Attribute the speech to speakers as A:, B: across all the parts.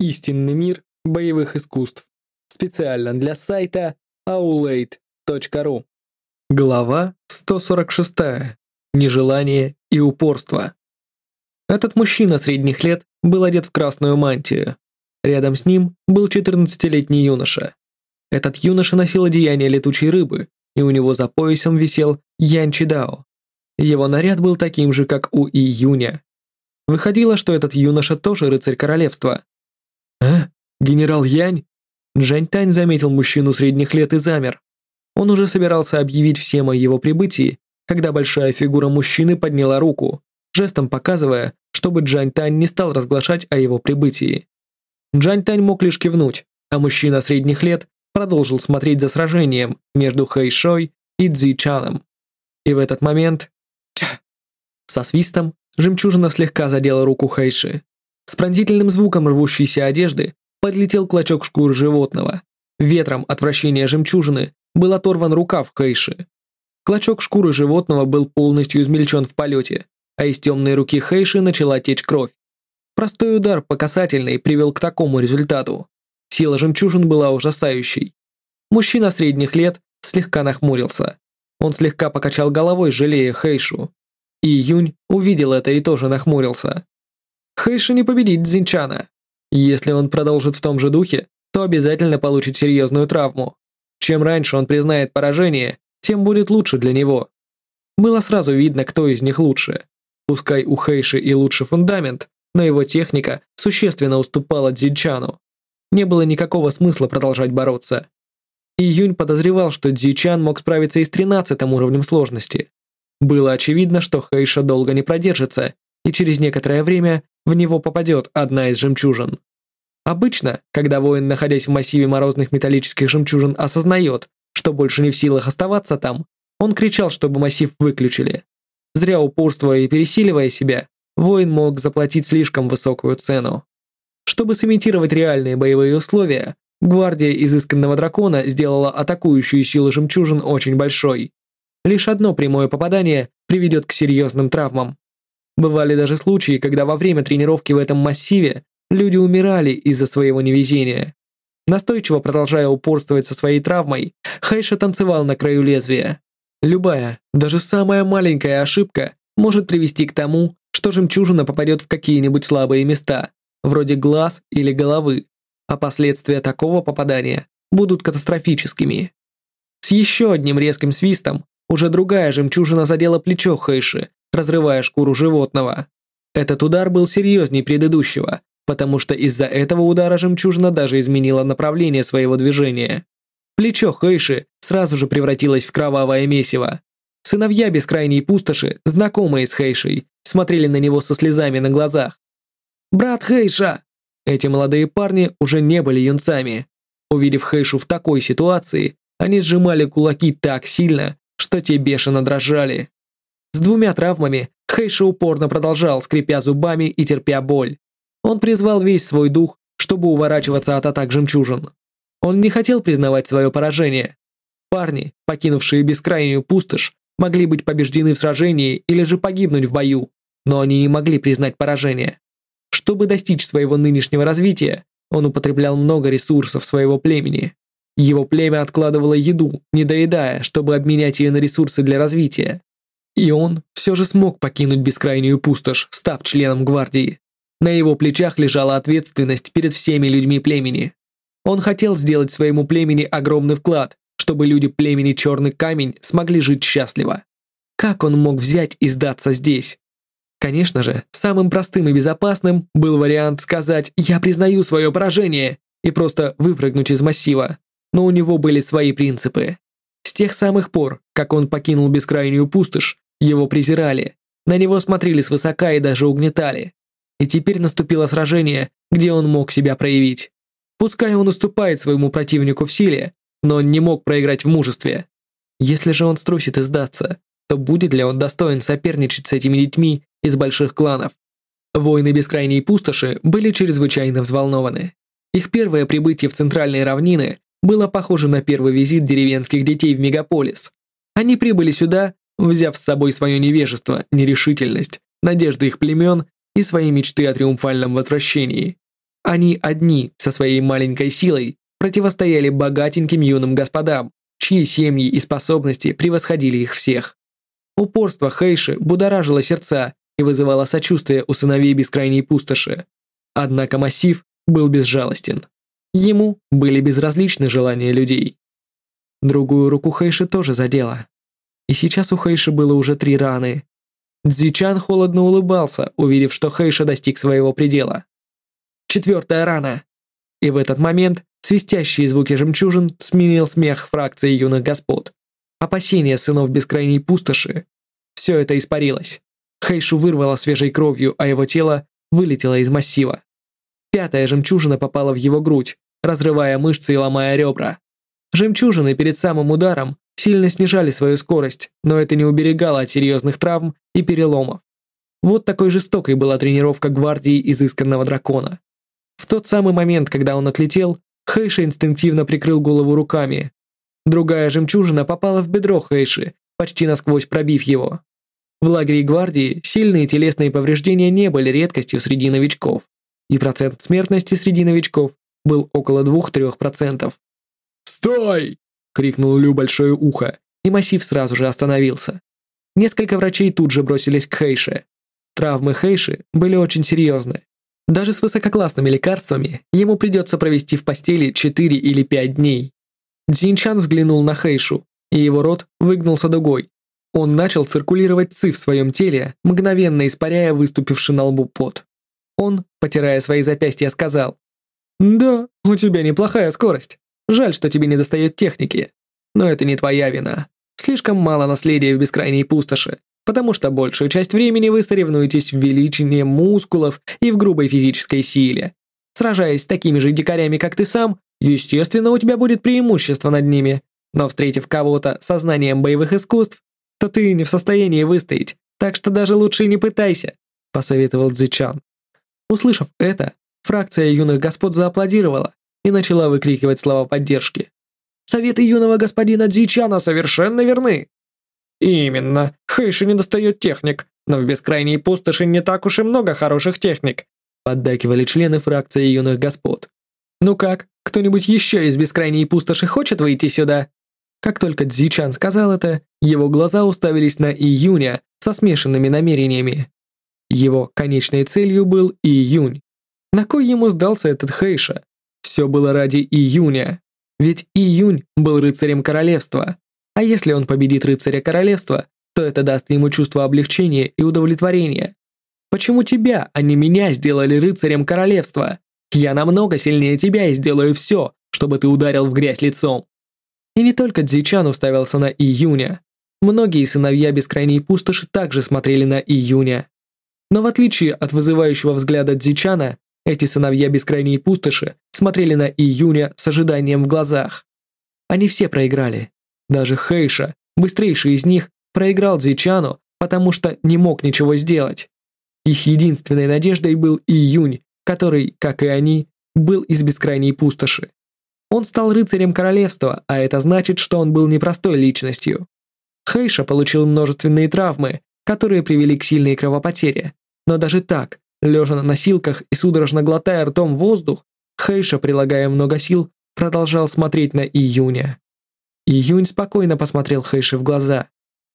A: «Истинный мир боевых искусств» специально для сайта aulade.ru. Глава 146. Нежелание и упорство. Этот мужчина средних лет был одет в красную мантию. Рядом с ним был 14-летний юноша. Этот юноша носил одеяние летучей рыбы, и у него за поясом висел Ян Чидао. Его наряд был таким же, как у Июня. Выходило, что этот юноша тоже рыцарь королевства, «А? Генерал Янь?» Джань Тань заметил мужчину средних лет и замер. Он уже собирался объявить всем о его прибытии, когда большая фигура мужчины подняла руку, жестом показывая, чтобы Джань Тань не стал разглашать о его прибытии. Джань Тань мог лишь кивнуть, а мужчина средних лет продолжил смотреть за сражением между Хэйшой и Цзи Чаном. И в этот момент... Тя! Со свистом жемчужина слегка задела руку Хэйши. С пронзительным звуком рвущейся одежды подлетел клочок шкур животного. Ветром отвращения жемчужины был оторван рукав Хейши. Клочок шкуры животного был полностью измельчен в полете, а из темной руки Хейши начала течь кровь. Простой удар по касательной привел к такому результату. Сила жемчужин была ужасающей. Мужчина средних лет слегка нахмурился. Он слегка покачал головой, жалея Хейшу. И Юнь увидел это и тоже нахмурился. Хэйша не победит Дзинчана. Если он продолжит в том же духе, то обязательно получит серьезную травму. Чем раньше он признает поражение, тем будет лучше для него. Было сразу видно, кто из них лучше. Пускай у Хэйши и лучше фундамент, но его техника существенно уступала Дзинчану. Не было никакого смысла продолжать бороться. И Юнь подозревал, что Дзичан мог справиться и с 13 уровнем сложности. Было очевидно, что Хэйша долго не продержится, и через некоторое время в него попадет одна из жемчужин. Обычно, когда воин, находясь в массиве морозных металлических жемчужин, осознает, что больше не в силах оставаться там, он кричал, чтобы массив выключили. Зря упорствуя и пересиливая себя, воин мог заплатить слишком высокую цену. Чтобы сымитировать реальные боевые условия, гвардия изысканного дракона сделала атакующую силу жемчужин очень большой. Лишь одно прямое попадание приведет к серьезным травмам. Бывали даже случаи, когда во время тренировки в этом массиве люди умирали из-за своего невезения. Настойчиво продолжая упорствовать со своей травмой, Хайша танцевал на краю лезвия. Любая, даже самая маленькая ошибка может привести к тому, что жемчужина попадет в какие-нибудь слабые места, вроде глаз или головы, а последствия такого попадания будут катастрофическими. С еще одним резким свистом уже другая жемчужина задела плечо Хэйши, разрывая шкуру животного. Этот удар был серьезнее предыдущего, потому что из-за этого удара жемчужина даже изменила направление своего движения. Плечо Хэйши сразу же превратилось в кровавое месиво. Сыновья бескрайней пустоши, знакомые с Хэйшей, смотрели на него со слезами на глазах. «Брат Хэйша!» Эти молодые парни уже не были юнцами. Увидев Хэйшу в такой ситуации, они сжимали кулаки так сильно, что те бешено дрожали. С двумя травмами Хейша упорно продолжал, скрипя зубами и терпя боль. Он призвал весь свой дух, чтобы уворачиваться от атак жемчужин. Он не хотел признавать свое поражение. Парни, покинувшие бескрайнюю пустошь, могли быть побеждены в сражении или же погибнуть в бою, но они не могли признать поражение. Чтобы достичь своего нынешнего развития, он употреблял много ресурсов своего племени. Его племя откладывало еду, не доедая, чтобы обменять ее на ресурсы для развития. И он все же смог покинуть бескрайнюю пустошь, став членом гвардии. На его плечах лежала ответственность перед всеми людьми племени. Он хотел сделать своему племени огромный вклад, чтобы люди племени Черный Камень смогли жить счастливо. Как он мог взять и сдаться здесь? Конечно же, самым простым и безопасным был вариант сказать «я признаю свое поражение» и просто выпрыгнуть из массива. Но у него были свои принципы. С тех самых пор, как он покинул бескрайнюю пустошь, его презирали, на него смотрели свысока и даже угнетали. И теперь наступило сражение, где он мог себя проявить. Пускай он уступает своему противнику в силе, но он не мог проиграть в мужестве. Если же он струсит и сдастся, то будет ли он достоин соперничать с этими детьми из больших кланов? Воины Бескрайней Пустоши были чрезвычайно взволнованы. Их первое прибытие в центральные равнины было похоже на первый визит деревенских детей в мегаполис. Они прибыли сюда, взяв с собой свое невежество, нерешительность, надежды их племен и свои мечты о триумфальном возвращении. Они одни, со своей маленькой силой, противостояли богатеньким юным господам, чьи семьи и способности превосходили их всех. Упорство Хейши будоражило сердца и вызывало сочувствие у сыновей бескрайней пустоши. Однако массив был безжалостен. Ему были безразличны желания людей. Другую руку Хейши тоже задела. И сейчас у Хейша было уже три раны. Дзичан холодно улыбался, увидев, что Хейша достиг своего предела. Четвертая рана. И в этот момент свистящие звуки жемчужин сменил смех фракции юных господ. Опасения сынов бескрайней пустоши. Все это испарилось. Хейшу вырвало свежей кровью, а его тело вылетело из массива. Пятая жемчужина попала в его грудь, разрывая мышцы и ломая ребра. Жемчужины перед самым ударом сильно снижали свою скорость, но это не уберегало от серьезных травм и переломов. Вот такой жестокой была тренировка гвардии изысканного дракона. В тот самый момент, когда он отлетел, Хэйши инстинктивно прикрыл голову руками. Другая жемчужина попала в бедро Хэйши, почти насквозь пробив его. В лагере гвардии сильные телесные повреждения не были редкостью среди новичков, и процент смертности среди новичков был около 2-3%. «Стой!» — крикнул Лю большое ухо, и массив сразу же остановился. Несколько врачей тут же бросились к Хейше. Травмы Хейши были очень серьезны. Даже с высококлассными лекарствами ему придется провести в постели 4 или 5 дней. Дзинчан взглянул на Хейшу, и его рот выгнулся дугой. Он начал циркулировать ци в своем теле, мгновенно испаряя выступивший на лбу пот. Он, потирая свои запястья, сказал, «Да, у тебя неплохая скорость». Жаль, что тебе недостает техники. Но это не твоя вина. Слишком мало наследия в бескрайней пустоши, потому что большую часть времени вы соревнуетесь в величине мускулов и в грубой физической силе. Сражаясь с такими же дикарями, как ты сам, естественно, у тебя будет преимущество над ними. Но встретив кого-то со знанием боевых искусств, то ты не в состоянии выстоять, так что даже лучше не пытайся», — посоветовал Цзычан. Услышав это, фракция юных господ зааплодировала, и начала выкрикивать слова поддержки. «Советы юного господина Дзичана совершенно верны!» «Именно. Хэйши не достает техник, но в бескрайней пустоши не так уж и много хороших техник», поддакивали члены фракции юных господ. «Ну как, кто-нибудь еще из бескрайней пустоши хочет выйти сюда?» Как только Дзичан сказал это, его глаза уставились на Июня со смешанными намерениями. Его конечной целью был Июнь. На кой ему сдался этот Хейша? все было ради июня. Ведь июнь был рыцарем королевства. А если он победит рыцаря королевства, то это даст ему чувство облегчения и удовлетворения. Почему тебя, а не меня, сделали рыцарем королевства? Я намного сильнее тебя и сделаю все, чтобы ты ударил в грязь лицом. И не только Дзичан уставился на Июня. Многие сыновья бескрайней пустоши также смотрели на Июня. Но в отличие от вызывающего взгляда Дзичана, эти сыновья бескрайней пустоши смотрели на Июня с ожиданием в глазах. Они все проиграли. Даже Хейша, быстрейший из них, проиграл Зичану, потому что не мог ничего сделать. Их единственной надеждой был Июнь, который, как и они, был из бескрайней пустоши. Он стал рыцарем королевства, а это значит, что он был непростой личностью. Хейша получил множественные травмы, которые привели к сильной кровопотере. Но даже так, лежа на носилках и судорожно глотая ртом воздух, Хейша, прилагая много сил, продолжал смотреть на Июня. Июнь спокойно посмотрел Хейше в глаза.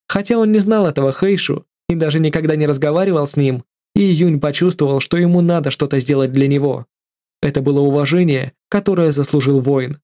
A: Хотя он не знал этого Хейшу и даже никогда не разговаривал с ним, Июнь почувствовал, что ему надо что-то сделать для него. Это было уважение, которое заслужил воин.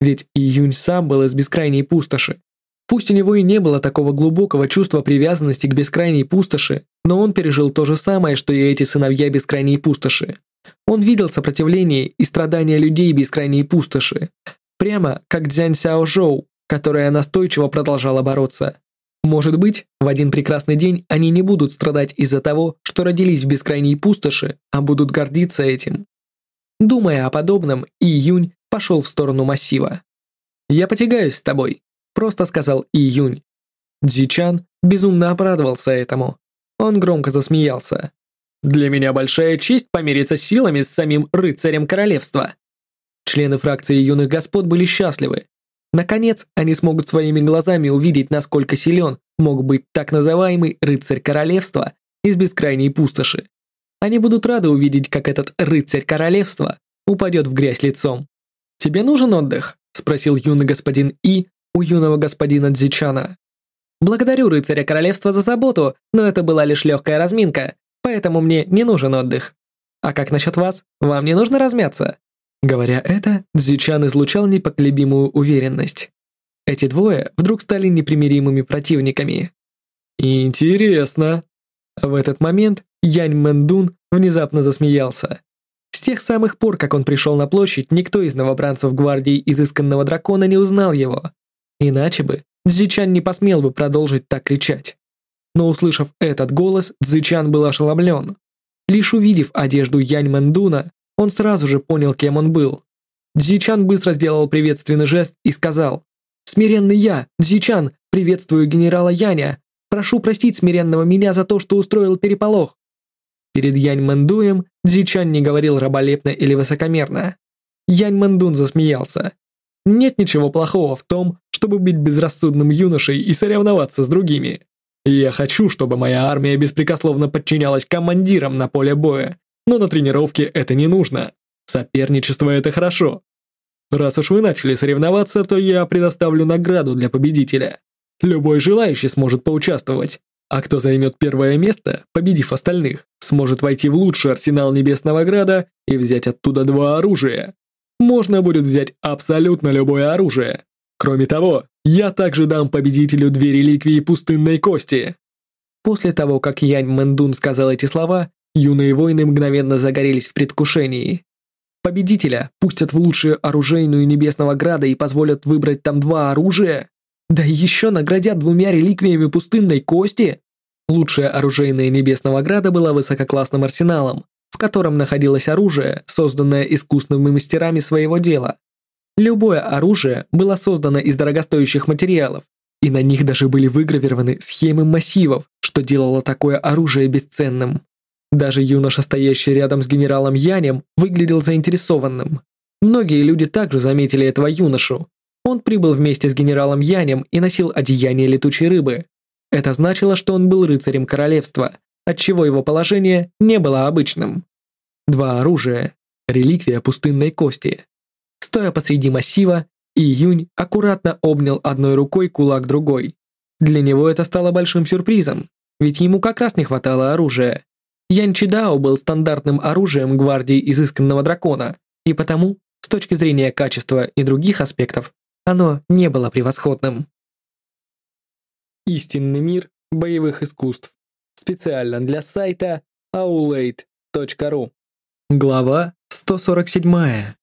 A: Ведь Июнь сам был из бескрайней пустоши. Пусть у него и не было такого глубокого чувства привязанности к бескрайней пустоши, но он пережил то же самое, что и эти сыновья бескрайней пустоши. Он видел сопротивление и страдания людей бескрайней пустоши, прямо как Дзянь Сяо Жоу, которая настойчиво продолжала бороться. Может быть, в один прекрасный день они не будут страдать из-за того, что родились в бескрайней пустоши, а будут гордиться этим. Думая о подобном, Июнь пошел в сторону массива. «Я потягаюсь с тобой», — просто сказал Июнь. Дзичан безумно обрадовался этому. Он громко засмеялся. Для меня большая честь помириться силами с самим рыцарем королевства. Члены фракции юных господ были счастливы. Наконец, они смогут своими глазами увидеть, насколько силен мог быть так называемый рыцарь королевства из бескрайней пустоши. Они будут рады увидеть, как этот рыцарь королевства упадет в грязь лицом. «Тебе нужен отдых?» – спросил юный господин И у юного господина Дзичана. «Благодарю рыцаря королевства за заботу, но это была лишь легкая разминка, поэтому мне не нужен отдых. А как насчет вас? Вам не нужно размяться?» Говоря это, Дзючан излучал непоколебимую уверенность. Эти двое вдруг стали непримиримыми противниками. «Интересно!» В этот момент Янь Мэндун внезапно засмеялся. С тех самых пор, как он пришел на площадь, никто из новобранцев гвардии изысканного дракона не узнал его. Иначе бы Дзичан не посмел бы продолжить так кричать но услышав этот голос, Цзычан был ошеломлен. Лишь увидев одежду Янь Мэндуна, он сразу же понял, кем он был. Цзичан быстро сделал приветственный жест и сказал «Смиренный я, Цзичан, приветствую генерала Яня. Прошу простить смиренного меня за то, что устроил переполох». Перед Янь Мэндуем Цзичан не говорил раболепно или высокомерно. Янь Мэндун засмеялся. Нет ничего плохого в том, чтобы быть безрассудным юношей и соревноваться с другими. Я хочу, чтобы моя армия беспрекословно подчинялась командирам на поле боя, но на тренировке это не нужно. Соперничество — это хорошо. Раз уж вы начали соревноваться, то я предоставлю награду для победителя. Любой желающий сможет поучаствовать. А кто займет первое место, победив остальных, сможет войти в лучший арсенал Небесного Града и взять оттуда два оружия. Можно будет взять абсолютно любое оружие. Кроме того, я также дам победителю две реликвии пустынной кости!» После того, как Янь Мэндун сказал эти слова, юные воины мгновенно загорелись в предвкушении. Победителя пустят в лучшую оружейную Небесного Града и позволят выбрать там два оружия? Да еще наградят двумя реликвиями пустынной кости? Лучшая оружейная Небесного Града была высококлассным арсеналом, в котором находилось оружие, созданное искусными мастерами своего дела. Любое оружие было создано из дорогостоящих материалов, и на них даже были выгравированы схемы массивов, что делало такое оружие бесценным. Даже юноша, стоящий рядом с генералом Янем, выглядел заинтересованным. Многие люди также заметили этого юношу. Он прибыл вместе с генералом Янем и носил одеяние летучей рыбы. Это значило, что он был рыцарем королевства, отчего его положение не было обычным. Два оружия – реликвия пустынной кости Стоя посреди массива, Июнь аккуратно обнял одной рукой кулак другой. Для него это стало большим сюрпризом, ведь ему как раз не хватало оружия. Ян Чидао был стандартным оружием гвардии изысканного дракона, и потому, с точки зрения качества и других аспектов, оно не было превосходным. Истинный мир боевых искусств. Специально для сайта aulade.ru. Глава 147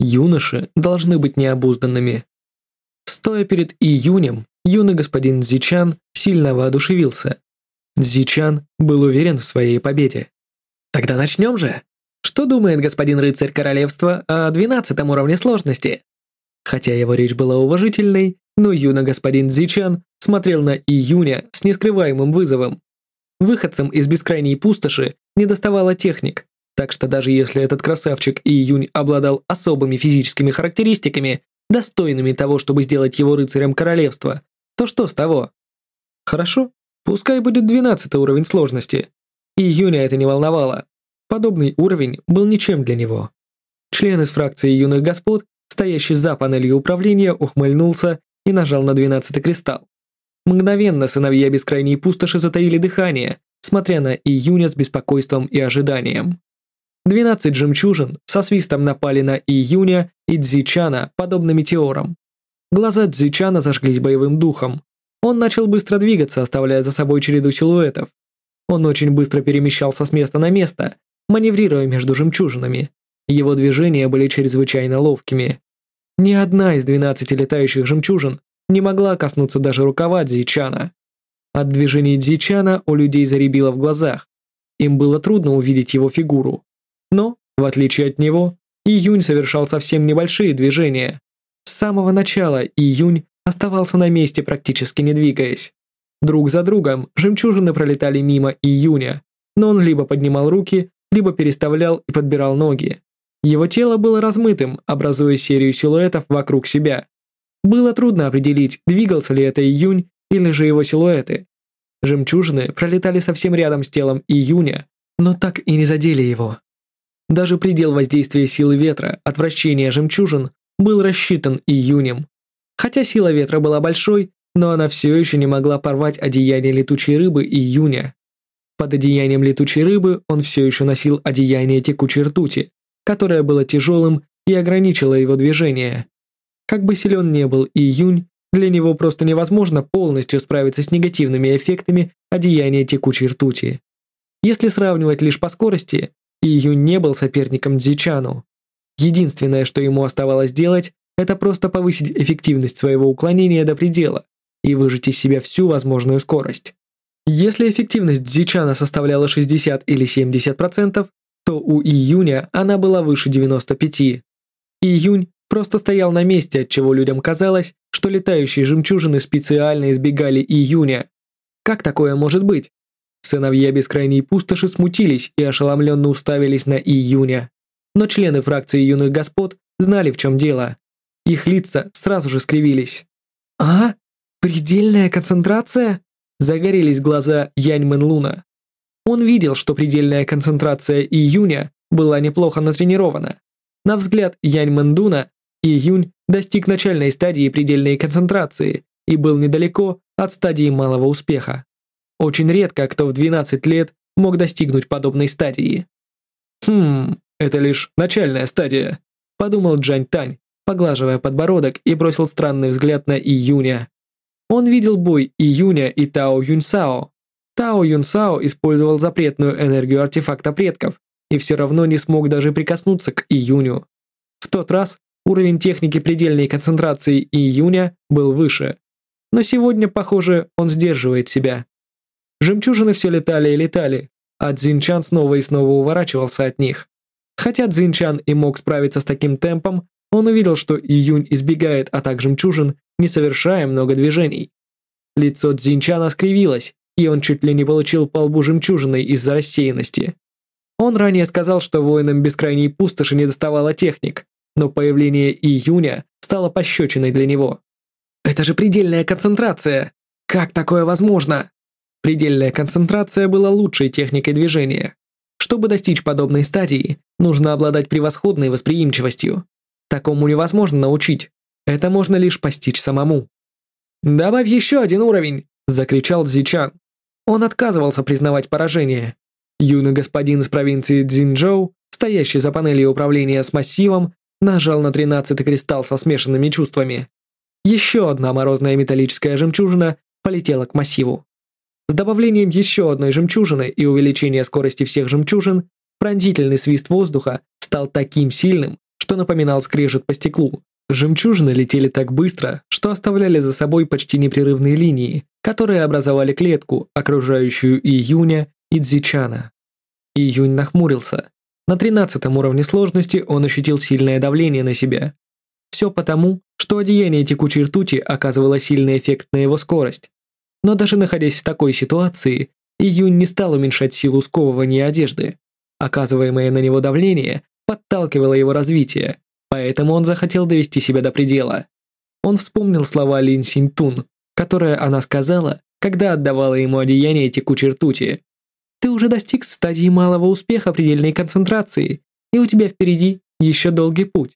A: юноши должны быть необузданными. Стоя перед июнем, юный господин Зичан сильно воодушевился. Зичан был уверен в своей победе. «Тогда начнем же! Что думает господин рыцарь королевства о 12 уровне сложности?» Хотя его речь была уважительной, но юный господин Зичан смотрел на июня с нескрываемым вызовом. Выходцам из бескрайней пустоши не недоставало техник, так что даже если этот красавчик Июнь обладал особыми физическими характеристиками, достойными того, чтобы сделать его рыцарем королевства, то что с того? Хорошо, пускай будет 12 уровень сложности. Июня это не волновало. Подобный уровень был ничем для него. Член из фракции юных господ, стоящий за панелью управления, ухмыльнулся и нажал на 12 кристалл. Мгновенно сыновья бескрайней пустоши затаили дыхание, смотря на Июня с беспокойством и ожиданием. 12 жемчужин со свистом напали на Июня и Дзичана, подобно метеорам. Глаза Дзичана зажглись боевым духом. Он начал быстро двигаться, оставляя за собой череду силуэтов. Он очень быстро перемещался с места на место, маневрируя между жемчужинами. Его движения были чрезвычайно ловкими. Ни одна из 12 летающих жемчужин не могла коснуться даже рукава Дзичана. От движений Дзичана у людей заребило в глазах. Им было трудно увидеть его фигуру. Но, в отличие от него, Июнь совершал совсем небольшие движения. С самого начала Июнь оставался на месте, практически не двигаясь. Друг за другом жемчужины пролетали мимо Июня, но он либо поднимал руки, либо переставлял и подбирал ноги. Его тело было размытым, образуя серию силуэтов вокруг себя. Было трудно определить, двигался ли это Июнь или же его силуэты. Жемчужины пролетали совсем рядом с телом Июня, но так и не задели его. Даже предел воздействия силы ветра, отвращения жемчужин, был рассчитан июнем. Хотя сила ветра была большой, но она все еще не могла порвать одеяние летучей рыбы июня. Под одеянием летучей рыбы он все еще носил одеяние текучей ртути, которое было тяжелым и ограничило его движение. Как бы силен не был июнь, для него просто невозможно полностью справиться с негативными эффектами одеяния текучей ртути. Если сравнивать лишь по скорости, и Ю не был соперником Дзичану. Единственное, что ему оставалось делать, это просто повысить эффективность своего уклонения до предела и выжать из себя всю возможную скорость. Если эффективность Дзичана составляла 60 или 70%, то у Июня она была выше 95. Июнь просто стоял на месте, отчего людям казалось, что летающие жемчужины специально избегали Июня. Как такое может быть? Сыновья бескрайней пустоши смутились и ошеломленно уставились на июня. Но члены фракции юных господ знали, в чем дело. Их лица сразу же скривились. «А? Предельная концентрация?» Загорелись глаза Яньмен Луна. Он видел, что предельная концентрация июня была неплохо натренирована. На взгляд Яньмен Дуна, июнь достиг начальной стадии предельной концентрации и был недалеко от стадии малого успеха. Очень редко кто в 12 лет мог достигнуть подобной стадии. «Хм, это лишь начальная стадия», — подумал Джань Тань, поглаживая подбородок и бросил странный взгляд на Июня. Он видел бой Июня и Тао Юньсао. Тао Юньсао использовал запретную энергию артефакта предков и все равно не смог даже прикоснуться к Июню. В тот раз уровень техники предельной концентрации Июня был выше. Но сегодня, похоже, он сдерживает себя. Жемчужины все летали и летали, а Цзинчан снова и снова уворачивался от них. Хотя Цзинчан и мог справиться с таким темпом, он увидел, что Июнь избегает атак жемчужин, не совершая много движений. Лицо Цзинчана скривилось, и он чуть ли не получил по лбу жемчужиной из-за рассеянности. Он ранее сказал, что воинам бескрайней пустоши не доставало техник, но появление Июня стало пощечиной для него. «Это же предельная концентрация! Как такое возможно?» Предельная концентрация была лучшей техникой движения. Чтобы достичь подобной стадии, нужно обладать превосходной восприимчивостью. Такому невозможно научить. Это можно лишь постичь самому. «Добавь еще один уровень!» – закричал Зичан. Он отказывался признавать поражение. Юный господин из провинции Цзиньчжоу, стоящий за панелью управления с массивом, нажал на 13 кристалл со смешанными чувствами. Еще одна морозная металлическая жемчужина полетела к массиву. С добавлением еще одной жемчужины и увеличения скорости всех жемчужин, пронзительный свист воздуха стал таким сильным, что напоминал скрежет по стеклу. Жемчужины летели так быстро, что оставляли за собой почти непрерывные линии, которые образовали клетку, окружающую Июня и Дзичана. Июнь нахмурился. На 13 уровне сложности он ощутил сильное давление на себя. Все потому, что одеяние текучей ртути оказывало сильный эффект на его скорость, но даже находясь в такой ситуации, Июнь не стал уменьшать силу сковывания одежды. Оказываемое на него давление подталкивало его развитие, поэтому он захотел довести себя до предела. Он вспомнил слова Лин Синтун, которые она сказала, когда отдавала ему одеяние текучей ртути. «Ты уже достиг стадии малого успеха предельной концентрации, и у тебя впереди еще долгий путь.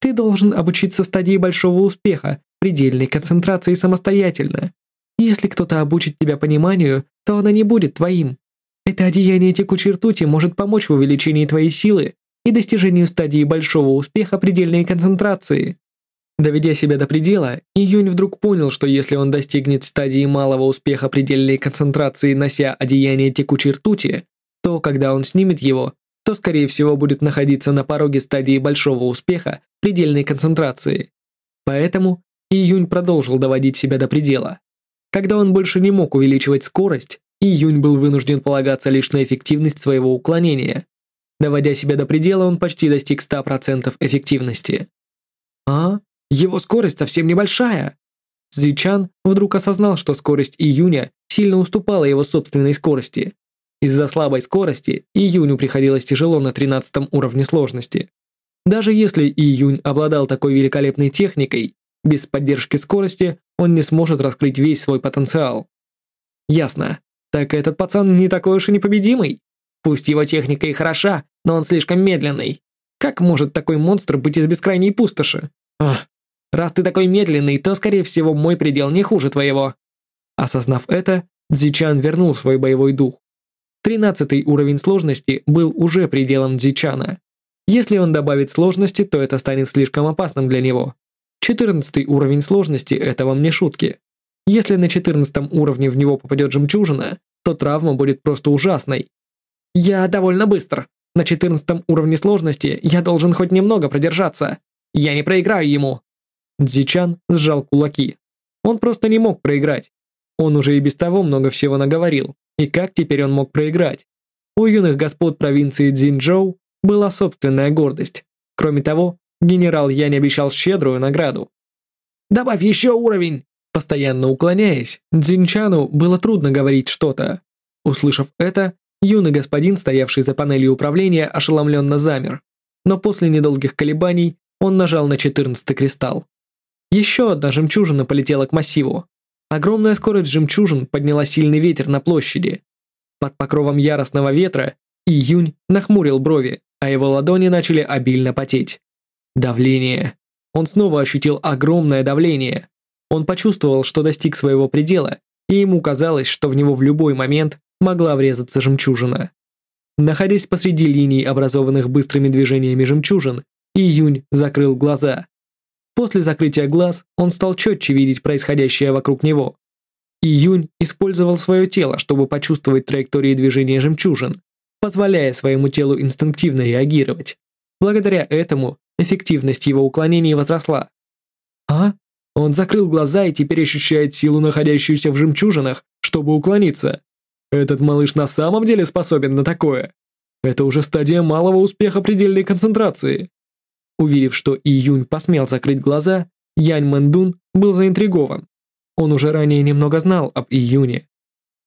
A: Ты должен обучиться стадии большого успеха, предельной концентрации самостоятельно. Если кто-то обучит тебя пониманию, то она не будет твоим. Это одеяние текучей ртути может помочь в увеличении твоей силы и достижению стадии большого успеха предельной концентрации. Доведя себя до предела, Июнь вдруг понял, что если он достигнет стадии малого успеха предельной концентрации, нося одеяние текучей ртути, то, когда он снимет его, то, скорее всего, будет находиться на пороге стадии большого успеха предельной концентрации. Поэтому Июнь продолжил доводить себя до предела. Когда он больше не мог увеличивать скорость, Июнь был вынужден полагаться лишь на эффективность своего уклонения. Доводя себя до предела, он почти достиг 100% эффективности. «А? Его скорость совсем небольшая!» Зичан вдруг осознал, что скорость Июня сильно уступала его собственной скорости. Из-за слабой скорости Июню приходилось тяжело на 13 уровне сложности. Даже если Июнь обладал такой великолепной техникой, без поддержки скорости он не сможет раскрыть весь свой потенциал. Ясно. Так этот пацан не такой уж и непобедимый. Пусть его техника и хороша, но он слишком медленный. Как может такой монстр быть из бескрайней пустоши? Ах. Раз ты такой медленный, то, скорее всего, мой предел не хуже твоего. Осознав это, Дзичан вернул свой боевой дух. Тринадцатый уровень сложности был уже пределом Дзичана. Если он добавит сложности, то это станет слишком опасным для него. 14 уровень сложности – это вам не шутки. Если на 14 уровне в него попадет жемчужина, то травма будет просто ужасной. Я довольно быстр. На 14 уровне сложности я должен хоть немного продержаться. Я не проиграю ему. Дзичан сжал кулаки. Он просто не мог проиграть. Он уже и без того много всего наговорил. И как теперь он мог проиграть? У юных господ провинции Дзинчжоу была собственная гордость. Кроме того, Генерал Янь обещал щедрую награду. «Добавь еще уровень!» Постоянно уклоняясь, Дзинчану было трудно говорить что-то. Услышав это, юный господин, стоявший за панелью управления, ошеломленно замер. Но после недолгих колебаний он нажал на 14 кристалл. Еще одна жемчужина полетела к массиву. Огромная скорость жемчужин подняла сильный ветер на площади. Под покровом яростного ветра Июнь нахмурил брови, а его ладони начали обильно потеть. Давление. Он снова ощутил огромное давление. Он почувствовал, что достиг своего предела, и ему казалось, что в него в любой момент могла врезаться жемчужина. Находясь посреди линий, образованных быстрыми движениями жемчужин, Июнь закрыл глаза. После закрытия глаз он стал четче видеть происходящее вокруг него. Июнь использовал свое тело, чтобы почувствовать траектории движения жемчужин, позволяя своему телу инстинктивно реагировать. Благодаря этому Эффективность его уклонений возросла. «А?» Он закрыл глаза и теперь ощущает силу, находящуюся в жемчужинах, чтобы уклониться. Этот малыш на самом деле способен на такое. Это уже стадия малого успеха предельной концентрации. Уверив, что Июнь посмел закрыть глаза, Янь Мэндун был заинтригован. Он уже ранее немного знал об Июне.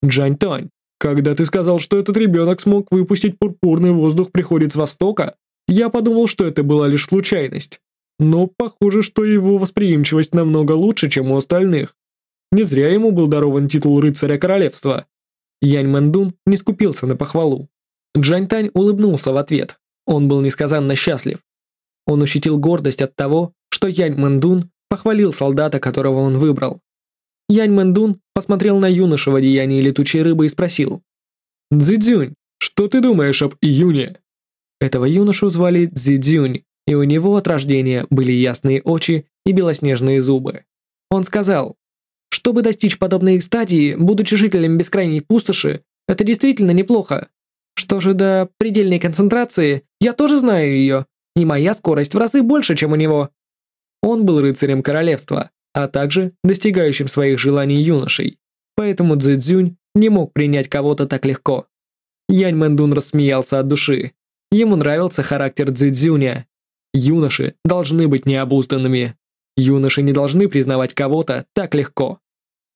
A: «Джань Тань, когда ты сказал, что этот ребенок смог выпустить пурпурный воздух, приходит с востока, я подумал, что это была лишь случайность. Но похоже, что его восприимчивость намного лучше, чем у остальных. Не зря ему был дарован титул рыцаря королевства. Янь Мэндун не скупился на похвалу. Джань Тань улыбнулся в ответ. Он был несказанно счастлив. Он ощутил гордость от того, что Янь Мэндун похвалил солдата, которого он выбрал. Янь Мэндун посмотрел на юношу в одеянии летучей рыбы и спросил. «Дзидзюнь, что ты думаешь об июне?» Этого юношу звали Цзидзюнь, и у него от рождения были ясные очи и белоснежные зубы. Он сказал, «Чтобы достичь подобной экстазии, будучи жителем бескрайней пустоши, это действительно неплохо. Что же до предельной концентрации, я тоже знаю ее, и моя скорость в разы больше, чем у него». Он был рыцарем королевства, а также достигающим своих желаний юношей, поэтому Цзэцзюнь не мог принять кого-то так легко. Янь Мэндун рассмеялся от души. Ему нравился характер Цзэдзюня. Юноши должны быть необузданными. Юноши не должны признавать кого-то так легко.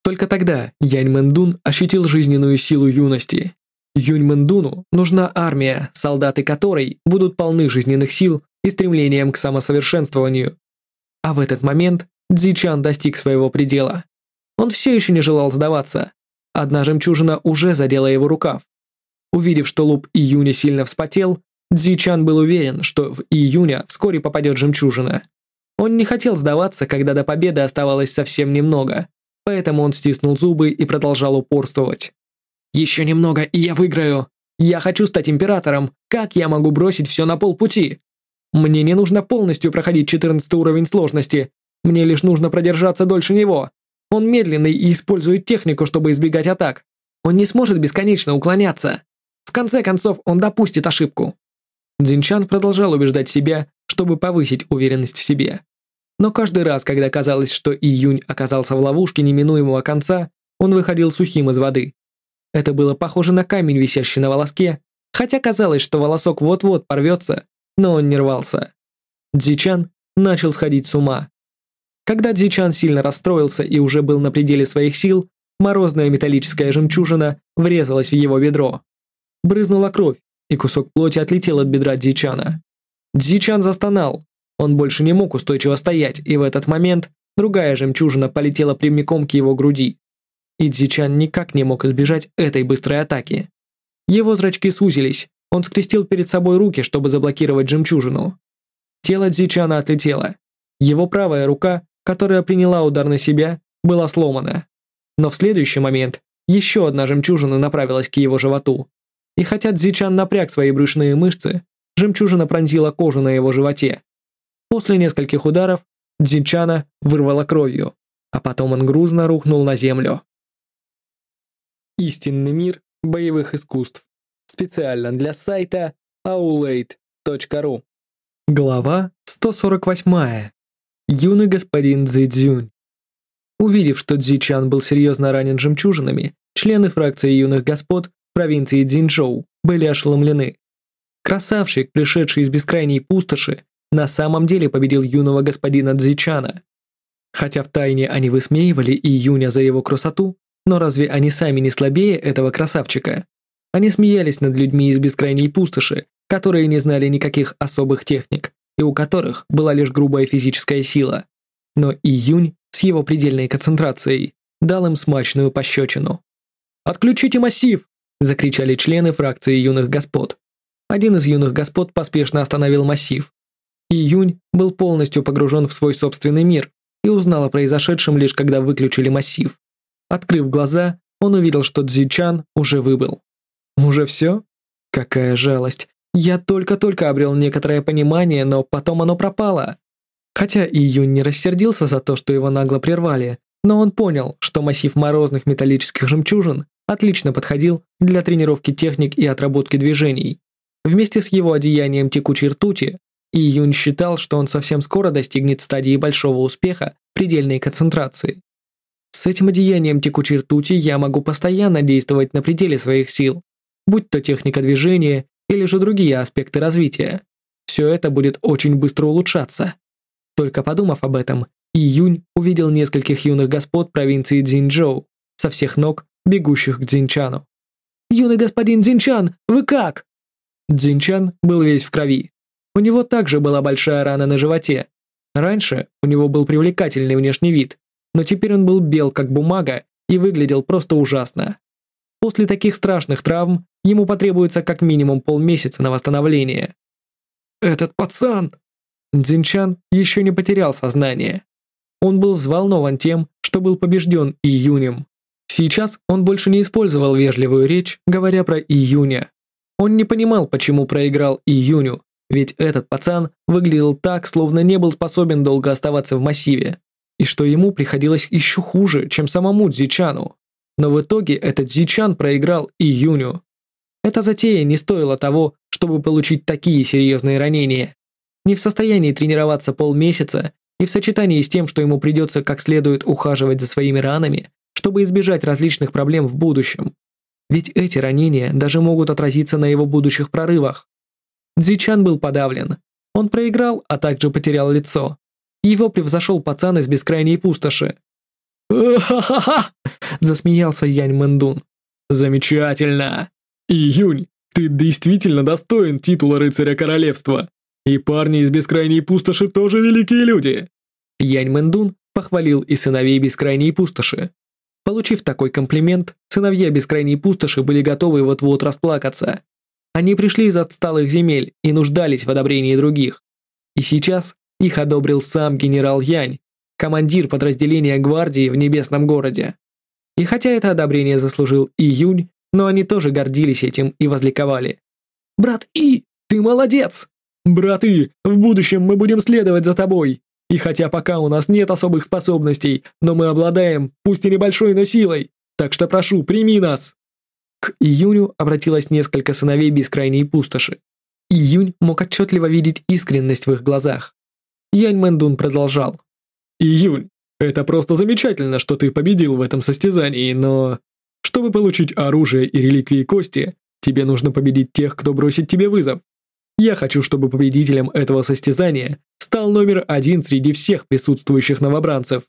A: Только тогда Янь Мэндун ощутил жизненную силу юности. Юнь Мэндуну нужна армия, солдаты которой будут полны жизненных сил и стремлением к самосовершенствованию. А в этот момент Дзи Чан достиг своего предела. Он все еще не желал сдаваться. Одна жемчужина уже задела его рукав. Увидев, что лоб Юня сильно вспотел, Дзючан был уверен, что в июня вскоре попадет жемчужина. Он не хотел сдаваться, когда до победы оставалось совсем немного, поэтому он стиснул зубы и продолжал упорствовать. «Еще немного, и я выиграю! Я хочу стать императором! Как я могу бросить все на полпути? Мне не нужно полностью проходить 14 уровень сложности, мне лишь нужно продержаться дольше него. Он медленный и использует технику, чтобы избегать атак. Он не сможет бесконечно уклоняться. В конце концов, он допустит ошибку. Дзинчан продолжал убеждать себя, чтобы повысить уверенность в себе. Но каждый раз, когда казалось, что Июнь оказался в ловушке неминуемого конца, он выходил сухим из воды. Это было похоже на камень, висящий на волоске, хотя казалось, что волосок вот-вот порвется, но он не рвался. Дзичан начал сходить с ума. Когда Дзичан сильно расстроился и уже был на пределе своих сил, морозная металлическая жемчужина врезалась в его бедро. Брызнула кровь, и кусок плоти отлетел от бедра Дзичана. Дзичан застонал. Он больше не мог устойчиво стоять, и в этот момент другая жемчужина полетела прямиком к его груди. И Дзичан никак не мог избежать этой быстрой атаки. Его зрачки сузились, он скрестил перед собой руки, чтобы заблокировать жемчужину. Тело Дзичана отлетело. Его правая рука, которая приняла удар на себя, была сломана. Но в следующий момент еще одна жемчужина направилась к его животу. И хотя Дзичан напряг свои брюшные мышцы, жемчужина пронзила кожу на его животе. После нескольких ударов Дзичана вырвало кровью, а потом он грузно рухнул на землю. Истинный мир боевых искусств. Специально для сайта aulade.ru. Глава 148. Юный господин Цзэцзюнь. Увидев, что Цзичан был серьезно ранен жемчужинами, члены фракции юных господ провинции Дзинчжоу, были ошеломлены. Красавчик, пришедший из бескрайней пустоши, на самом деле победил юного господина Дзичана. Хотя в тайне они высмеивали Июня за его красоту, но разве они сами не слабее этого красавчика? Они смеялись над людьми из бескрайней пустоши, которые не знали никаких особых техник и у которых была лишь грубая физическая сила. Но Июнь с его предельной концентрацией дал им смачную пощечину. «Отключите массив!» — закричали члены фракции юных господ. Один из юных господ поспешно остановил массив. Июнь был полностью погружен в свой собственный мир и узнал о произошедшем лишь когда выключили массив. Открыв глаза, он увидел, что Цзючан уже выбыл. «Уже все? Какая жалость! Я только-только обрел некоторое понимание, но потом оно пропало!» Хотя Июнь не рассердился за то, что его нагло прервали, но он понял, что массив морозных металлических жемчужин отлично подходил для тренировки техник и отработки движений. Вместе с его одеянием текучей ртути Июнь считал, что он совсем скоро достигнет стадии большого успеха предельной концентрации. С этим одеянием текучей ртути я могу постоянно действовать на пределе своих сил, будь то техника движения или же другие аспекты развития. Все это будет очень быстро улучшаться. Только подумав об этом, Июнь увидел нескольких юных господ провинции Дзиньчжоу, со всех ног бегущих к Дзинчану. «Юный господин Дзинчан, вы как?» Дзинчан был весь в крови. У него также была большая рана на животе. Раньше у него был привлекательный внешний вид, но теперь он был бел как бумага и выглядел просто ужасно. После таких страшных травм ему потребуется как минимум полмесяца на восстановление. «Этот пацан!» Дзинчан еще не потерял сознание. Он был взволнован тем, что был побежден Июнем. Сейчас он больше не использовал вежливую речь, говоря про июня. Он не понимал, почему проиграл июню, ведь этот пацан выглядел так, словно не был способен долго оставаться в массиве, и что ему приходилось еще хуже, чем самому Дзичану. Но в итоге этот Дзичан проиграл июню. Эта затея не стоила того, чтобы получить такие серьезные ранения. Не в состоянии тренироваться полмесяца, и в сочетании с тем, что ему придется как следует ухаживать за своими ранами, чтобы избежать различных проблем в будущем. Ведь эти ранения даже могут отразиться на его будущих прорывах. Дзичан был подавлен. Он проиграл, а также потерял лицо. Его превзошел пацан из бескрайней пустоши. «Ха-ха-ха!» – засмеялся Янь Мэндун. «Замечательно! Июнь, ты действительно достоин титула рыцаря королевства. И парни из бескрайней пустоши тоже великие люди!» Янь Мэндун похвалил и сыновей бескрайней пустоши. Получив такой комплимент, сыновья бескрайней пустоши были готовы вот-вот расплакаться. Они пришли из отсталых земель и нуждались в одобрении других. И сейчас их одобрил сам генерал Янь, командир подразделения гвардии в Небесном городе. И хотя это одобрение заслужил и Юнь, но они тоже гордились этим и возликовали. «Брат И, ты молодец! Брат И, в будущем мы будем следовать за тобой!» И хотя пока у нас нет особых способностей, но мы обладаем, пусть и небольшой, но силой. Так что прошу, прими нас!» К июню обратилось несколько сыновей бескрайней пустоши. Июнь мог отчетливо видеть искренность в их глазах. Янь Мэндун продолжал. «Июнь, это просто замечательно, что ты победил в этом состязании, но... Чтобы получить оружие и реликвии кости, тебе нужно победить тех, кто бросит тебе вызов. Я хочу, чтобы победителем этого состязания стал номер один среди всех присутствующих новобранцев.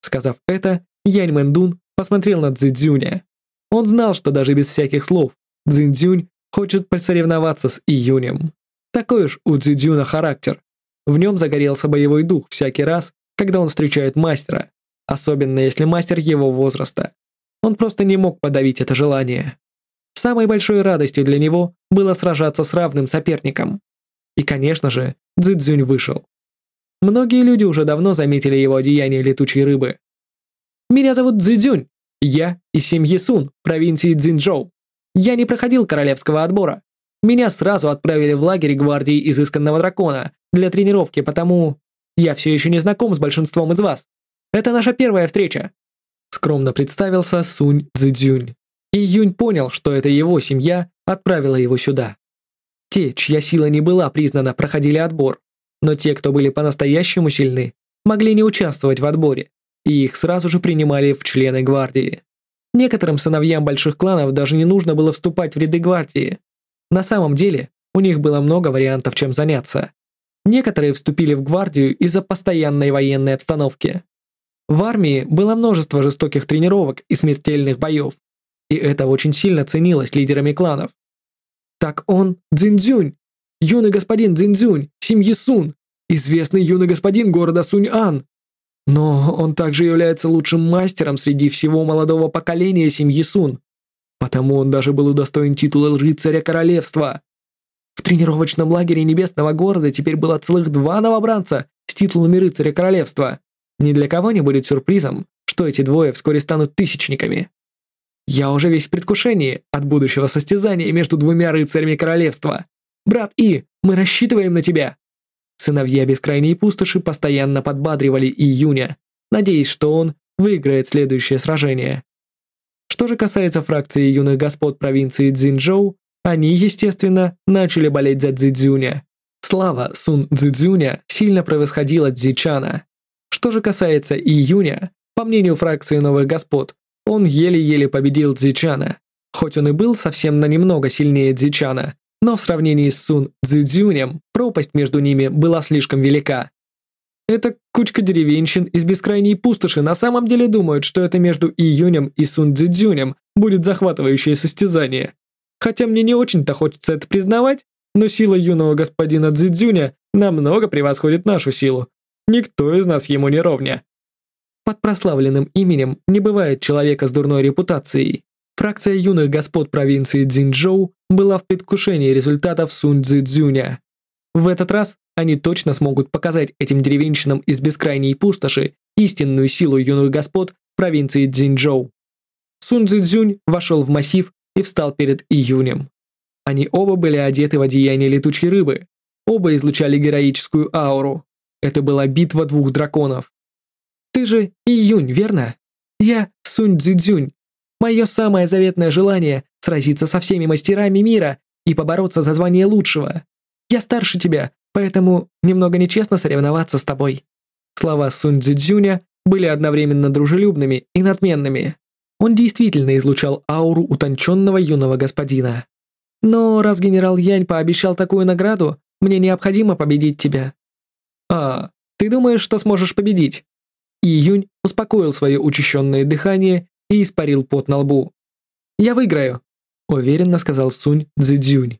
A: Сказав это, Янь Мэндун посмотрел на Цзэдзюня. Он знал, что даже без всяких слов Цзэдзюнь хочет посоревноваться с Июнем. Такой уж у Цзэдзюна характер. В нем загорелся боевой дух всякий раз, когда он встречает мастера, особенно если мастер его возраста. Он просто не мог подавить это желание. Самой большой радостью для него было сражаться с равным соперником. И, конечно же, Цзэдзюнь вышел. Многие люди уже давно заметили его одеяние летучей рыбы. «Меня зовут Цзюдзюнь. Я из семьи Сун, провинции Цзинчжоу. Я не проходил королевского отбора. Меня сразу отправили в лагерь гвардии изысканного дракона для тренировки, потому я все еще не знаком с большинством из вас. Это наша первая встреча». Скромно представился Сунь Цзюдзюнь. И Юнь понял, что это его семья отправила его сюда. Те, чья сила не была признана, проходили отбор, но те, кто были по-настоящему сильны, могли не участвовать в отборе, и их сразу же принимали в члены гвардии. Некоторым сыновьям больших кланов даже не нужно было вступать в ряды гвардии. На самом деле, у них было много вариантов, чем заняться. Некоторые вступили в гвардию из-за постоянной военной обстановки. В армии было множество жестоких тренировок и смертельных боев, и это очень сильно ценилось лидерами кланов. Так он, Дзиндзюнь, юный господин Дзиньзюнь, семьи Сун, известный юный господин города Суньан, Но он также является лучшим мастером среди всего молодого поколения семьи Сун. Потому он даже был удостоен титула рыцаря королевства. В тренировочном лагере Небесного города теперь было целых два новобранца с титулами рыцаря королевства. Ни для кого не будет сюрпризом, что эти двое вскоре станут тысячниками. Я уже весь в предвкушении от будущего состязания между двумя рыцарями королевства. «Брат И, мы рассчитываем на тебя!» Сыновья Бескрайней Пустоши постоянно подбадривали Июня, надеясь, что он выиграет следующее сражение. Что же касается фракции юных господ провинции Цзиньчжоу, они, естественно, начали болеть за Цзидзюня. Слава Сун Цзидзюня сильно превосходила Цзичана. Что же касается Июня, по мнению фракции новых господ, он еле-еле победил Цзичана. Хоть он и был совсем на немного сильнее Цзичана, но в сравнении с Сун Цзюдзюнем пропасть между ними была слишком велика. Эта кучка деревенщин из бескрайней пустоши на самом деле думают, что это между Июнем и Сун Цзюдзюнем будет захватывающее состязание. Хотя мне не очень-то хочется это признавать, но сила юного господина Цзюдзюня намного превосходит нашу силу. Никто из нас ему не ровня. Под прославленным именем не бывает человека с дурной репутацией. Фракция юных господ провинции Цзиньчжоу была в предвкушении результатов Сунь Цзи Цзюня. В этот раз они точно смогут показать этим деревенщинам из бескрайней пустоши истинную силу юных господ провинции Цзиньчжоу. Сун Цзюнь вошел в массив и встал перед Июнем. Они оба были одеты в одеяние летучей рыбы, оба излучали героическую ауру. Это была битва двух драконов. «Ты же Июнь, верно? Я Сунь Цзюнь, Мое самое заветное желание — сразиться со всеми мастерами мира и побороться за звание лучшего. Я старше тебя, поэтому немного нечестно соревноваться с тобой». Слова Сунь Цзюня были одновременно дружелюбными и надменными. Он действительно излучал ауру утонченного юного господина. «Но раз генерал Янь пообещал такую награду, мне необходимо победить тебя». «А, ты думаешь, что сможешь победить?» И Юнь успокоил свое учащенное дыхание и испарил пот на лбу. «Я выиграю», — уверенно сказал Сунь Цзэдзюнь.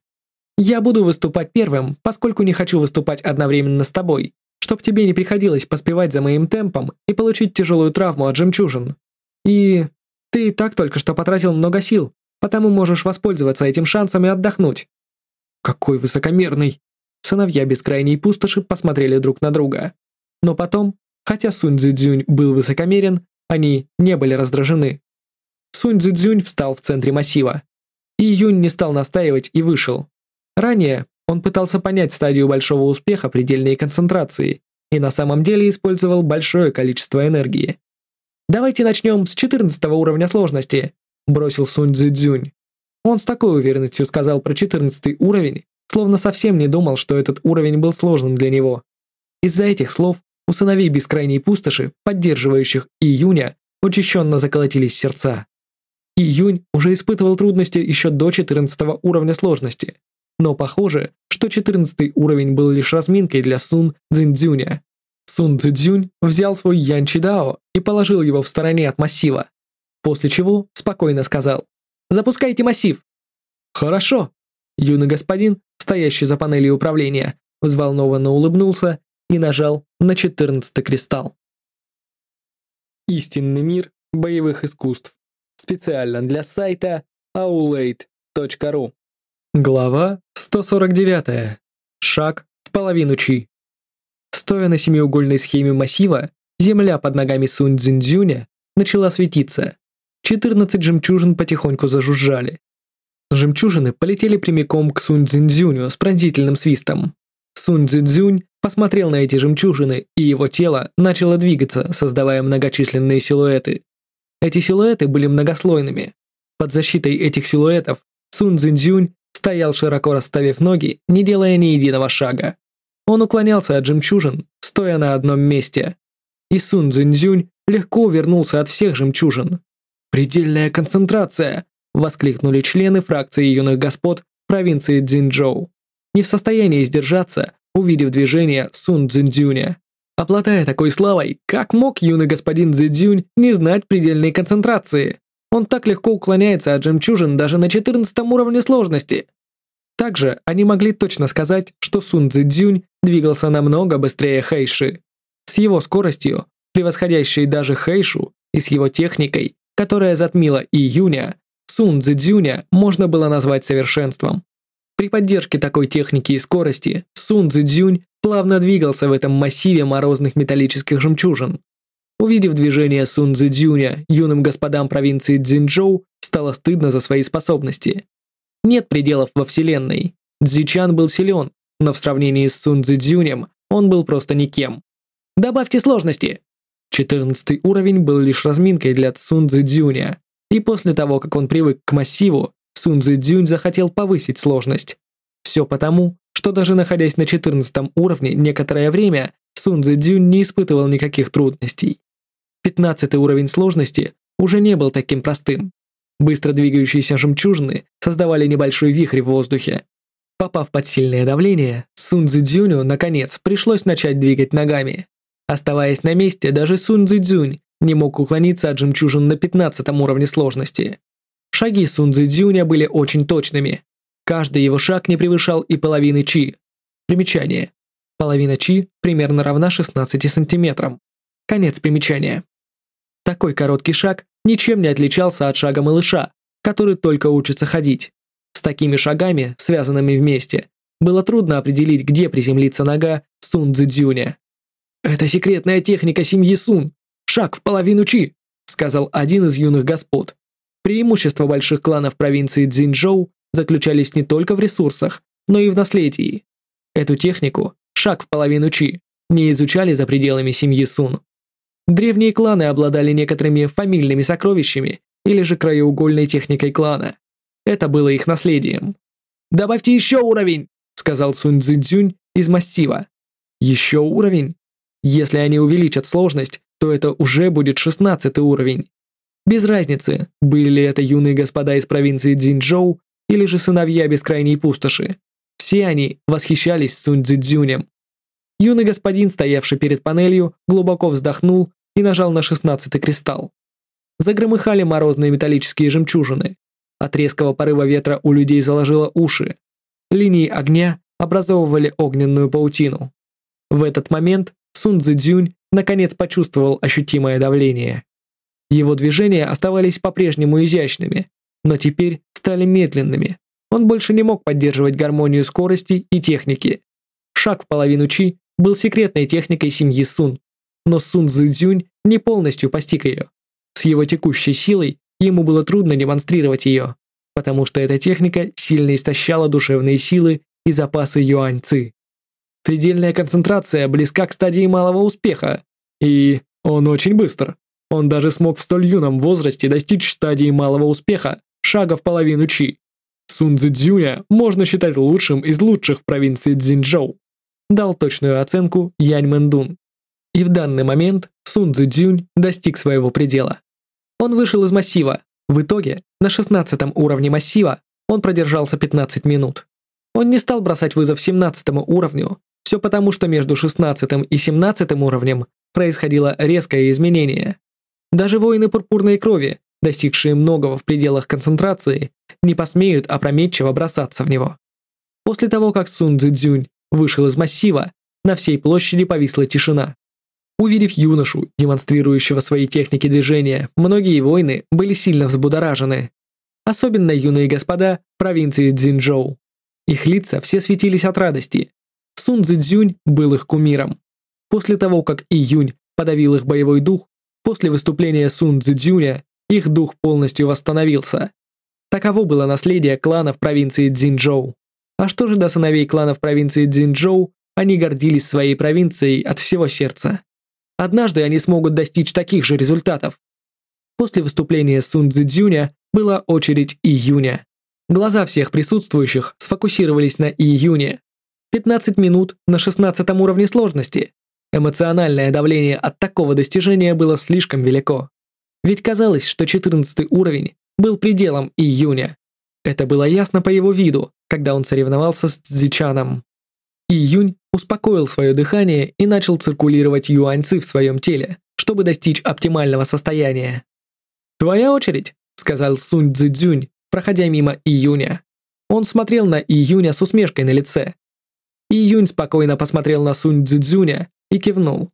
A: «Я буду выступать первым, поскольку не хочу выступать одновременно с тобой, чтоб тебе не приходилось поспевать за моим темпом и получить тяжелую травму от жемчужин. И ты и так только что потратил много сил, потому можешь воспользоваться этим шансом и отдохнуть». «Какой высокомерный!» Сыновья бескрайней пустоши посмотрели друг на друга. Но потом, хотя Сунь Цзюнь был высокомерен, они не были раздражены. Сунь Цзюнь встал в центре массива. И Юнь не стал настаивать и вышел. Ранее он пытался понять стадию большого успеха предельной концентрации и на самом деле использовал большое количество энергии. «Давайте начнем с 14 уровня сложности», — бросил Сунь Цзюнь. Он с такой уверенностью сказал про 14 уровень, словно совсем не думал, что этот уровень был сложным для него. Из-за этих слов у сыновей бескрайней пустоши, поддерживающих июня, учащенно заколотились сердца. Июнь уже испытывал трудности еще до 14 уровня сложности, но похоже, что 14 уровень был лишь разминкой для Сун Цзиндзюня. Сун Цзиндзюнь взял свой Ян Чидао и положил его в стороне от массива, после чего спокойно сказал «Запускайте массив!» «Хорошо!» Юный господин, стоящий за панелью управления, взволнованно улыбнулся и нажал на 14 кристалл. Истинный мир боевых искусств. Специально для сайта aulade.ru. Глава 149. Шаг в половину чи. Стоя на семиугольной схеме массива, земля под ногами Сунь Цзиньцзюня начала светиться. 14 жемчужин потихоньку зажужжали. Жемчужины полетели прямиком к Сунь Цзиньцзюню с пронзительным свистом. Сунь Цзюнь посмотрел на эти жемчужины, и его тело начало двигаться, создавая многочисленные силуэты. Эти силуэты были многослойными. Под защитой этих силуэтов Сун Цзюнь стоял широко расставив ноги, не делая ни единого шага. Он уклонялся от жемчужин, стоя на одном месте. И Сун Цзюнь легко увернулся от всех жемчужин. «Предельная концентрация!» – воскликнули члены фракции юных господ провинции Цзиньчжоу не в состоянии сдержаться, увидев движение Сун Цзюньцзюня. Оплатая такой славой, как мог юный господин Цзюнь не знать предельной концентрации? Он так легко уклоняется от жемчужин даже на 14 уровне сложности. Также они могли точно сказать, что Сун Цзюнь двигался намного быстрее Хэйши. С его скоростью, превосходящей даже Хэйшу, и с его техникой, которая затмила и Юня, Сун Цзюня можно было назвать совершенством. При поддержке такой техники и скорости Сун Цзюнь плавно двигался в этом массиве морозных металлических жемчужин. Увидев движение Сун Цзюня, юным господам провинции Цзиньчжоу стало стыдно за свои способности. Нет пределов во вселенной. Цзичан был силен, но в сравнении с Сун Цзюнем он был просто никем. Добавьте сложности. 14 уровень был лишь разминкой для Цун Цзюня, и после того, как он привык к массиву, Сунзы Дзюнь захотел повысить сложность. Все потому, что даже находясь на 14 уровне некоторое время, Сунзы Дзюнь не испытывал никаких трудностей. 15 уровень сложности уже не был таким простым. Быстро двигающиеся жемчужины создавали небольшой вихрь в воздухе. Попав под сильное давление, Сунзи Дзюню, наконец, пришлось начать двигать ногами. Оставаясь на месте, даже Сунзи Дзюнь не мог уклониться от жемчужин на 15 уровне сложности. Шаги Сунзы Дзюня были очень точными. Каждый его шаг не превышал и половины чи. Примечание. Половина чи примерно равна 16 сантиметрам. Конец примечания. Такой короткий шаг ничем не отличался от шага малыша, который только учится ходить. С такими шагами, связанными вместе, было трудно определить, где приземлится нога Сун Цзюня. «Это секретная техника семьи Сун! Шаг в половину чи!» — сказал один из юных господ. Преимущества больших кланов провинции Цзиньчжоу заключались не только в ресурсах, но и в наследии. Эту технику, шаг в половину чи, не изучали за пределами семьи Сун. Древние кланы обладали некоторыми фамильными сокровищами или же краеугольной техникой клана. Это было их наследием. «Добавьте еще уровень!» — сказал Сунь Цзиньцзюнь из массива. «Еще уровень? Если они увеличат сложность, то это уже будет 16 уровень. Без разницы, были ли это юные господа из провинции Дзинчжоу или же сыновья бескрайней пустоши. Все они восхищались Сунь Цзюнем. Юный господин, стоявший перед панелью, глубоко вздохнул и нажал на шестнадцатый кристалл. Загромыхали морозные металлические жемчужины. От резкого порыва ветра у людей заложило уши. Линии огня образовывали огненную паутину. В этот момент Сунь Цзюнь наконец почувствовал ощутимое давление. Его движения оставались по-прежнему изящными, но теперь стали медленными. Он больше не мог поддерживать гармонию скорости и техники. Шаг в половину Чи был секретной техникой семьи Сун, но Сун Цзюнь не полностью постиг ее. С его текущей силой ему было трудно демонстрировать ее, потому что эта техника сильно истощала душевные силы и запасы юаньцы. Предельная концентрация близка к стадии малого успеха, и он очень быстро. Он даже смог в столь юном возрасте достичь стадии малого успеха, шага в половину Чи. Сун Цзюня можно считать лучшим из лучших в провинции Цзиньчжоу. Дал точную оценку Янь Мэндун. И в данный момент Сун Цзюнь достиг своего предела. Он вышел из массива. В итоге, на 16 уровне массива он продержался 15 минут. Он не стал бросать вызов 17 уровню, все потому, что между 16 и 17 уровнем происходило резкое изменение. Даже воины пурпурной крови, достигшие многого в пределах концентрации, не посмеют опрометчиво бросаться в него. После того, как Сун Цзюнь вышел из массива, на всей площади повисла тишина. Уверив юношу, демонстрирующего свои техники движения, многие воины были сильно взбудоражены. Особенно юные господа провинции Цзиньчжоу. Их лица все светились от радости. Сун Цзюнь был их кумиром. После того, как Июнь подавил их боевой дух, После выступления Сун Цзюня их дух полностью восстановился. Таково было наследие кланов провинции Цзиньчжоу. А что же до сыновей кланов провинции Цзиньчжоу, они гордились своей провинцией от всего сердца. Однажды они смогут достичь таких же результатов. После выступления Сун Цзюня была очередь июня. Глаза всех присутствующих сфокусировались на июне. 15 минут на 16 уровне сложности. Эмоциональное давление от такого достижения было слишком велико. Ведь казалось, что 14 уровень был пределом июня. Это было ясно по его виду, когда он соревновался с Цзичаном. Июнь успокоил свое дыхание и начал циркулировать юаньцы в своем теле, чтобы достичь оптимального состояния. «Твоя очередь», — сказал Сунь Цзюнь, проходя мимо Июня. Он смотрел на Июня с усмешкой на лице. Июнь спокойно посмотрел на Сунь Цзюня и кивнул.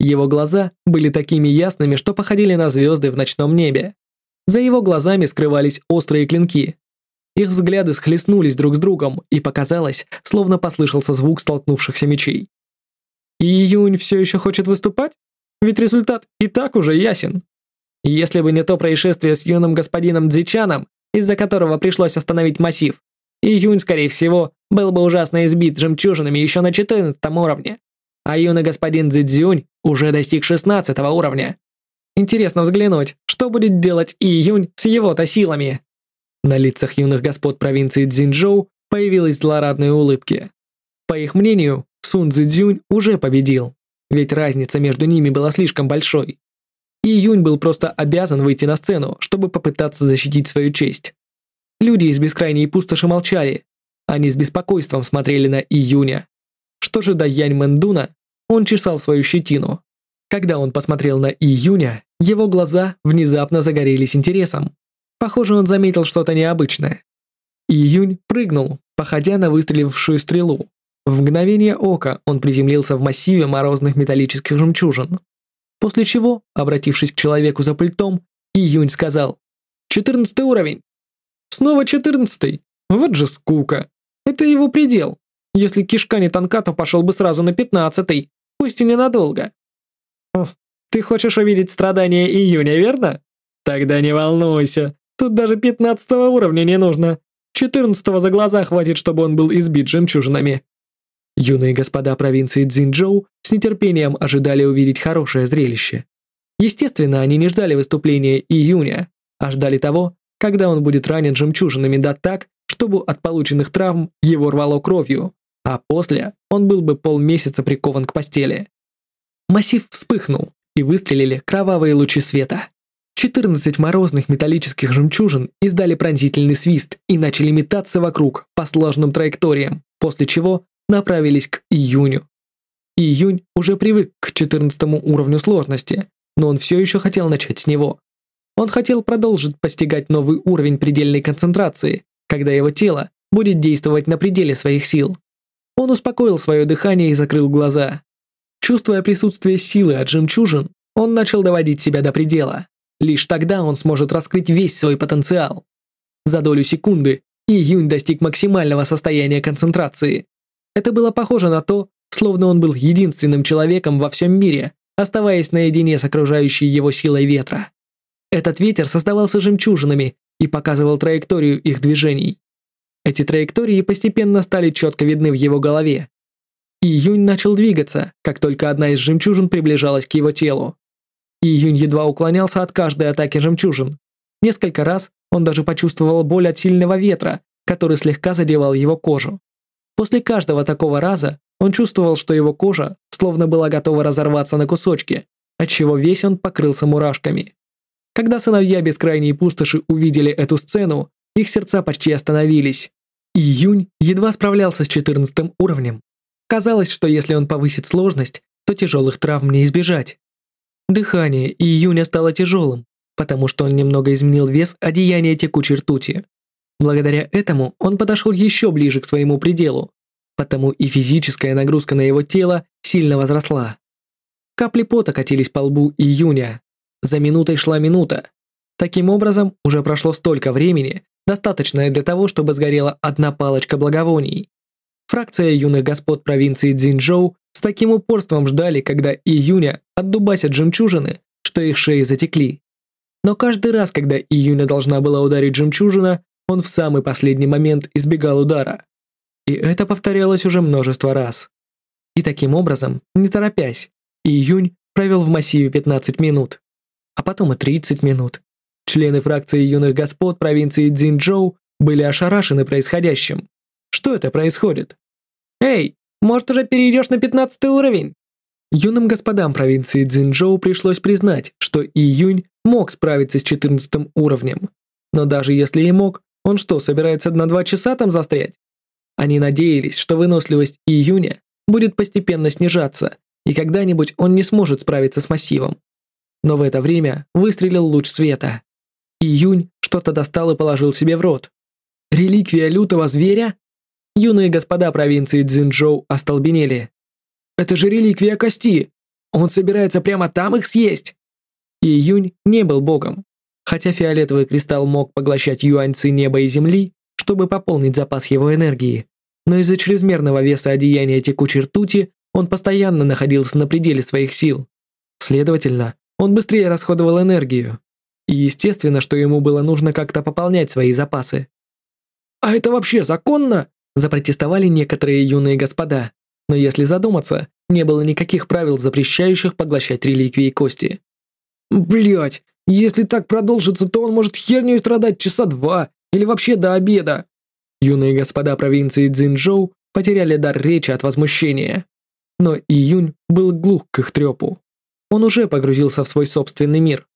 A: Его глаза были такими ясными, что походили на звезды в ночном небе. За его глазами скрывались острые клинки. Их взгляды схлестнулись друг с другом, и показалось, словно послышался звук столкнувшихся мечей. «Июнь все еще хочет выступать? Ведь результат и так уже ясен. Если бы не то происшествие с юным господином Дзичаном, из-за которого пришлось остановить массив, Июнь, скорее всего, был бы ужасно избит жемчужинами еще на 14 уровне а юный господин Цзэцзюнь уже достиг 16 уровня. Интересно взглянуть, что будет делать Июнь с его-то силами. На лицах юных господ провинции Цзиньчжоу появились злорадные улыбки. По их мнению, Сун Цзэцзюнь уже победил, ведь разница между ними была слишком большой. Июнь был просто обязан выйти на сцену, чтобы попытаться защитить свою честь. Люди из бескрайней пустоши молчали. Они с беспокойством смотрели на Июня. Что же до Янь Мэндуна, он чесал свою щетину. Когда он посмотрел на Июня, его глаза внезапно загорелись интересом. Похоже, он заметил что-то необычное. Июнь прыгнул, походя на выстрелившую стрелу. В мгновение ока он приземлился в массиве морозных металлических жемчужин. После чего, обратившись к человеку за пультом, Июнь сказал «Четырнадцатый уровень». «Снова четырнадцатый? Вот же скука! Это его предел. Если кишка не тонка, то пошел бы сразу на пятнадцатый пусть и ненадолго. Ты хочешь увидеть страдания июня, верно? Тогда не волнуйся. Тут даже 15 уровня не нужно. 14 за глаза хватит, чтобы он был избит жемчужинами. Юные господа провинции Цзиньчжоу с нетерпением ожидали увидеть хорошее зрелище. Естественно, они не ждали выступления июня, а ждали того, когда он будет ранен жемчужинами да так, чтобы от полученных травм его рвало кровью а после он был бы полмесяца прикован к постели. Массив вспыхнул, и выстрелили кровавые лучи света. 14 морозных металлических жемчужин издали пронзительный свист и начали метаться вокруг по сложным траекториям, после чего направились к июню. Июнь уже привык к 14 уровню сложности, но он все еще хотел начать с него. Он хотел продолжить постигать новый уровень предельной концентрации, когда его тело будет действовать на пределе своих сил. Он успокоил свое дыхание и закрыл глаза. Чувствуя присутствие силы от жемчужин, он начал доводить себя до предела. Лишь тогда он сможет раскрыть весь свой потенциал. За долю секунды Июнь достиг максимального состояния концентрации. Это было похоже на то, словно он был единственным человеком во всем мире, оставаясь наедине с окружающей его силой ветра. Этот ветер создавался жемчужинами и показывал траекторию их движений. Эти траектории постепенно стали четко видны в его голове. Июнь начал двигаться, как только одна из жемчужин приближалась к его телу. Июнь едва уклонялся от каждой атаки жемчужин. Несколько раз он даже почувствовал боль от сильного ветра, который слегка задевал его кожу. После каждого такого раза он чувствовал, что его кожа словно была готова разорваться на кусочки, отчего весь он покрылся мурашками. Когда сыновья бескрайней пустоши увидели эту сцену, их сердца почти остановились. Июнь едва справлялся с 14 уровнем. Казалось, что если он повысит сложность, то тяжелых травм не избежать. Дыхание Июня стало тяжелым, потому что он немного изменил вес одеяния текучей ртути. Благодаря этому он подошел еще ближе к своему пределу, потому и физическая нагрузка на его тело сильно возросла. Капли пота катились по лбу Июня. За минутой шла минута. Таким образом, уже прошло столько времени, достаточное для того, чтобы сгорела одна палочка благовоний. Фракция юных господ провинции Цзиньчжоу с таким упорством ждали, когда июня отдубасят жемчужины, что их шеи затекли. Но каждый раз, когда июня должна была ударить жемчужина, он в самый последний момент избегал удара. И это повторялось уже множество раз. И таким образом, не торопясь, июнь провел в массиве 15 минут, а потом и 30 минут, Члены фракции юных господ провинции Дзинчжоу были ошарашены происходящим. Что это происходит? «Эй, может, уже перейдешь на 15 уровень?» Юным господам провинции Дзинчжоу пришлось признать, что Июнь мог справиться с 14 уровнем. Но даже если и мог, он что, собирается на 2 часа там застрять? Они надеялись, что выносливость Июня будет постепенно снижаться, и когда-нибудь он не сможет справиться с массивом. Но в это время выстрелил луч света. И Юнь что-то достал и положил себе в рот. Реликвия лютого зверя? Юные господа провинции Цзинчжоу остолбенели. Это же реликвия кости. Он собирается прямо там их съесть. И Юнь не был богом. Хотя фиолетовый кристалл мог поглощать юаньцы неба и земли, чтобы пополнить запас его энергии, но из-за чрезмерного веса одеяния текучей ртути он постоянно находился на пределе своих сил. Следовательно, он быстрее расходовал энергию. И естественно, что ему было нужно как-то пополнять свои запасы. «А это вообще законно?» запротестовали некоторые юные господа. Но если задуматься, не было никаких правил, запрещающих поглощать реликвии кости. Блять, если так продолжится, то он может херню страдать часа два или вообще до обеда. Юные господа провинции Цзиньчжоу потеряли дар речи от возмущения. Но Июнь был глух к их трепу. Он уже погрузился в свой собственный мир.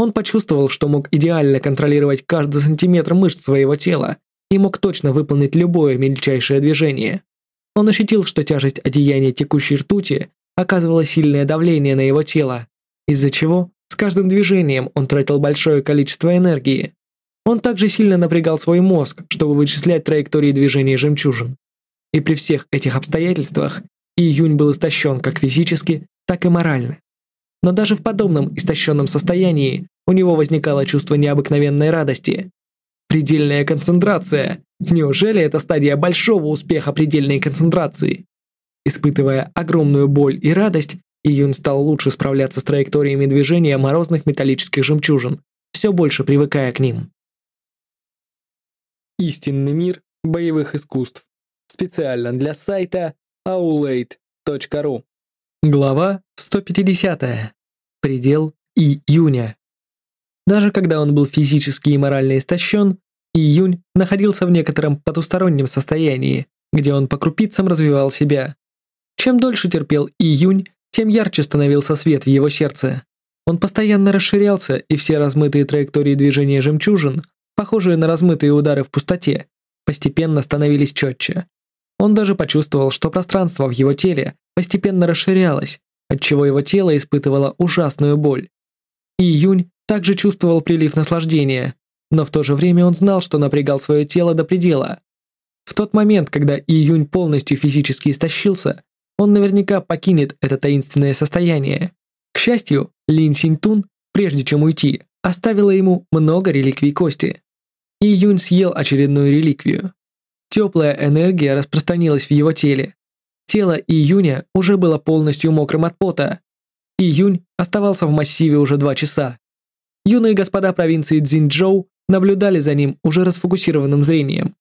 A: Он почувствовал, что мог идеально контролировать каждый сантиметр мышц своего тела и мог точно выполнить любое мельчайшее движение. Он ощутил, что тяжесть одеяния текущей ртути оказывала сильное давление на его тело, из-за чего с каждым движением он тратил большое количество энергии. Он также сильно напрягал свой мозг, чтобы вычислять траектории движения жемчужин. И при всех этих обстоятельствах Июнь был истощен как физически, так и морально но даже в подобном истощенном состоянии у него возникало чувство необыкновенной радости. Предельная концентрация. Неужели это стадия большого успеха предельной концентрации? Испытывая огромную боль и радость, Июнь стал лучше справляться с траекториями движения морозных металлических жемчужин, все больше привыкая к ним. Истинный мир боевых искусств. Специально для сайта aulade.ru. Глава 150. -е. Предел июня. Даже когда он был физически и морально истощен, июнь находился в некотором потустороннем состоянии, где он по крупицам развивал себя. Чем дольше терпел июнь, тем ярче становился свет в его сердце. Он постоянно расширялся, и все размытые траектории движения жемчужин, похожие на размытые удары в пустоте, постепенно становились четче. Он даже почувствовал, что пространство в его теле постепенно расширялось, отчего его тело испытывало ужасную боль. Июнь также чувствовал прилив наслаждения, но в то же время он знал, что напрягал свое тело до предела. В тот момент, когда Июнь полностью физически истощился, он наверняка покинет это таинственное состояние. К счастью, Лин Синтун, прежде чем уйти, оставила ему много реликвий кости. Июнь съел очередную реликвию. Теплая энергия распространилась в его теле, Тело Июня уже было полностью мокрым от пота. Июнь оставался в массиве уже два часа. Юные господа провинции Цзиньчжоу наблюдали за ним уже расфокусированным зрением.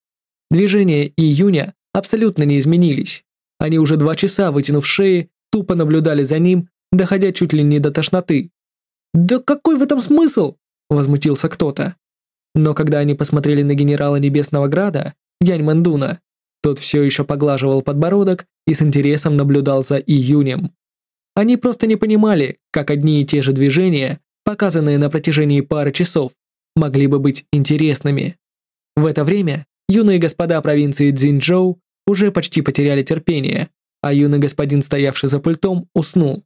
A: Движения Июня абсолютно не изменились. Они уже два часа, вытянув шеи, тупо наблюдали за ним, доходя чуть ли не до тошноты. «Да какой в этом смысл?» – возмутился кто-то. Но когда они посмотрели на генерала Небесного Града, Янь Мандуна, тот все еще поглаживал подбородок и с интересом наблюдал за Июнем. Они просто не понимали, как одни и те же движения, показанные на протяжении пары часов, могли бы быть интересными. В это время юные господа провинции Цзиньчжоу уже почти потеряли терпение, а юный господин, стоявший за пультом, уснул.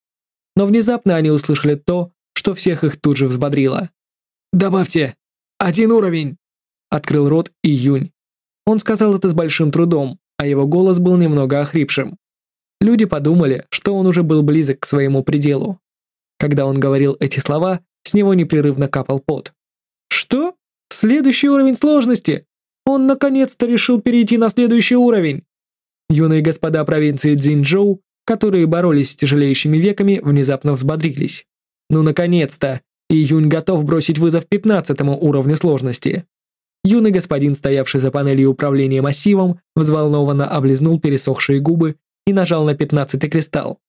A: Но внезапно они услышали то, что всех их тут же взбодрило. «Добавьте! Один уровень!» Открыл рот Июнь. Он сказал это с большим трудом, а его голос был немного охрипшим. Люди подумали, что он уже был близок к своему пределу. Когда он говорил эти слова, с него непрерывно капал пот. «Что? Следующий уровень сложности? Он наконец-то решил перейти на следующий уровень!» Юные господа провинции Цзиньчжоу, которые боролись с тяжелеющими веками, внезапно взбодрились. «Ну, наконец-то! Июнь готов бросить вызов 15 уровню сложности!» Юный господин, стоявший за панелью управления массивом, взволнованно облизнул пересохшие губы и нажал на пятнадцатый кристалл.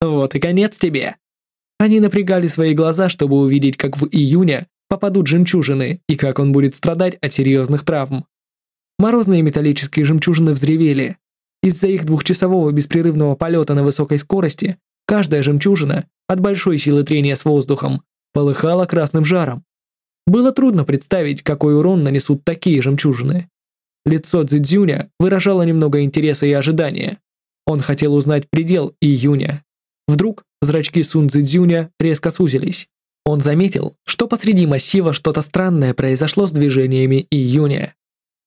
A: «Вот и конец тебе!» Они напрягали свои глаза, чтобы увидеть, как в июне попадут жемчужины и как он будет страдать от серьезных травм. Морозные металлические жемчужины взревели. Из-за их двухчасового беспрерывного полета на высокой скорости каждая жемчужина от большой силы трения с воздухом полыхала красным жаром. Было трудно представить, какой урон нанесут такие жемчужины. Лицо Цзюдзюня выражало немного интереса и ожидания. Он хотел узнать предел июня. Вдруг зрачки Сун Цзюдзюня резко сузились. Он заметил, что посреди массива что-то странное произошло с движениями июня.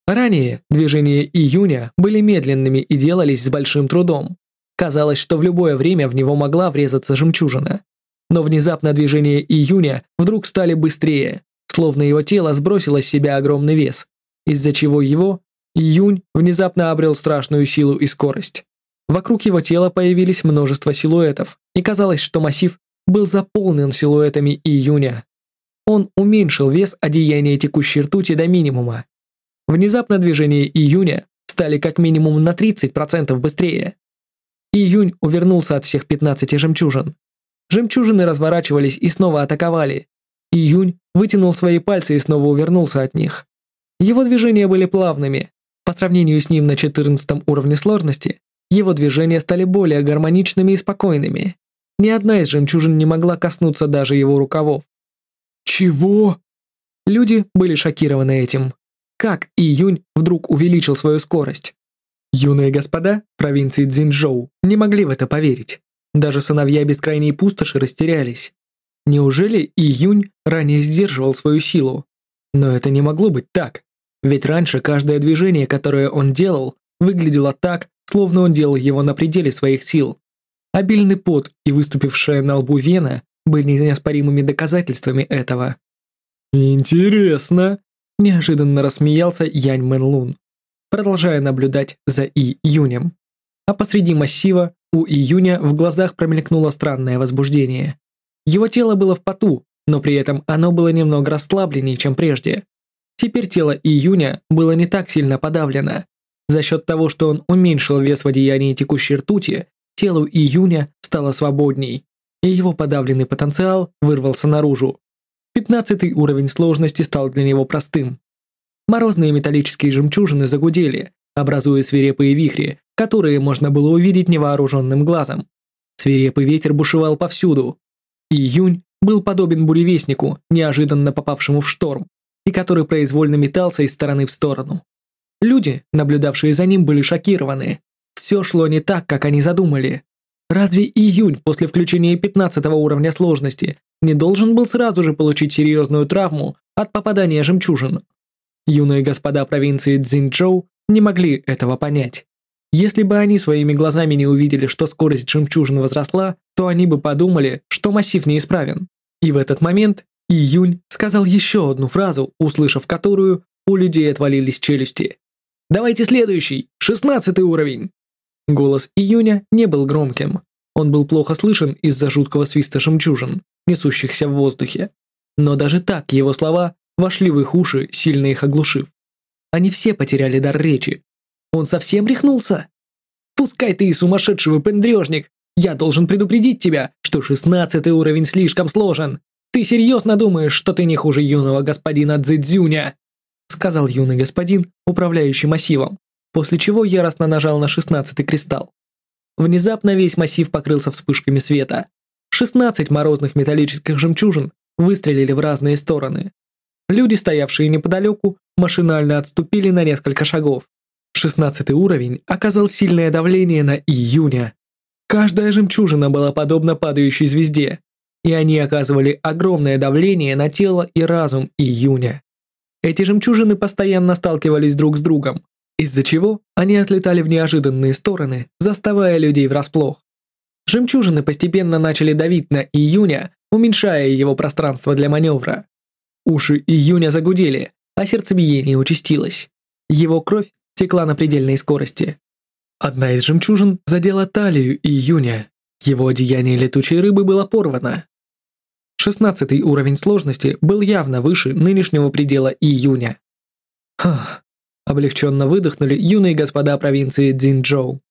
A: Ранее движения июня были медленными и делались с большим трудом. Казалось, что в любое время в него могла врезаться жемчужина. Но внезапно движения июня вдруг стали быстрее словно его тело сбросило с себя огромный вес, из-за чего его, Юнь внезапно обрел страшную силу и скорость. Вокруг его тела появились множество силуэтов, и казалось, что массив был заполнен силуэтами Июня. Он уменьшил вес одеяния текущей ртути до минимума. Внезапно движения Июня стали как минимум на 30% быстрее. Июнь увернулся от всех 15 жемчужин. Жемчужины разворачивались и снова атаковали, Июнь вытянул свои пальцы и снова увернулся от них. Его движения были плавными. По сравнению с ним на 14 уровне сложности, его движения стали более гармоничными и спокойными. Ни одна из жемчужин не могла коснуться даже его рукавов. «Чего?» Люди были шокированы этим. Как Июнь вдруг увеличил свою скорость? Юные господа провинции Цзиньчжоу не могли в это поверить. Даже сыновья бескрайней пустоши растерялись. Неужели июнь ранее сдерживал свою силу? Но это не могло быть так. Ведь раньше каждое движение, которое он делал, выглядело так, словно он делал его на пределе своих сил. Обильный пот и выступившая на лбу вена были неоспоримыми доказательствами этого. «Интересно!» – неожиданно рассмеялся Янь Мэн Лун, продолжая наблюдать за Июнем. А посреди массива у Июня в глазах промелькнуло странное возбуждение. Его тело было в поту, но при этом оно было немного расслабленнее, чем прежде. Теперь тело Июня было не так сильно подавлено. За счет того, что он уменьшил вес в одеянии текущей ртути, Телу Июня стало свободней, и его подавленный потенциал вырвался наружу. Пятнадцатый уровень сложности стал для него простым. Морозные металлические жемчужины загудели, образуя свирепые вихри, которые можно было увидеть невооруженным глазом. Свирепый ветер бушевал повсюду, Июнь был подобен буревестнику, неожиданно попавшему в шторм, и который произвольно метался из стороны в сторону. Люди, наблюдавшие за ним, были шокированы. Все шло не так, как они задумали. Разве июнь после включения 15 уровня сложности не должен был сразу же получить серьезную травму от попадания жемчужин? Юные господа провинции Цзиньчжоу не могли этого понять. Если бы они своими глазами не увидели, что скорость жемчужины возросла, то они бы подумали, что массив неисправен. И в этот момент Июнь сказал еще одну фразу, услышав которую, у людей отвалились челюсти. «Давайте следующий, шестнадцатый уровень!» Голос Июня не был громким. Он был плохо слышен из-за жуткого свиста жемчужин, несущихся в воздухе. Но даже так его слова вошли в их уши, сильно их оглушив. Они все потеряли дар речи, он совсем рехнулся? Пускай ты и сумасшедший пендрежник. Я должен предупредить тебя, что шестнадцатый уровень слишком сложен. Ты серьезно думаешь, что ты не хуже юного господина Цзэцзюня? Сказал юный господин, управляющий массивом, после чего яростно нажал на шестнадцатый кристалл. Внезапно весь массив покрылся вспышками света. 16 морозных металлических жемчужин выстрелили в разные стороны. Люди, стоявшие неподалеку, машинально отступили на несколько шагов. 16 уровень оказал сильное давление на июня. Каждая жемчужина была подобна падающей звезде, и они оказывали огромное давление на тело и разум июня. Эти жемчужины постоянно сталкивались друг с другом, из-за чего они отлетали в неожиданные стороны, заставая людей врасплох. Жемчужины постепенно начали давить на июня, уменьшая его пространство для маневра. Уши июня загудели, а сердцебиение участилось. Его кровь текла на предельной скорости. Одна из жемчужин задела талию июня. Его одеяние летучей рыбы было порвано. Шестнадцатый уровень сложности был явно выше нынешнего предела июня. Хах. Облегченно выдохнули юные господа провинции Дзинчжоу.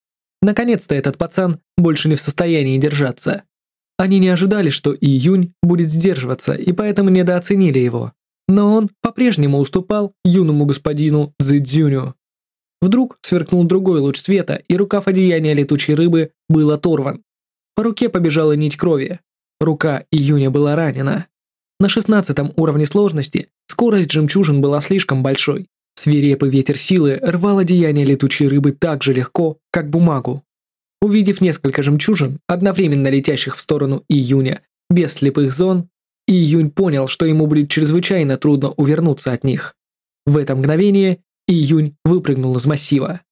A: Наконец-то этот пацан больше не в состоянии держаться. Они не ожидали, что июнь будет сдерживаться, и поэтому недооценили его. Но он по-прежнему уступал юному господину Цзэцзюню. Вдруг сверкнул другой луч света, и рукав одеяния летучей рыбы был оторван. По руке побежала нить крови. Рука Июня была ранена. На шестнадцатом уровне сложности скорость жемчужин была слишком большой. Свирепый ветер силы рвал одеяние летучей рыбы так же легко, как бумагу. Увидев несколько жемчужин, одновременно летящих в сторону Июня, без слепых зон, Июнь понял, что ему будет чрезвычайно трудно увернуться от них. В это мгновение Июнь выпрыгнул из массива.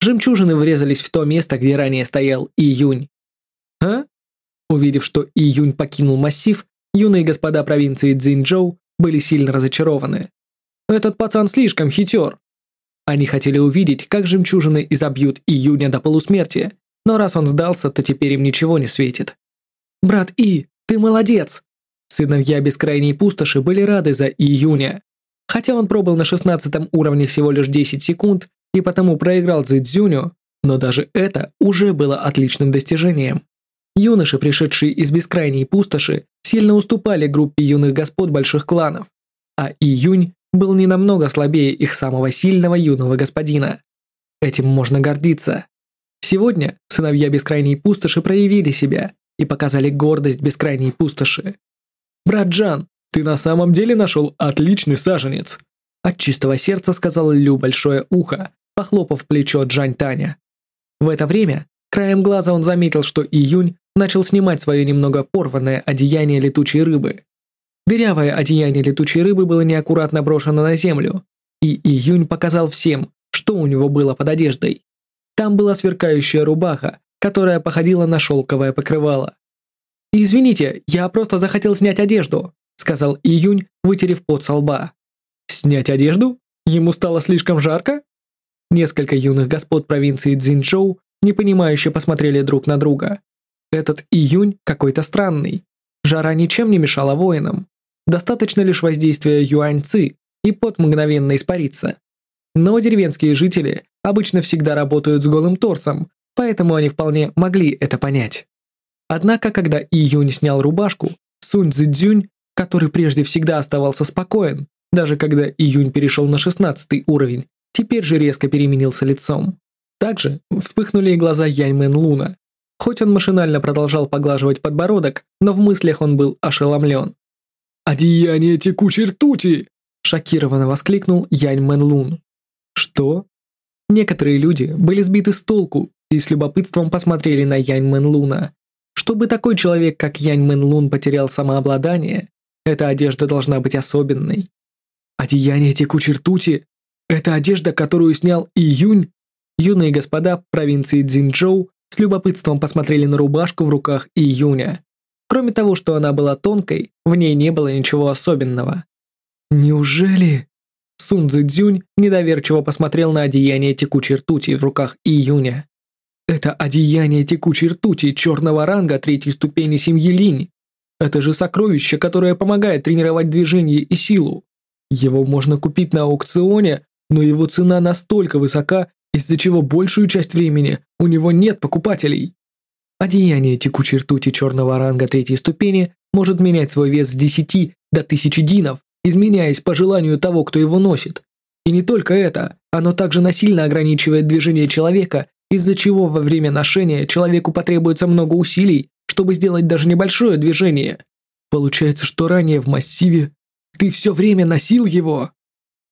A: Жемчужины врезались в то место, где ранее стоял Июнь. «А?» Увидев, что Июнь покинул массив, юные господа провинции Цзиньчжоу были сильно разочарованы. «Этот пацан слишком хитер!» Они хотели увидеть, как жемчужины изобьют Июня до полусмерти, но раз он сдался, то теперь им ничего не светит. «Брат И, ты молодец!» Сыновья бескрайней пустоши были рады за Июня. Хотя он пробыл на 16 уровне всего лишь 10 секунд и потому проиграл Цзюню, но даже это уже было отличным достижением. Юноши, пришедшие из бескрайней пустоши, сильно уступали группе юных господ больших кланов, а Июнь был не намного слабее их самого сильного юного господина. Этим можно гордиться. Сегодня сыновья бескрайней пустоши проявили себя и показали гордость бескрайней пустоши. Брат Джан, ты на самом деле нашел отличный саженец!» От чистого сердца сказал Лю большое ухо, похлопав плечо Джань Таня. В это время краем глаза он заметил, что Июнь начал снимать свое немного порванное одеяние летучей рыбы. Дырявое одеяние летучей рыбы было неаккуратно брошено на землю, и Июнь показал всем, что у него было под одеждой. Там была сверкающая рубаха, которая походила на шелковое покрывало. «Извините, я просто захотел снять одежду», сказал Июнь, вытерев пот со лба. Снять одежду? Ему стало слишком жарко? Несколько юных господ провинции Цзиньчжоу непонимающе посмотрели друг на друга. Этот Июнь какой-то странный. Жара ничем не мешала воинам. Достаточно лишь воздействия юаньцы, и пот мгновенно испарится. Но деревенские жители обычно всегда работают с голым торсом, поэтому они вполне могли это понять. Однако, когда Июнь снял рубашку, Сунь Цзюнь который прежде всегда оставался спокоен, даже когда июнь перешел на 16 уровень, теперь же резко переменился лицом. Также вспыхнули и глаза Яньмен Луна. Хоть он машинально продолжал поглаживать подбородок, но в мыслях он был ошеломлен. «Одеяние текучей ртути!» – шокированно воскликнул Яньмен Лун. «Что?» Некоторые люди были сбиты с толку и с любопытством посмотрели на Яньмен Луна. Чтобы такой человек, как Яньмен Лун, потерял самообладание, эта одежда должна быть особенной. Одеяние текучей ртути – это одежда, которую снял Июнь. Юные господа провинции Цзинчжоу с любопытством посмотрели на рубашку в руках Июня. Кроме того, что она была тонкой, в ней не было ничего особенного. «Неужели?» Сун Цзюнь недоверчиво посмотрел на одеяние текучей ртути в руках Июня. «Это одеяние текучей ртути черного ранга третьей ступени семьи Линь. Это же сокровище, которое помогает тренировать движение и силу. Его можно купить на аукционе, но его цена настолько высока, из-за чего большую часть времени у него нет покупателей. Одеяние текучей ртути черного ранга третьей ступени может менять свой вес с 10 до 1000 динов, изменяясь по желанию того, кто его носит. И не только это, оно также насильно ограничивает движение человека, из-за чего во время ношения человеку потребуется много усилий, чтобы сделать даже небольшое движение. Получается, что ранее в массиве ты все время носил его.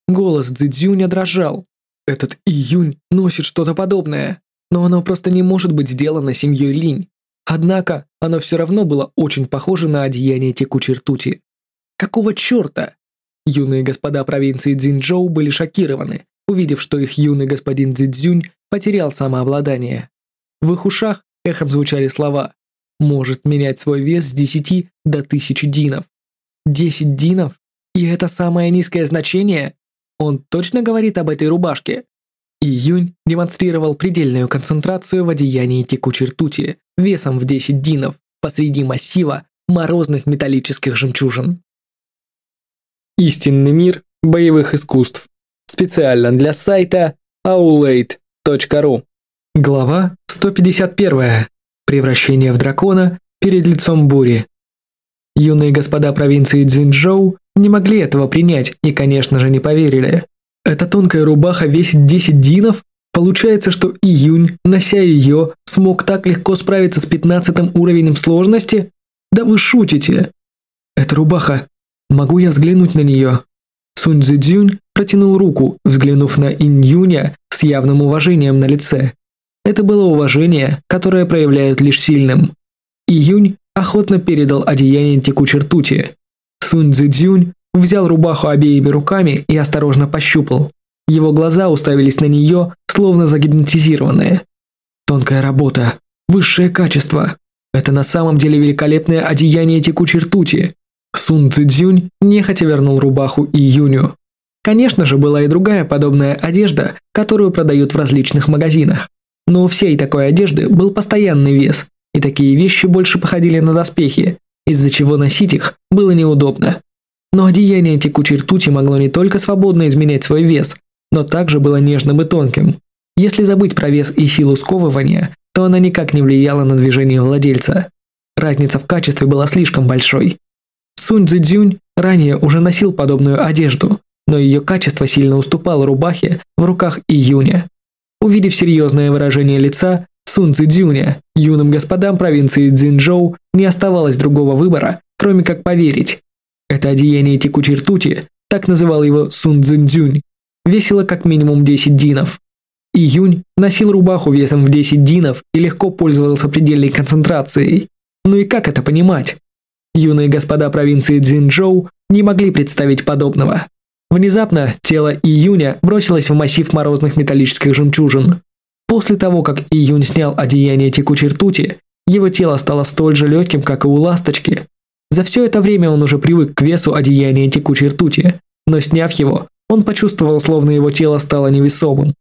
A: Голос Цзэцзюня дрожал. Этот июнь носит что-то подобное, но оно просто не может быть сделано семьей Линь. Однако оно все равно было очень похоже на одеяние текучей ртути. Какого черта? Юные господа провинции Цзиньчжоу были шокированы, увидев, что их юный господин Цзиньцзюнь потерял самообладание. В их ушах эхом звучали слова может менять свой вес с 10 до 1000 динов. 10 динов? И это самое низкое значение? Он точно говорит об этой рубашке? Июнь демонстрировал предельную концентрацию в одеянии текучей ртути весом в 10 динов посреди массива морозных металлических жемчужин. Истинный мир боевых искусств. Специально для сайта aulade.ru. Глава 151. Превращение в дракона перед лицом бури. Юные господа провинции Цзиньчжоу не могли этого принять и, конечно же, не поверили. Эта тонкая рубаха весит 10 динов? Получается, что Июнь, нося ее, смог так легко справиться с 15 уровнем сложности? Да вы шутите! Эта рубаха. Могу я взглянуть на нее? Сунь Цзюнь протянул руку, взглянув на Инь Юня с явным уважением на лице. Это было уважение, которое проявляют лишь сильным. Июнь охотно передал одеяние текучей ртути. Сунь Цзюнь взял рубаху обеими руками и осторожно пощупал. Его глаза уставились на нее, словно загипнотизированные. Тонкая работа, высшее качество. Это на самом деле великолепное одеяние текучей ртути. Сун Цзюнь нехотя вернул рубаху Июню. Конечно же, была и другая подобная одежда, которую продают в различных магазинах. Но у всей такой одежды был постоянный вес, и такие вещи больше походили на доспехи, из-за чего носить их было неудобно. Но одеяние текучей ртути могло не только свободно изменять свой вес, но также было нежным и тонким. Если забыть про вес и силу сковывания, то она никак не влияла на движение владельца. Разница в качестве была слишком большой. Сунь Цзюнь ранее уже носил подобную одежду, но ее качество сильно уступало рубахе в руках июня. Увидев серьезное выражение лица Сун Цзюня, юным господам провинции Цзинчжоу не оставалось другого выбора, кроме как поверить. Это одеяние текучей ртути, так называл его Сун Цзюнь, весило как минимум 10 динов. и Юнь носил рубаху весом в 10 динов и легко пользовался предельной концентрацией. Ну и как это понимать? Юные господа провинции Цзинчжоу не могли представить подобного. Внезапно тело Июня бросилось в массив морозных металлических жемчужин. После того, как Июнь снял одеяние текучей ртути, его тело стало столь же легким, как и у ласточки. За все это время он уже привык к весу одеяния текучей ртути, но сняв его, он почувствовал, словно его тело стало невесомым.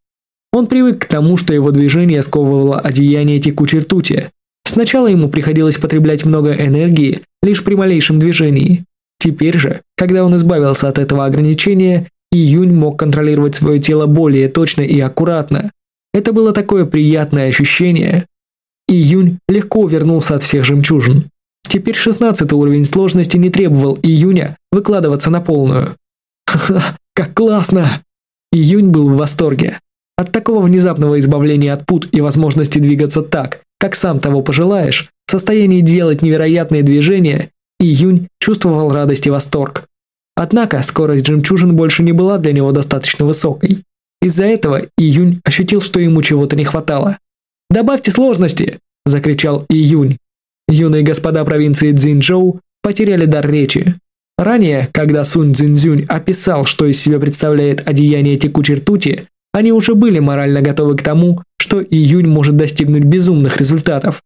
A: Он привык к тому, что его движение сковывало одеяние текучей ртути. Сначала ему приходилось потреблять много энергии лишь при малейшем движении, Теперь же, когда он избавился от этого ограничения, Июнь мог контролировать свое тело более точно и аккуратно. Это было такое приятное ощущение. Июнь легко вернулся от всех жемчужин. Теперь 16 уровень сложности не требовал Июня выкладываться на полную. Ха-ха, как классно! Июнь был в восторге. От такого внезапного избавления от пут и возможности двигаться так, как сам того пожелаешь, в состоянии делать невероятные движения и Юнь чувствовал радость и восторг. Однако скорость жемчужин больше не была для него достаточно высокой. Из-за этого Июнь ощутил, что ему чего-то не хватало. «Добавьте сложности!» – закричал Июнь. Юные господа провинции Цзиньчжоу потеряли дар речи. Ранее, когда Сунь Цзиньцзюнь описал, что из себя представляет одеяние текучей ртути, они уже были морально готовы к тому, что Июнь может достигнуть безумных результатов,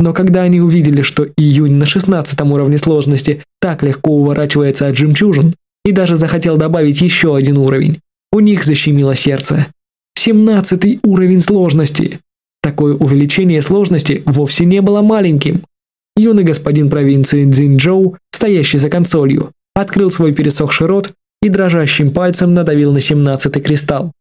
A: но когда они увидели, что июнь на 16 уровне сложности так легко уворачивается от жемчужин, и даже захотел добавить еще один уровень, у них защемило сердце. 17 уровень сложности! Такое увеличение сложности вовсе не было маленьким. Юный господин провинции Цзиньчжоу, стоящий за консолью, открыл свой пересохший рот и дрожащим пальцем надавил на 17 кристалл.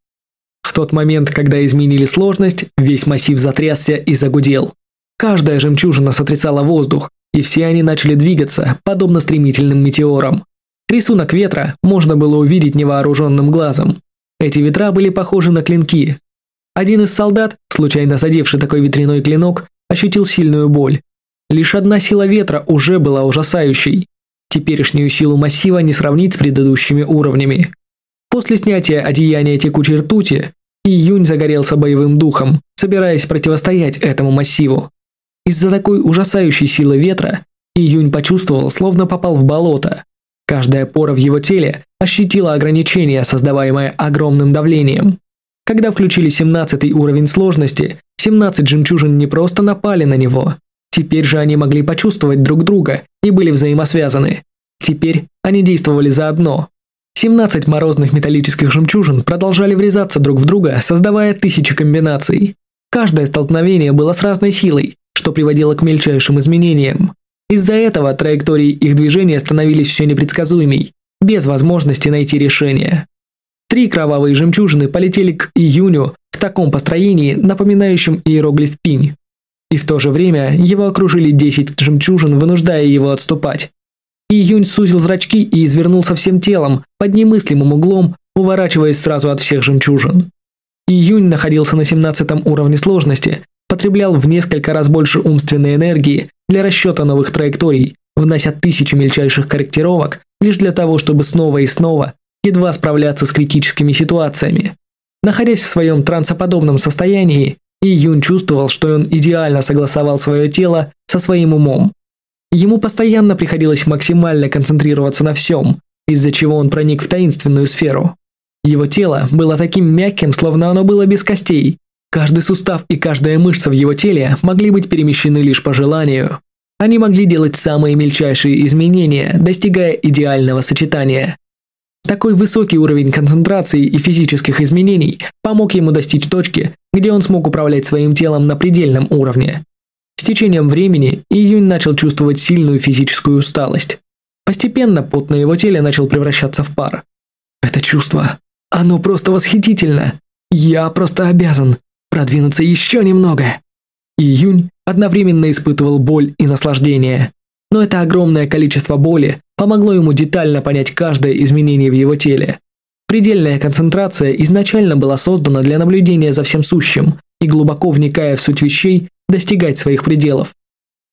A: В тот момент, когда изменили сложность, весь массив затрясся и загудел. Каждая жемчужина сотрясала воздух, и все они начали двигаться, подобно стремительным метеорам. Рисунок ветра можно было увидеть невооруженным глазом. Эти ветра были похожи на клинки. Один из солдат, случайно садивший такой ветряной клинок, ощутил сильную боль. Лишь одна сила ветра уже была ужасающей. Теперешнюю силу массива не сравнить с предыдущими уровнями. После снятия одеяния текучей ртути, Июнь загорелся боевым духом, собираясь противостоять этому массиву. Из-за такой ужасающей силы ветра Июнь почувствовал, словно попал в болото. Каждая пора в его теле ощутила ограничение, создаваемое огромным давлением. Когда включили 17 уровень сложности, 17 жемчужин не просто напали на него. Теперь же они могли почувствовать друг друга и были взаимосвязаны. Теперь они действовали заодно. 17 морозных металлических жемчужин продолжали врезаться друг в друга, создавая тысячи комбинаций. Каждое столкновение было с разной силой, что приводило к мельчайшим изменениям. Из-за этого траектории их движения становились все непредсказуемей, без возможности найти решение. Три кровавые жемчужины полетели к июню в таком построении, напоминающем иероглиф «пинь». И в то же время его окружили 10 жемчужин, вынуждая его отступать. Июнь сузил зрачки и извернулся всем телом, под немыслимым углом, уворачиваясь сразу от всех жемчужин. Июнь находился на 17 уровне сложности, потреблял в несколько раз больше умственной энергии для расчета новых траекторий, внося тысячи мельчайших корректировок лишь для того, чтобы снова и снова едва справляться с критическими ситуациями. Находясь в своем трансоподобном состоянии, И Юн чувствовал, что он идеально согласовал свое тело со своим умом. Ему постоянно приходилось максимально концентрироваться на всем, из-за чего он проник в таинственную сферу. Его тело было таким мягким, словно оно было без костей, Каждый сустав и каждая мышца в его теле могли быть перемещены лишь по желанию. Они могли делать самые мельчайшие изменения, достигая идеального сочетания. Такой высокий уровень концентрации и физических изменений помог ему достичь точки, где он смог управлять своим телом на предельном уровне. С течением времени Июнь начал чувствовать сильную физическую усталость. Постепенно пот на его теле начал превращаться в пар. Это чувство. Оно просто восхитительно. Я просто обязан продвинуться еще немного. Июнь одновременно испытывал боль и наслаждение, но это огромное количество боли помогло ему детально понять каждое изменение в его теле. Предельная концентрация изначально была создана для наблюдения за всем сущим и глубоко вникая в суть вещей, достигать своих пределов.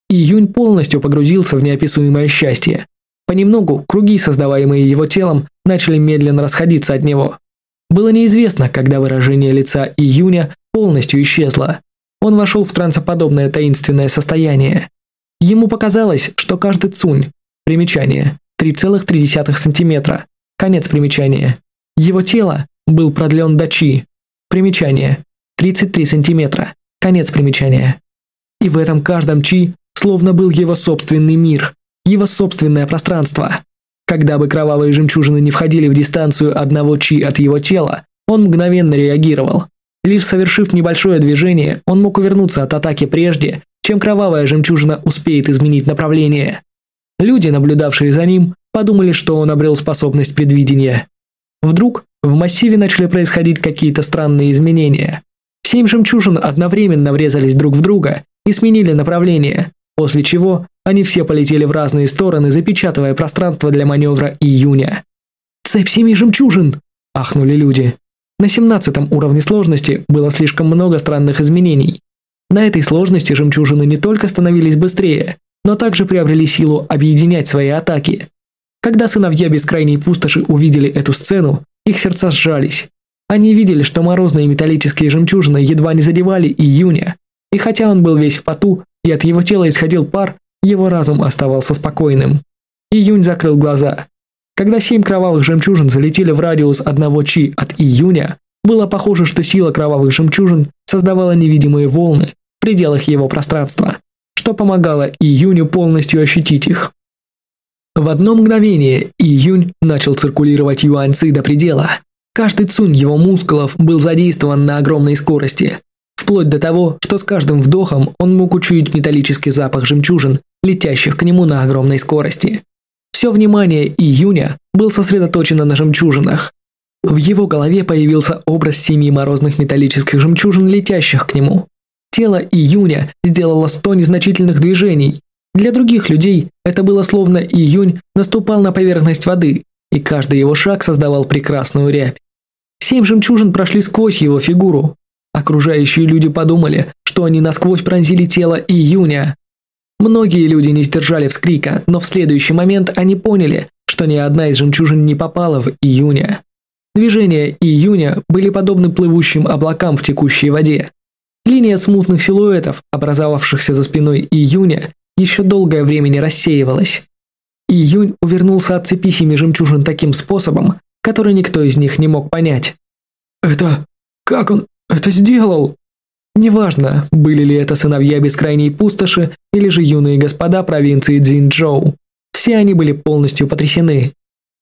A: Июнь полностью погрузился в неописуемое счастье. Понемногу круги, создаваемые его телом, начали медленно расходиться от него. Было неизвестно, когда выражение лица Июня полностью исчезла. Он вошел в трансоподобное таинственное состояние. Ему показалось, что каждый цунь, примечание, 3,3 см, конец примечания, его тело был продлен до чи, примечание, 33 см, конец примечания. И в этом каждом чи словно был его собственный мир, его собственное пространство. Когда бы кровавые жемчужины не входили в дистанцию одного чи от его тела, он мгновенно реагировал. Лишь совершив небольшое движение, он мог увернуться от атаки прежде, чем кровавая жемчужина успеет изменить направление. Люди, наблюдавшие за ним, подумали, что он обрел способность предвидения. Вдруг в массиве начали происходить какие-то странные изменения. Семь жемчужин одновременно врезались друг в друга и сменили направление, после чего они все полетели в разные стороны, запечатывая пространство для маневра июня. «Цепь семи жемчужин!» – ахнули люди. На 17 уровне сложности было слишком много странных изменений. На этой сложности жемчужины не только становились быстрее, но также приобрели силу объединять свои атаки. Когда сыновья Бескрайней Пустоши увидели эту сцену, их сердца сжались. Они видели, что морозные металлические жемчужины едва не задевали июня, и хотя он был весь в поту, и от его тела исходил пар, его разум оставался спокойным. Июнь закрыл глаза, когда семь кровавых жемчужин залетели в радиус одного чи от июня, было похоже, что сила кровавых жемчужин создавала невидимые волны в пределах его пространства, что помогало июню полностью ощутить их. В одно мгновение июнь начал циркулировать юаньцы до предела. Каждый цунь его мускулов был задействован на огромной скорости, вплоть до того, что с каждым вдохом он мог учуять металлический запах жемчужин, летящих к нему на огромной скорости. Все внимание июня был сосредоточено на жемчужинах. В его голове появился образ семи морозных металлических жемчужин, летящих к нему. Тело июня сделало сто незначительных движений. Для других людей это было словно июнь наступал на поверхность воды, и каждый его шаг создавал прекрасную рябь. Семь жемчужин прошли сквозь его фигуру. Окружающие люди подумали, что они насквозь пронзили тело июня. Многие люди не сдержали вскрика, но в следующий момент они поняли, что ни одна из жемчужин не попала в июня. Движения июня были подобны плывущим облакам в текущей воде. Линия смутных силуэтов, образовавшихся за спиной июня, еще долгое время не рассеивалась. Июнь увернулся от цепи семи жемчужин таким способом, который никто из них не мог понять. «Это... как он это сделал?» Неважно, были ли это сыновья бескрайней пустоши или же юные господа провинции Дзинчжоу, все они были полностью потрясены.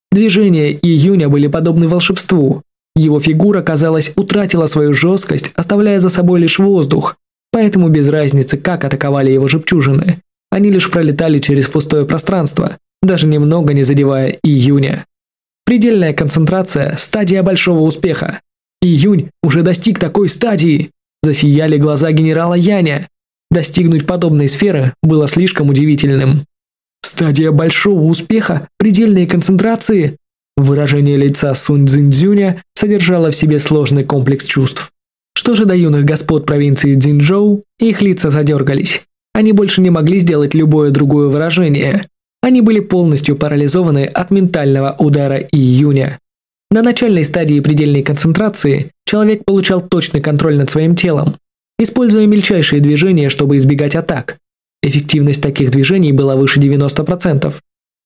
A: Движения июня были подобны волшебству. Его фигура, казалось, утратила свою жесткость, оставляя за собой лишь воздух, поэтому без разницы, как атаковали его жемчужины, они лишь пролетали через пустое пространство, даже немного не задевая июня. Предельная концентрация – стадия большого успеха. Июнь уже достиг такой стадии, засияли глаза генерала Яня. Достигнуть подобной сферы было слишком удивительным. Стадия большого успеха, предельной концентрации. Выражение лица Сунь Цзиньцзюня содержало в себе сложный комплекс чувств. Что же до юных господ провинции Дзинчжоу, их лица задергались. Они больше не могли сделать любое другое выражение. Они были полностью парализованы от ментального удара июня. На начальной стадии предельной концентрации человек получал точный контроль над своим телом, используя мельчайшие движения, чтобы избегать атак. Эффективность таких движений была выше 90%.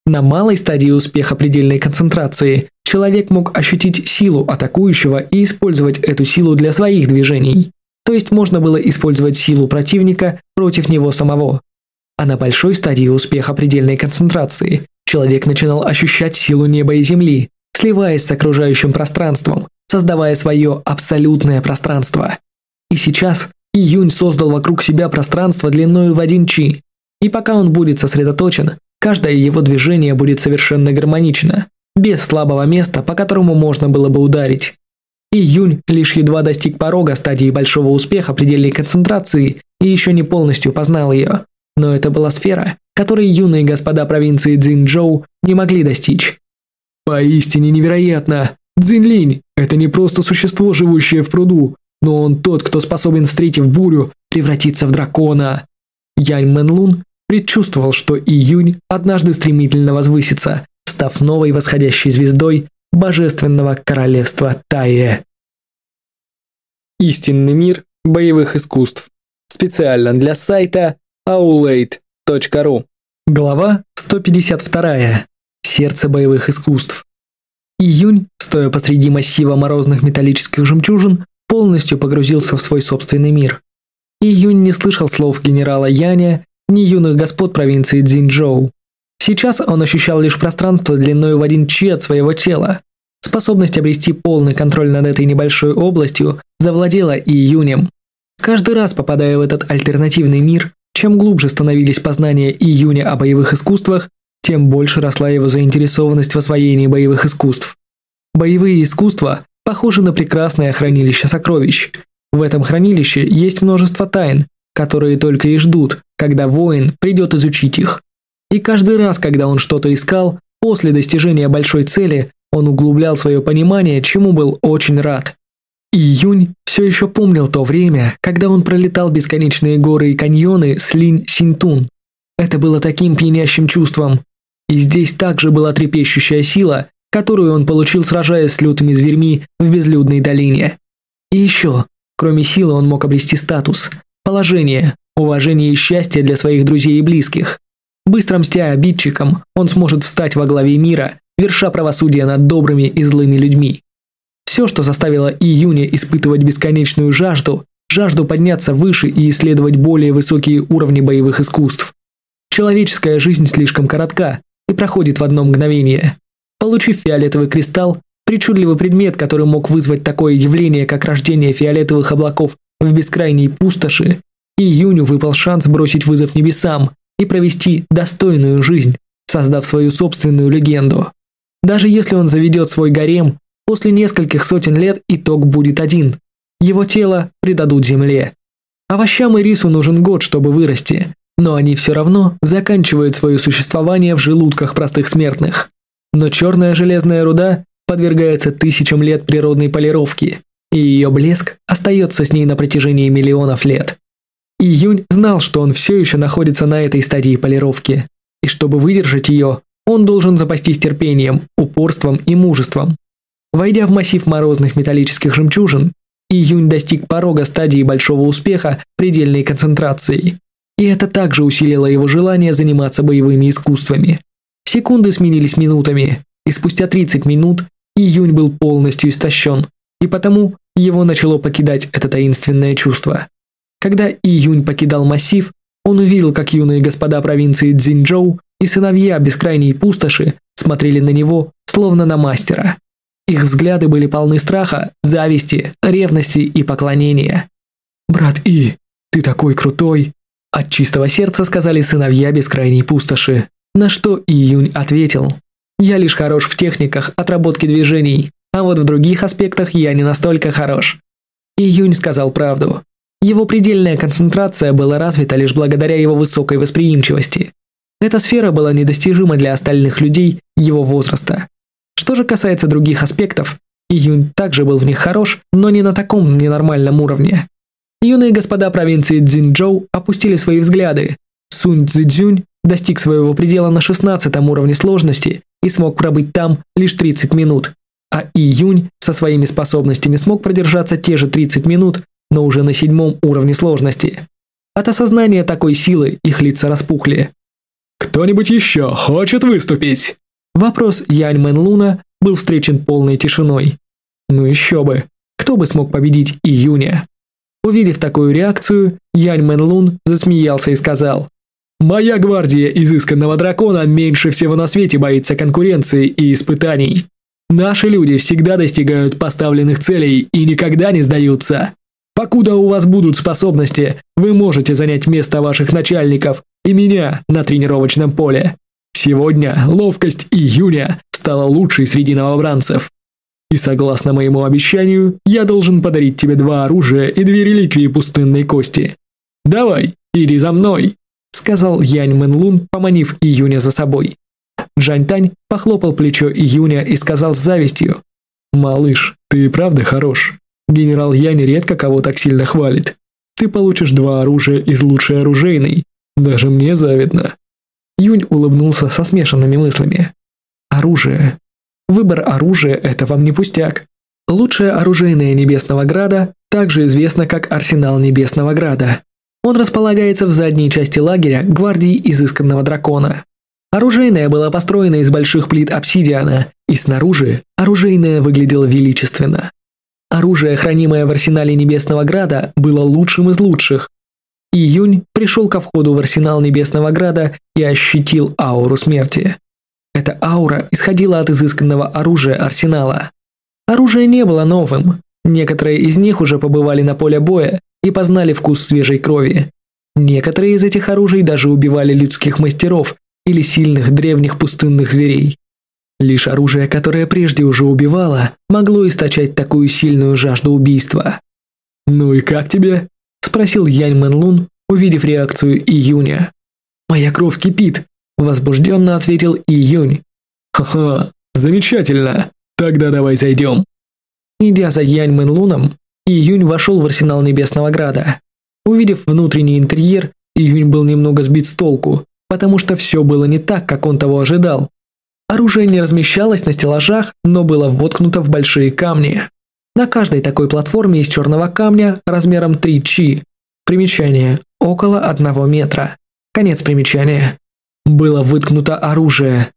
A: На малой стадии успеха предельной концентрации человек мог ощутить силу атакующего и использовать эту силу для своих движений. То есть можно было использовать силу противника против него самого. А на большой стадии успеха предельной концентрации человек начинал ощущать силу неба и земли, сливаясь с окружающим пространством, создавая свое абсолютное пространство. И сейчас Июнь создал вокруг себя пространство длиною в один чи, и пока он будет сосредоточен, каждое его движение будет совершенно гармонично, без слабого места, по которому можно было бы ударить. Июнь лишь едва достиг порога стадии большого успеха предельной концентрации и еще не полностью познал ее. Но это была сфера, которой юные господа провинции Цзиньчжоу не могли достичь. Поистине невероятно. Цзинлинь – это не просто существо, живущее в пруду, но он тот, кто способен, встретив бурю, превратиться в дракона. Янь Мэнлун предчувствовал, что июнь однажды стремительно возвысится, став новой восходящей звездой божественного королевства Тае. Истинный мир боевых искусств. Специально для сайта aulade.ru. Глава 152 сердце боевых искусств. Июнь, стоя посреди массива морозных металлических жемчужин, полностью погрузился в свой собственный мир. Июнь не слышал слов генерала Яня, ни юных господ провинции Дзинчжоу. Сейчас он ощущал лишь пространство длиной в один чи от своего тела. Способность обрести полный контроль над этой небольшой областью завладела Июнем. Каждый раз попадая в этот альтернативный мир, чем глубже становились познания Июня о боевых искусствах, тем больше росла его заинтересованность в освоении боевых искусств. Боевые искусства похожи на прекрасное хранилище сокровищ. В этом хранилище есть множество тайн, которые только и ждут, когда воин придет изучить их. И каждый раз, когда он что-то искал, после достижения большой цели, он углублял свое понимание, чему был очень рад. И Юнь все еще помнил то время, когда он пролетал бесконечные горы и каньоны с Линь Синтун. Это было таким пьянящим чувством, и здесь также была трепещущая сила, которую он получил, сражаясь с лютыми зверьми в безлюдной долине. И еще, кроме силы он мог обрести статус, положение, уважение и счастье для своих друзей и близких. Быстро мстя обидчикам, он сможет встать во главе мира, верша правосудие над добрыми и злыми людьми. Все, что заставило Июня испытывать бесконечную жажду, жажду подняться выше и исследовать более высокие уровни боевых искусств. Человеческая жизнь слишком коротка, проходит в одно мгновение. Получив фиолетовый кристалл, причудливый предмет, который мог вызвать такое явление, как рождение фиолетовых облаков в бескрайней пустоши, июню выпал шанс бросить вызов небесам и провести достойную жизнь, создав свою собственную легенду. Даже если он заведет свой гарем, после нескольких сотен лет итог будет один. Его тело предадут земле. Овощам и рису нужен год, чтобы вырасти, но они все равно заканчивают свое существование в желудках простых смертных. Но черная железная руда подвергается тысячам лет природной полировки, и ее блеск остается с ней на протяжении миллионов лет. Июнь знал, что он все еще находится на этой стадии полировки, и чтобы выдержать ее, он должен запастись терпением, упорством и мужеством. Войдя в массив морозных металлических жемчужин, Июнь достиг порога стадии большого успеха предельной концентрацией. И это также усилило его желание заниматься боевыми искусствами. Секунды сменились минутами, и спустя 30 минут июнь был полностью истощен, и потому его начало покидать это таинственное чувство. Когда июнь покидал массив, он увидел, как юные господа провинции Цзиньчжоу и сыновья бескрайней пустоши смотрели на него, словно на мастера. Их взгляды были полны страха, зависти, ревности и поклонения. «Брат И, ты такой крутой!» От чистого сердца сказали сыновья бескрайней пустоши, на что Июнь ответил. «Я лишь хорош в техниках отработки движений, а вот в других аспектах я не настолько хорош». Июнь сказал правду. Его предельная концентрация была развита лишь благодаря его высокой восприимчивости. Эта сфера была недостижима для остальных людей его возраста. Что же касается других аспектов, Июнь также был в них хорош, но не на таком ненормальном уровне. Юные господа провинции Цзиньчжоу опустили свои взгляды. Сунь Цзэцзюнь достиг своего предела на 16 уровне сложности и смог пробыть там лишь 30 минут. А Июнь со своими способностями смог продержаться те же 30 минут, но уже на седьмом уровне сложности. От осознания такой силы их лица распухли.
B: «Кто-нибудь еще хочет выступить?»
A: Вопрос Янь Мэн Луна был встречен полной тишиной. Ну еще бы, кто бы смог победить Июня? Увидев такую реакцию, Янь Мэн Лун засмеялся и сказал, «Моя гвардия изысканного дракона меньше всего на свете боится конкуренции и испытаний. Наши люди всегда достигают поставленных целей и никогда не сдаются. Покуда у вас будут способности, вы можете занять место ваших начальников и меня на тренировочном поле. Сегодня ловкость июня стала лучшей среди новобранцев. И согласно моему обещанию, я должен подарить тебе два оружия и две реликвии пустынной кости. Давай, иди за мной, сказал Янь Мэнлун, поманив Июня за собой. Джань Тань похлопал плечо Июня и сказал с завистью. «Малыш, ты правда хорош. Генерал Янь редко кого так сильно хвалит. Ты получишь два оружия из лучшей оружейной. Даже мне завидно». Юнь улыбнулся со смешанными мыслями. «Оружие. Выбор оружия – это вам не пустяк. Лучшее оружейное Небесного Града также известно как Арсенал Небесного Града. Он располагается в задней части лагеря гвардии Изысканного Дракона. Оружейное было построено из больших плит обсидиана, и снаружи оружейное выглядело величественно. Оружие, хранимое в арсенале Небесного Града, было лучшим из лучших. Июнь пришел ко входу в арсенал Небесного Града и ощутил ауру смерти. Эта аура исходила от изысканного оружия арсенала. Оружие не было новым. Некоторые из них уже побывали на поле боя и познали вкус свежей крови. Некоторые из этих оружий даже убивали людских мастеров или сильных древних пустынных зверей. Лишь оружие, которое прежде уже убивало, могло источать такую сильную жажду убийства.
B: «Ну и как тебе?» – спросил Янь Мэн Лун, увидев реакцию Июня.
A: «Моя кровь кипит, Возбужденно ответил Июнь.
B: «Ха-ха, замечательно! Тогда давай зайдем!»
A: Идя за Янь Мэн Луном, Июнь вошел в арсенал Небесного Града. Увидев внутренний интерьер, Июнь был немного сбит с толку, потому что все было не так, как он того ожидал. Оружие не размещалось на стеллажах, но было воткнуто в большие камни. На каждой такой платформе из черного камня размером 3 чи. Примечание. Около 1 метра. Конец примечания было выткнуто оружие.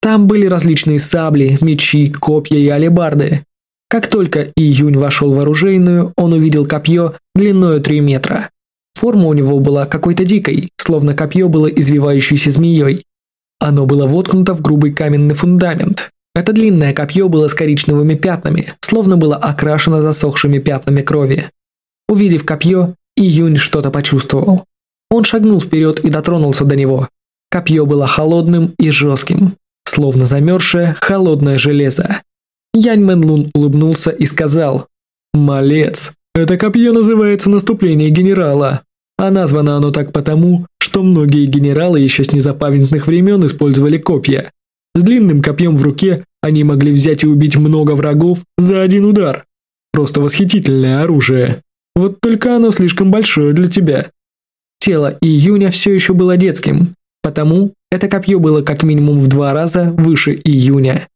A: Там были различные сабли, мечи, копья и алебарды. Как только Июнь вошел в оружейную, он увидел копье длиною 3 метра. Форма у него была какой-то дикой, словно копье было извивающейся змеей. Оно было воткнуто в грубый каменный фундамент. Это длинное копье было с коричневыми пятнами, словно было окрашено засохшими пятнами крови. Увидев копье, Июнь что-то почувствовал. Он шагнул вперед и дотронулся до него. Копье было холодным и жестким, словно замерзшее холодное железо. Янь Мэн Лун улыбнулся и сказал, «Малец, это копье называется «Наступление генерала», а названо оно так потому, что многие генералы еще с незапамятных времен использовали копья. С длинным копьем в руке они могли взять и убить много врагов за один удар. Просто восхитительное оружие. Вот только оно слишком большое для тебя. Тело Июня все еще было детским, Потому это копье было как минимум в два раза выше июня.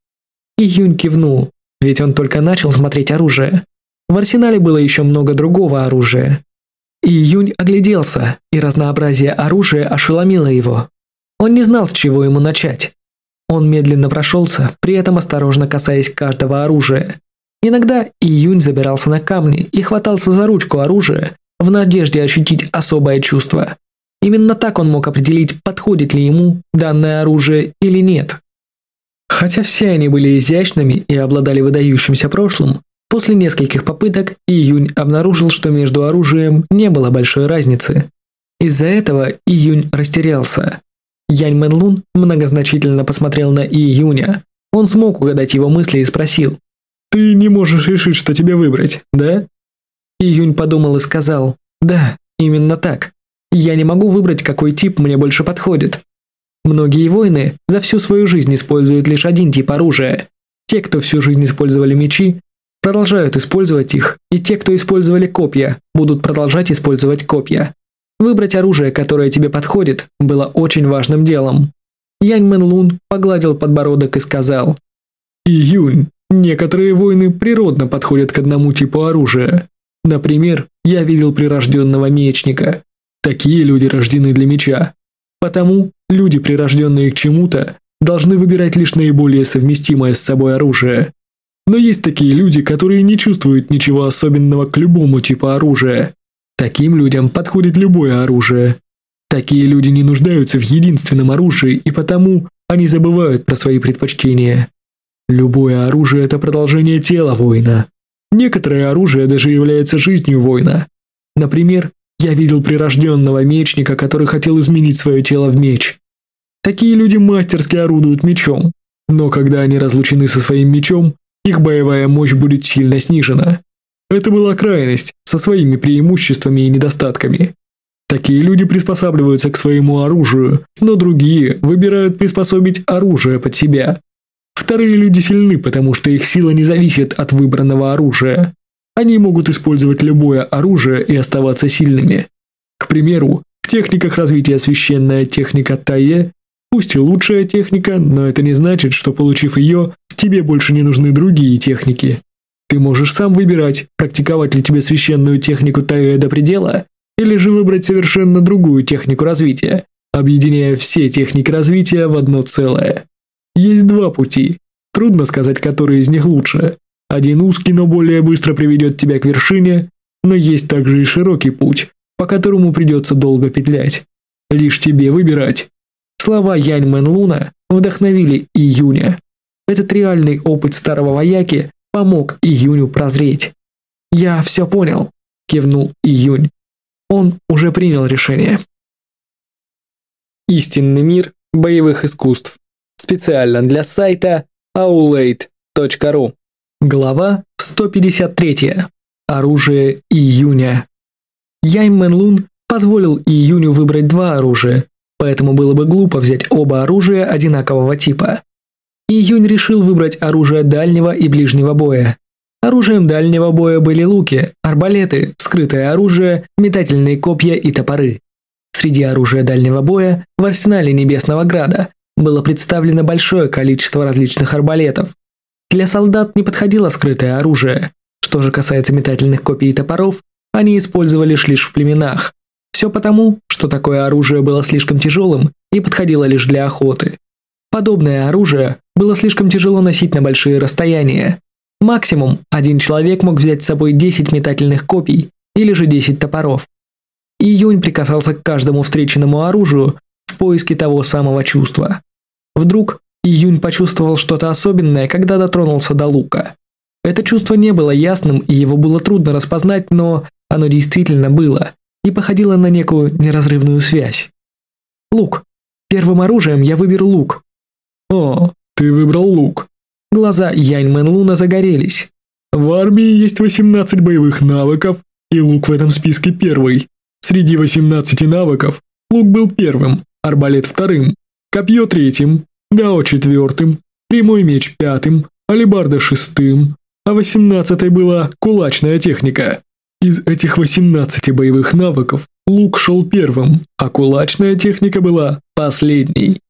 A: Июнь кивнул, ведь он только начал смотреть оружие. В арсенале было еще много другого оружия. Июнь огляделся, и разнообразие оружия ошеломило его. Он не знал, с чего ему начать. Он медленно прошелся, при этом осторожно касаясь каждого оружия. Иногда Июнь забирался на камни и хватался за ручку оружия в надежде ощутить особое чувство. Именно так он мог определить, подходит ли ему данное оружие или нет.
B: Хотя все они были изящными и обладали выдающимся прошлым, после нескольких попыток Июнь обнаружил, что между оружием не было большой разницы. Из-за этого Июнь растерялся. Янь Мэн Лун многозначительно посмотрел на Июня. Он смог угадать его мысли и спросил.
A: «Ты не можешь решить, что тебе выбрать, да?»
B: Июнь подумал и сказал «Да, именно так». Я не могу выбрать, какой тип мне больше подходит. Многие воины за всю свою жизнь используют лишь один тип оружия. Те, кто всю жизнь использовали мечи, продолжают использовать их, и те, кто использовали копья, будут продолжать использовать копья. Выбрать оружие, которое тебе подходит, было очень важным делом. Янь Мэн Лун погладил подбородок и сказал.
A: «Июнь, некоторые воины природно подходят к одному типу оружия. Например, я видел прирожденного мечника. Такие люди рождены для меча. Потому люди, прирожденные к чему-то, должны выбирать лишь наиболее совместимое с собой оружие. Но есть такие люди, которые не чувствуют ничего особенного к любому типу оружия. Таким людям подходит любое оружие. Такие люди не нуждаются в единственном оружии, и потому они забывают про свои предпочтения. Любое оружие – это продолжение тела воина. Некоторое оружие даже является жизнью воина. Например, я видел прирожденного мечника, который хотел изменить свое тело в меч. Такие люди мастерски орудуют мечом, но когда они разлучены со своим мечом, их боевая мощь будет сильно снижена. Это была крайность со своими преимуществами и недостатками. Такие люди приспосабливаются к своему оружию, но другие выбирают приспособить оружие под себя. Вторые люди сильны, потому что их сила не зависит от выбранного оружия. Они могут использовать любое оружие и оставаться сильными. К примеру, в техниках развития священная техника Тае, пусть и лучшая техника, но это не значит, что получив ее, тебе больше не нужны другие техники. Ты можешь сам выбирать, практиковать ли тебе священную технику Тае до предела, или же выбрать совершенно другую технику развития, объединяя все техники развития в одно целое. Есть два пути, трудно сказать, который из них лучше. Один узкий, но более быстро приведет тебя к вершине, но есть также и широкий путь, по которому придется долго петлять. Лишь тебе выбирать. Слова Яньмен Луна вдохновили Июня. Этот реальный опыт старого вояки помог Июню прозреть. «Я все понял», – кивнул Июнь. Он уже принял решение. Истинный мир боевых искусств. Специально для сайта aulade.ru Глава 153. Оружие июня. Янь Мэн Лун позволил июню выбрать два оружия, поэтому было бы глупо взять оба оружия одинакового типа. Июнь решил выбрать оружие дальнего и ближнего боя. Оружием дальнего боя были луки, арбалеты, скрытое оружие, метательные копья и топоры. Среди оружия дальнего боя в арсенале Небесного Града было представлено большое количество различных арбалетов, для солдат не подходило скрытое оружие. Что же касается метательных копий и топоров, они использовали лишь в племенах. Все потому, что такое оружие было слишком тяжелым и подходило лишь для охоты. Подобное оружие было слишком тяжело носить на большие расстояния. Максимум один человек мог взять с собой 10 метательных копий или же 10 топоров. Июнь прикасался к каждому встреченному оружию в поиске того самого чувства. Вдруг Июнь почувствовал что-то особенное, когда дотронулся до лука. Это чувство не было ясным, и его было трудно распознать, но оно действительно было и походило на некую неразрывную связь. Лук. Первым оружием я выберу лук. О, ты выбрал лук.
B: Глаза Яньмен Луна загорелись.
A: В армии есть 18 боевых навыков, и лук в этом списке первый. Среди 18 навыков лук был первым, арбалет вторым, копье третьим, Гао четвертым, прямой меч пятым, алебарда шестым, а восемнадцатой была кулачная техника. Из этих 18 боевых навыков лук шел первым, а кулачная техника была последней.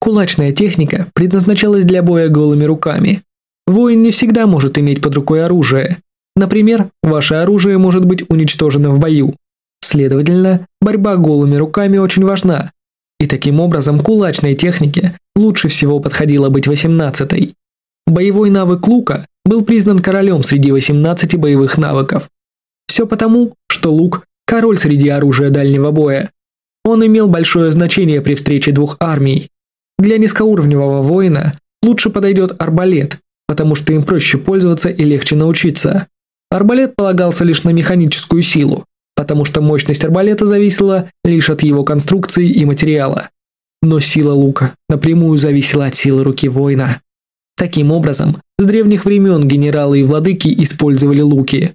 B: Кулачная техника предназначалась для боя голыми руками. Воин не всегда может иметь под рукой оружие. Например, ваше оружие может быть уничтожено в бою. Следовательно, борьба голыми руками очень важна, и таким образом кулачной технике лучше всего подходило быть 18-й. Боевой навык лука был признан королем среди 18 боевых навыков. Все потому, что лук – король среди оружия дальнего боя. Он имел большое значение при встрече двух армий. Для низкоуровневого воина лучше подойдет арбалет, потому что им проще пользоваться и легче научиться. Арбалет полагался лишь на механическую силу, потому что мощность арбалета зависела лишь от его конструкции и материала. Но сила лука напрямую зависела от силы руки воина. Таким образом, с древних времен генералы и владыки использовали луки.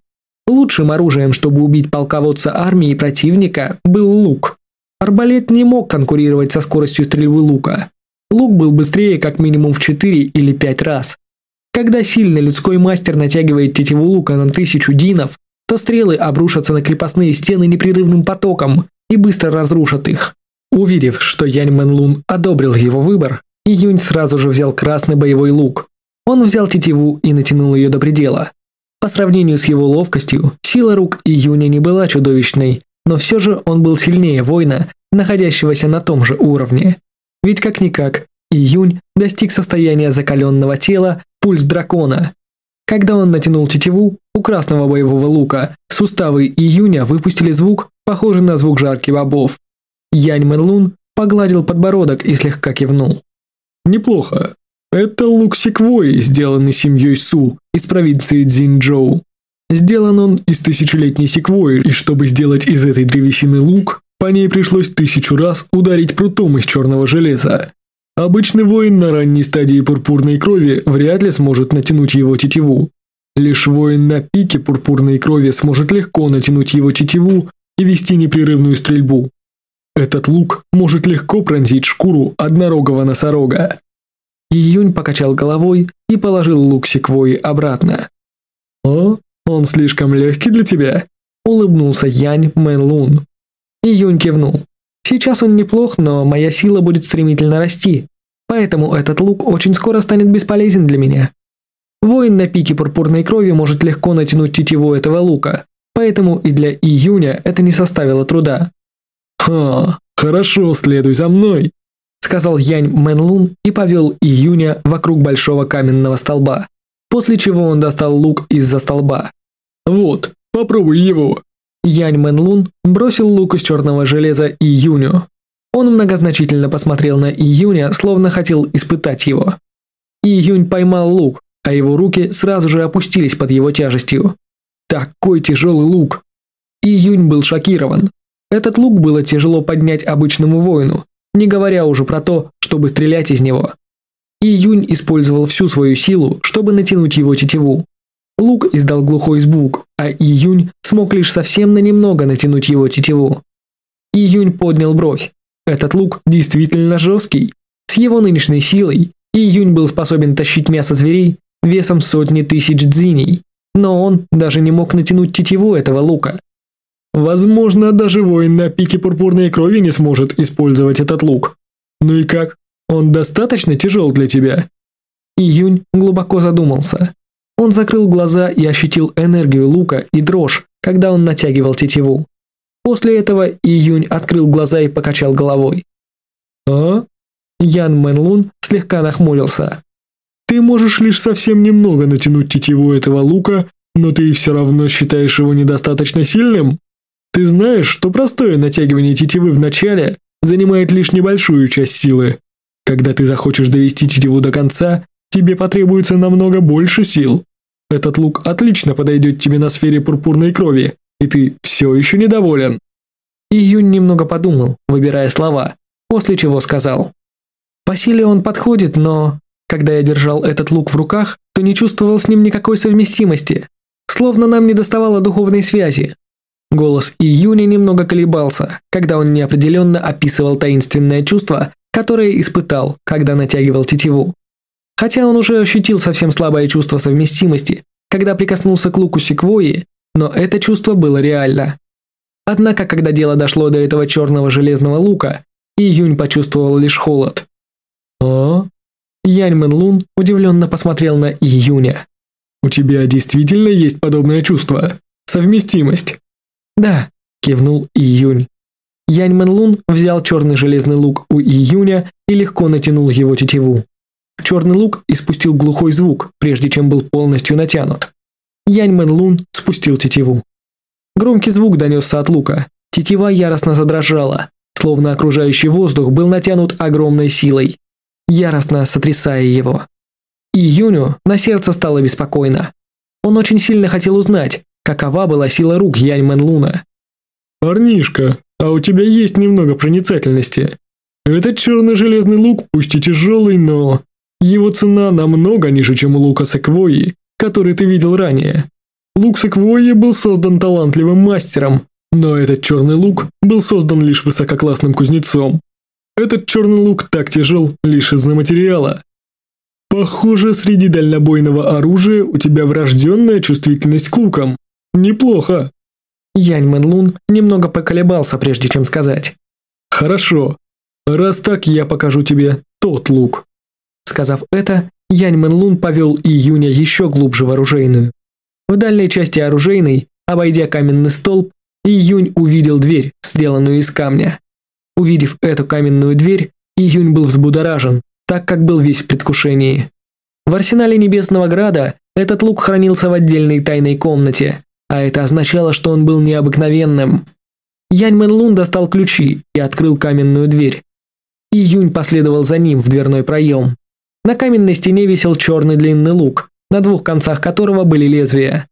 B: Лучшим оружием, чтобы убить полководца армии противника, был лук. Арбалет не мог конкурировать со скоростью стрельбы лука. Лук был быстрее как минимум в 4 или 5 раз. Когда сильный людской мастер натягивает тетиву лука на тысячу динов, то стрелы обрушатся на крепостные стены непрерывным потоком и быстро разрушат их. Уверив, что Янь Мэн Лун одобрил его выбор, Июнь сразу же взял красный боевой лук. Он взял тетиву и натянул ее до предела. По сравнению с его ловкостью, сила рук Июня не была чудовищной, но все же он был сильнее воина, находящегося на том же уровне. Ведь как-никак, Июнь достиг состояния закаленного тела, пульс дракона. Когда он натянул тетиву, у красного боевого лука суставы июня выпустили звук, похожий на звук жарки бобов. Янь Мэнлун погладил подбородок и слегка кивнул.
C: «Неплохо. Это лук секвой, сделанный семьей Су из провинции Дзинчжоу. Сделан он из тысячелетней секвои, и чтобы сделать из этой древесины лук, по ней пришлось тысячу раз ударить прутом из черного железа. Обычный воин на ранней стадии пурпурной крови вряд ли сможет натянуть его тетиву. Лишь воин на пике пурпурной крови сможет легко натянуть его тетиву и вести непрерывную стрельбу. Этот лук может легко пронзить шкуру однорогого носорога.
B: Июнь покачал головой и положил лук секвои обратно.
C: «О, он слишком легкий для тебя», –
B: улыбнулся Янь Мэн Лун. Июнь кивнул. «Сейчас он неплох, но моя сила будет стремительно расти поэтому этот лук очень скоро станет бесполезен для меня. Воин на пике пурпурной крови может легко натянуть тетиву этого лука, поэтому и для июня это не составило труда.
C: «Ха, хорошо, следуй за мной», —
B: сказал Янь Мэнлун и повел июня вокруг большого каменного столба, после чего он достал лук из-за столба.
C: «Вот, попробуй его».
B: Янь Мэнлун бросил лук из черного железа июню. Он многозначительно посмотрел на Июня, словно хотел испытать его. Июнь поймал лук, а его руки сразу же опустились под его тяжестью. Такой тяжелый лук! Июнь был шокирован. Этот лук было тяжело поднять обычному воину, не говоря уже про то, чтобы стрелять из него. Июнь использовал всю свою силу, чтобы натянуть его тетиву. Лук издал глухой звук, а Июнь смог лишь совсем на немного натянуть его тетиву. Июнь поднял бровь, этот лук действительно жесткий. С его нынешней силой Июнь был способен тащить мясо зверей весом сотни тысяч дзиней, но он даже не мог натянуть тетиву этого лука.
C: Возможно, даже воин на пике пурпурной крови не сможет использовать этот лук. Ну и как? Он достаточно тяжел для тебя?
B: Июнь глубоко задумался. Он закрыл глаза и ощутил энергию лука и дрожь, когда он натягивал тетиву. После этого Июнь открыл глаза и покачал головой.
C: «А?»
B: Ян Мэнлун слегка нахмурился.
C: «Ты можешь лишь совсем немного натянуть тетиву этого лука, но ты все равно считаешь его недостаточно сильным? Ты знаешь, что простое натягивание тетивы в начале занимает лишь небольшую часть силы. Когда ты захочешь довести тетиву до конца, тебе потребуется намного больше сил. Этот лук отлично подойдет тебе на сфере пурпурной крови, и ты все еще недоволен.
B: И немного подумал, выбирая слова, после чего сказал. По силе он подходит, но... Когда я держал этот лук в руках, то не чувствовал с ним никакой совместимости. Словно нам не доставало духовной связи. Голос Июня немного колебался, когда он неопределенно описывал таинственное чувство, которое испытал, когда натягивал тетиву. Хотя он уже ощутил совсем слабое чувство совместимости, когда прикоснулся к луку секвойи но это чувство было реально. Однако, когда дело дошло до этого черного железного лука, И Юнь почувствовал лишь холод.
C: «А?»
B: Янь Мэн Лун удивленно посмотрел на И Юня.
C: «У тебя действительно есть подобное чувство? Совместимость?»
B: «Да», кивнул И Юнь. Янь Мэн Лун взял черный железный лук у И Юня и легко натянул его тетиву. Черный лук испустил глухой звук, прежде чем был полностью натянут. Янь Мэн Лун спустил тетиву. Громкий звук донесся от лука. Тетива яростно задрожала, словно окружающий воздух был натянут огромной силой, яростно сотрясая его. Июню на сердце стало беспокойно. Он очень сильно хотел узнать, какова была сила рук Янь Мэн Луна.
C: «Парнишка, а у тебя есть немного проницательности. Этот черный железный лук пусть и тяжелый, но... Его цена намного ниже, чем у лука Секвои, который ты видел ранее. Лук Секвойи был создан талантливым мастером, но этот черный лук был создан лишь высококлассным кузнецом. Этот черный лук так тяжел лишь из-за материала. Похоже, среди дальнобойного оружия у тебя врожденная чувствительность к лукам. Неплохо.
B: Янь Мэн Лун немного поколебался, прежде чем сказать.
C: Хорошо. Раз так, я покажу тебе тот лук.
B: Сказав это, Янь Мэн повел июня еще глубже в оружейную. В дальней части оружейной, обойдя каменный столб, Июнь увидел дверь, сделанную из камня. Увидев эту каменную дверь, Июнь был взбудоражен, так как был весь в предвкушении. В арсенале Небесного Града этот лук хранился в отдельной тайной комнате, а это означало, что он был необыкновенным. Янь Мэн достал ключи и открыл каменную дверь. Июнь последовал за ним в дверной проем. На каменной стене висел черный длинный лук, на двух концах которого были лезвия.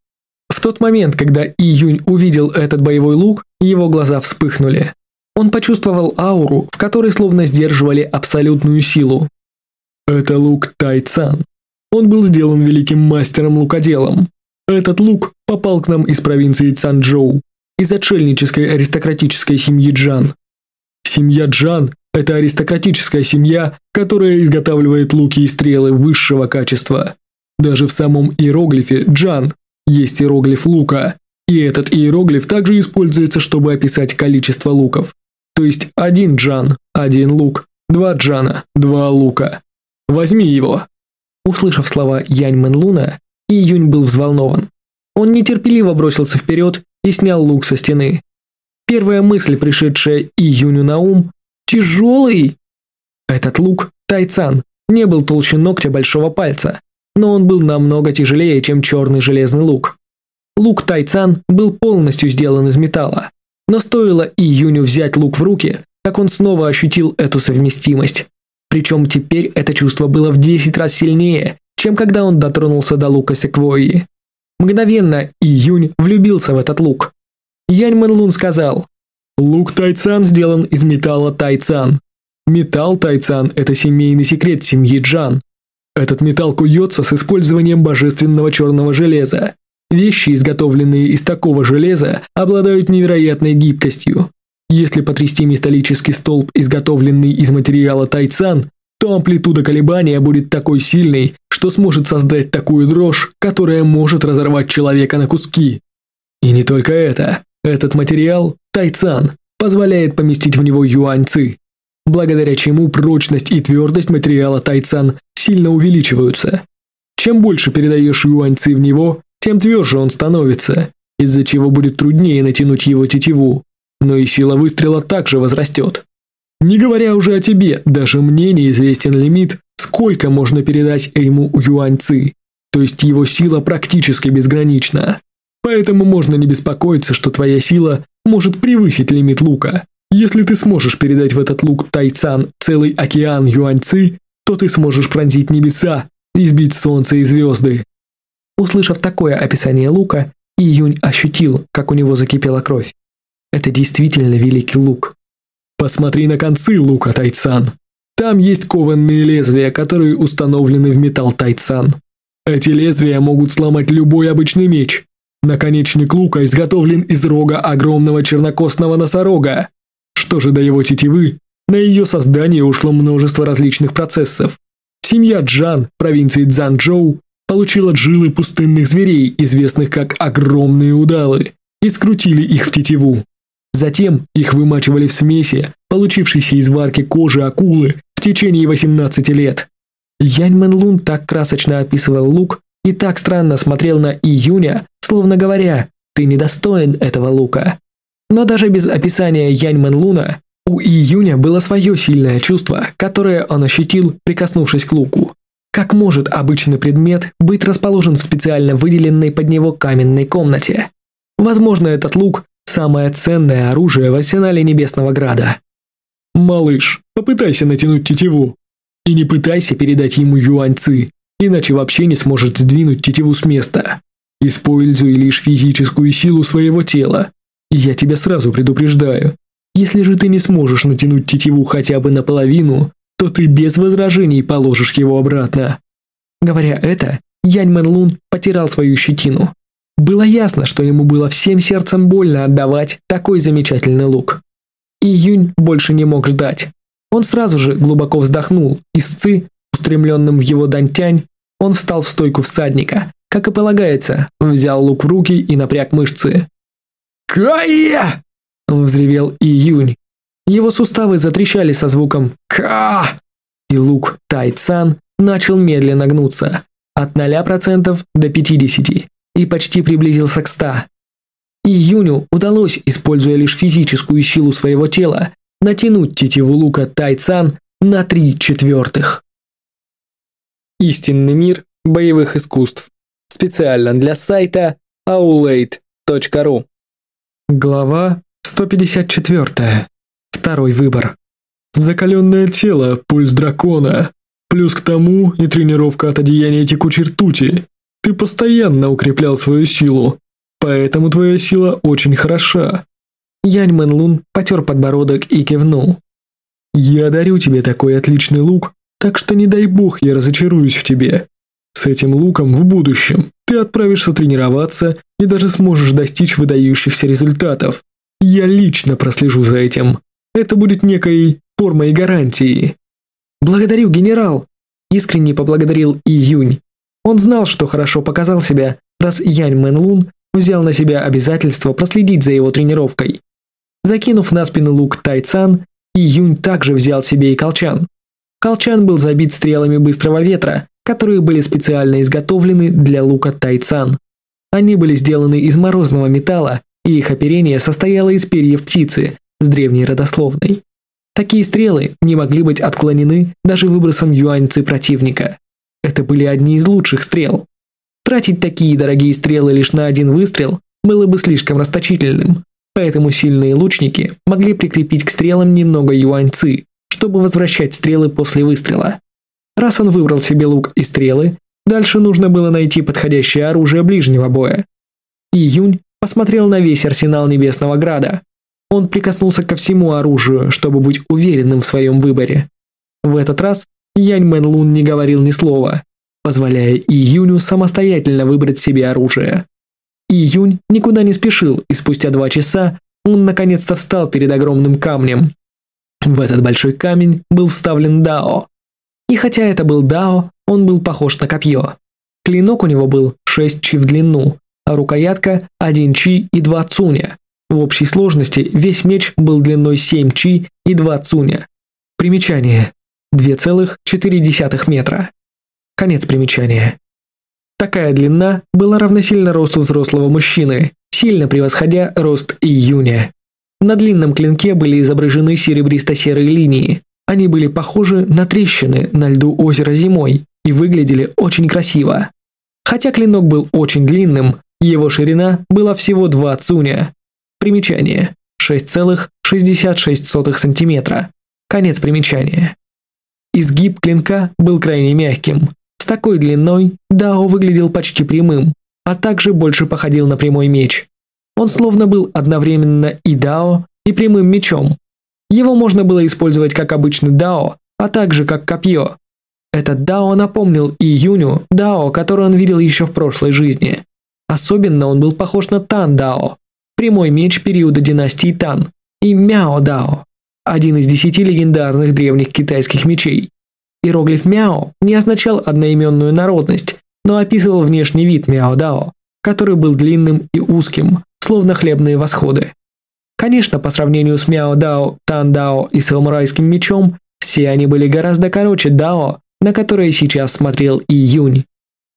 B: В тот момент, когда Июнь увидел этот боевой лук, его глаза вспыхнули. Он почувствовал ауру, в которой словно сдерживали абсолютную силу.
C: Это лук Тайцан. Он был сделан великим мастером-лукоделом. Этот лук попал к нам из провинции Цанчжоу, из отшельнической аристократической семьи Джан. Семья Джан это аристократическая семья, которая изготавливает луки и стрелы высшего качества. Даже в самом иероглифе «джан» есть иероглиф лука, и этот иероглиф также используется, чтобы описать количество луков. То есть один джан – один лук, два джана – два лука. Возьми его.
B: Услышав слова Янь Мэн Луна, Июнь был взволнован. Он нетерпеливо бросился вперед и снял лук со стены. Первая мысль, пришедшая Июню на ум, Тяжелый!» а Этот лук, тайцан, не был толще ногтя большого пальца, но он был намного тяжелее, чем черный железный лук. Лук тайцан был полностью сделан из металла, но стоило Июню взять лук в руки, как он снова ощутил эту совместимость. Причем теперь это чувство было в 10 раз сильнее, чем когда он дотронулся до лука секвойи. Мгновенно Июнь влюбился в этот лук. Янь Мэн Лун сказал,
C: Лук тайцан сделан из металла тайцан. Металл тайцан – это семейный секрет семьи Джан. Этот металл куется с использованием божественного черного железа. Вещи, изготовленные из такого железа, обладают невероятной гибкостью. Если потрясти металлический столб, изготовленный из материала тайцан, то амплитуда колебания будет такой сильной, что сможет создать такую дрожь, которая может разорвать человека на куски. И не только это. Этот материал Тайцан позволяет поместить в него юаньцы, благодаря чему прочность и твердость материала тайцан сильно увеличиваются. Чем больше передаешь юаньцы в него, тем тверже он становится, из-за чего будет труднее натянуть его тетиву, но и сила выстрела также возрастет. Не говоря уже о тебе, даже мне неизвестен лимит, сколько можно передать ему юаньцы, то есть его сила практически безгранична. Поэтому можно не беспокоиться, что твоя сила может превысить лимит лука. Если ты сможешь передать в этот лук Тайцан целый океан юаньцы, то ты сможешь пронзить небеса, избить солнце и звезды.
B: Услышав такое описание лука, Июнь ощутил, как у него закипела кровь. Это действительно великий лук.
C: Посмотри на концы лука, Тайцан. Там есть кованные лезвия, которые установлены в металл Тайцан. Эти лезвия могут сломать любой обычный меч. Наконечник лука изготовлен из рога огромного чернокостного носорога. Что же до его тетивы, на ее создание ушло множество различных процессов. Семья Джан, провинции Цзанчжоу, получила жилы пустынных зверей, известных как огромные удалы, и скрутили их в тетиву. Затем их вымачивали в смеси, получившейся из варки кожи акулы в течение 18 лет.
B: Янь Мэн Лун так красочно описывал лук, и так странно смотрел на Июня, словно говоря «ты недостоин этого лука». Но даже без описания Яньмэн Луна у Июня было свое сильное чувство, которое он ощутил, прикоснувшись к луку. Как может обычный предмет быть расположен в специально выделенной под него каменной комнате? Возможно, этот лук – самое ценное оружие в арсенале Небесного Града.
C: «Малыш, попытайся натянуть тетиву. И не пытайся передать ему юаньцы иначе вообще не сможет сдвинуть тетиву с места. Используй лишь физическую силу своего тела. Я тебя сразу предупреждаю. Если же ты не сможешь натянуть тетиву хотя бы наполовину, то ты без возражений положишь его обратно».
B: Говоря это, Янь Мэн Лун потирал свою щетину. Было ясно, что ему было всем сердцем больно отдавать такой замечательный лук. И Юнь больше не мог ждать. Он сразу же глубоко вздохнул, и сцы, устремленным в его дантянь, он встал в стойку всадника. Как и полагается, взял лук в руки и напряг мышцы.
C: «Кая!» – взревел Июнь.
B: Его суставы затрещали со звуком «Ка!» И лук Тайцан начал медленно гнуться от 0% до 50% и почти приблизился к 100%. Июню удалось, используя лишь физическую силу своего тела, натянуть тетиву лука Тайцан на три четвертых.
A: «Истинный мир боевых искусств». Специально для сайта aulade.ru.
B: Глава 154. Второй выбор.
C: Закаленное тело, пульс дракона. Плюс к тому и тренировка от одеяния текучей ртути. Ты постоянно укреплял свою силу, поэтому твоя сила очень хороша.
B: Янь Мэн Лун потер подбородок и кивнул.
C: Я дарю тебе такой отличный лук, так что не дай бог я разочаруюсь в тебе. С этим луком в будущем ты отправишься тренироваться и даже сможешь достичь выдающихся результатов. Я лично прослежу за этим. Это будет некой формой гарантии.
B: Благодарю, генерал, искренне поблагодарил Июнь. Он знал, что хорошо показал себя, раз Янь Мэнлун взял на себя обязательство проследить за его тренировкой. Закинув на спину лук Тайцан, Июнь также взял себе и колчан. Колчан был забит стрелами быстрого ветра, которые были специально изготовлены для лука тайцан. Они были сделаны из морозного металла, и их оперение состояло из перьев птицы с древней родословной. Такие стрелы не могли быть отклонены даже выбросом юаньцы противника. Это были одни из лучших стрел. Тратить такие дорогие стрелы лишь на один выстрел было бы слишком расточительным, поэтому сильные лучники могли прикрепить к стрелам немного юаньцы, чтобы возвращать стрелы после выстрела. Раз он выбрал себе лук и стрелы, дальше нужно было найти подходящее оружие ближнего боя. Июнь посмотрел на весь арсенал Небесного Града. Он прикоснулся ко всему оружию, чтобы быть уверенным в своем выборе. В этот раз Янь Мэн Лун не говорил ни слова, позволяя Июню самостоятельно выбрать себе оружие. Июнь никуда не спешил, и спустя два часа он наконец-то встал перед огромным камнем, в этот большой камень был вставлен дао. И хотя это был дао, он был похож на копье. Клинок у него был 6 чи в длину, а рукоятка 1 чи и 2 цуня. В общей сложности весь меч был длиной 7 чи и 2 цуня. Примечание. 2,4 метра. Конец примечания. Такая длина была равносильна росту взрослого мужчины, сильно превосходя рост июня. На длинном клинке были изображены серебристо-серые линии. Они были похожи на трещины на льду озера зимой и выглядели очень красиво. Хотя клинок был очень длинным, его ширина была всего 2 цуня. Примечание. 6,66 см. Конец примечания. Изгиб клинка был крайне мягким. С такой длиной Дао выглядел почти прямым, а также больше походил на прямой меч. Он словно был одновременно и дао, и прямым мечом. Его можно было использовать как обычный дао, а также как копье. Этот дао напомнил и Юню дао, который он видел еще в прошлой жизни. Особенно он был похож на Тан дао, прямой меч периода династии Тан, и Мяо дао, один из десяти легендарных древних китайских мечей. Иероглиф Мяо не означал одноименную народность, но описывал внешний вид Мяо дао, который был длинным и узким, словно хлебные восходы. Конечно, по сравнению с Мяо Дао, Тан Дао и Самурайским мечом, все они были гораздо короче Дао, на которые сейчас смотрел и Юнь.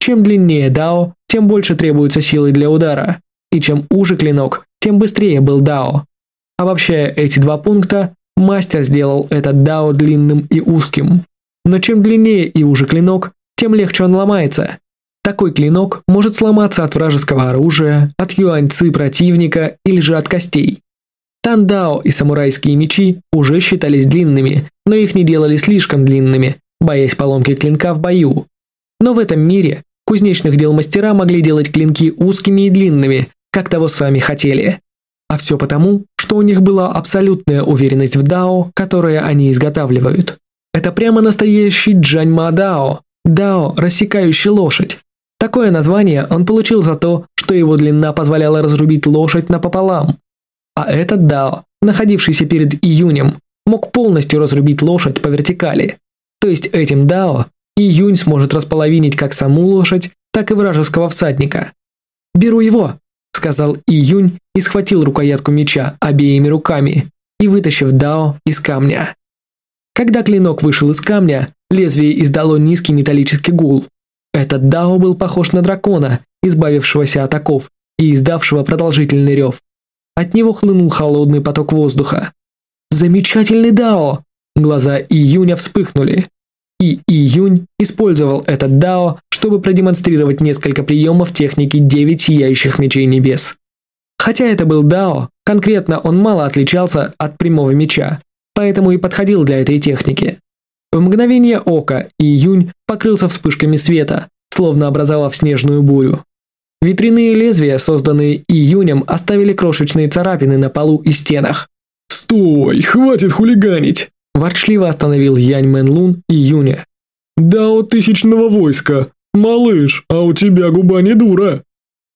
B: Чем длиннее Дао, тем больше требуется силы для удара, и чем уже клинок, тем быстрее был Дао. А вообще эти два пункта, мастер сделал этот Дао длинным и узким. Но чем длиннее и уже клинок, тем легче он ломается, такой клинок может сломаться от вражеского оружия, от юаньцы противника или же от костей. Тандао и самурайские мечи уже считались длинными, но их не делали слишком длинными, боясь поломки клинка в бою. Но в этом мире кузнечных дел мастера могли делать клинки узкими и длинными, как того сами хотели. А все потому, что у них была абсолютная уверенность в дао, которое они изготавливают. Это прямо настоящий джаньма дао, дао, рассекающий лошадь, Такое название он получил за то, что его длина позволяла разрубить лошадь напополам. А этот Дао, находившийся перед июнем, мог полностью разрубить лошадь по вертикали. То есть этим Дао июнь сможет располовинить как саму лошадь, так и вражеского всадника. «Беру его!» – сказал Июнь и схватил рукоятку меча обеими руками и вытащив Дао из камня. Когда клинок вышел из камня, лезвие издало низкий металлический гул, этот Дао был похож на дракона, избавившегося от оков и издавшего продолжительный рев. От него хлынул холодный поток воздуха. «Замечательный Дао!» Глаза Июня вспыхнули. И Июнь использовал этот Дао, чтобы продемонстрировать несколько приемов техники Девять сияющих мечей небес. Хотя это был Дао, конкретно он мало отличался от прямого меча, поэтому и подходил для этой техники. В мгновение ока июнь покрылся вспышками света, словно образовав снежную бурю. Ветряные лезвия, созданные июнем, оставили крошечные царапины на полу и стенах.
C: «Стой! Хватит хулиганить!»
B: Ворчливо остановил Янь Мэн Лун Июня.
C: «Дао тысячного войска! Малыш, а у тебя губа не дура!»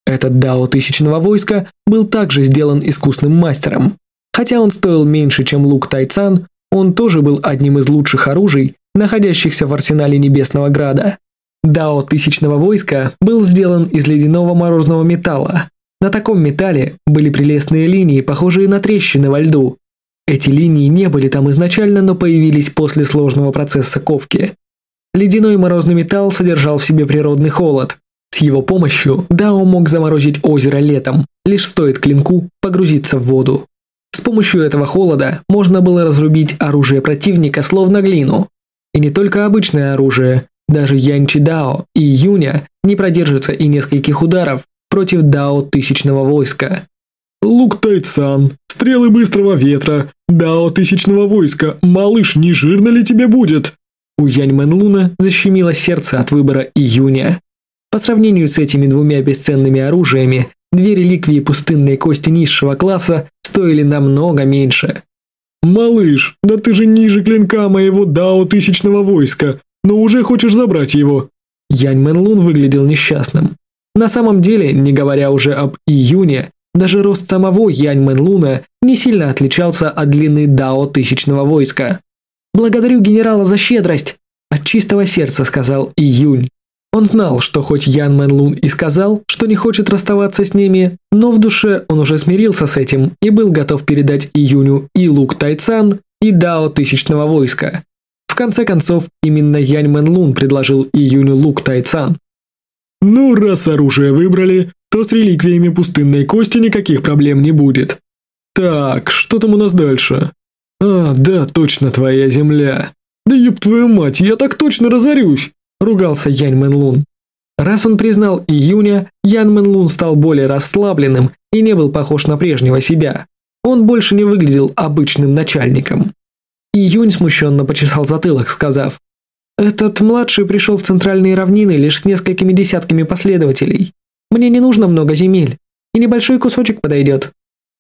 B: Этот дао тысячного войска был также сделан искусным мастером. Хотя он стоил меньше, чем лук Тайцан, он тоже был одним из лучших оружий, находящихся в арсенале Небесного Града. Дао Тысячного Войска был сделан из ледяного морозного металла. На таком металле были прелестные линии, похожие на трещины во льду. Эти линии не были там изначально, но появились после сложного процесса ковки. Ледяной морозный металл содержал в себе природный холод. С его помощью Дао мог заморозить озеро летом, лишь стоит клинку погрузиться в воду. С помощью этого холода можно было разрубить оружие противника словно глину. И не только обычное оружие, даже Янчи Дао и Юня не продержится и нескольких ударов против Дао Тысячного Войска.
C: Лук Тайцан, стрелы быстрого ветра, Дао Тысячного Войска, малыш, не жирно ли тебе будет?
B: У Янь Мэн Луна защемило сердце от выбора Июня. По сравнению с этими двумя бесценными оружиями, две реликвии пустынной кости низшего класса стоили намного меньше.
C: «Малыш, да ты же ниже клинка моего Дао Тысячного Войска, но уже хочешь забрать его!»
B: Янь Мэн Лун выглядел несчастным. На самом деле, не говоря уже об Июне, даже рост самого Янь Мэн Луна не сильно отличался от длины Дао Тысячного Войска. «Благодарю генерала за щедрость!» – от чистого сердца сказал Июнь. Он знал, что хоть Ян Мэн Лун и сказал, что не хочет расставаться с ними, но в душе он уже смирился с этим и был готов передать Июню и Лук Тайцан, и Дао Тысячного Войска. В конце концов, именно Ян Мэн Лун предложил Июню Лук Тайцан.
C: «Ну, раз оружие выбрали, то с реликвиями пустынной кости никаких проблем не будет. Так, что там у нас дальше? А, да, точно твоя земля. Да ёб твою мать, я так точно разорюсь!» ругался Янь Мэн Лун.
B: Раз он признал Июня, Ян Мэн Лун стал более расслабленным и не был похож на прежнего себя. Он больше не выглядел обычным начальником. Июнь смущенно почесал затылок, сказав, «Этот младший пришел в центральные равнины лишь с несколькими десятками последователей. Мне не нужно много земель, и небольшой кусочек подойдет».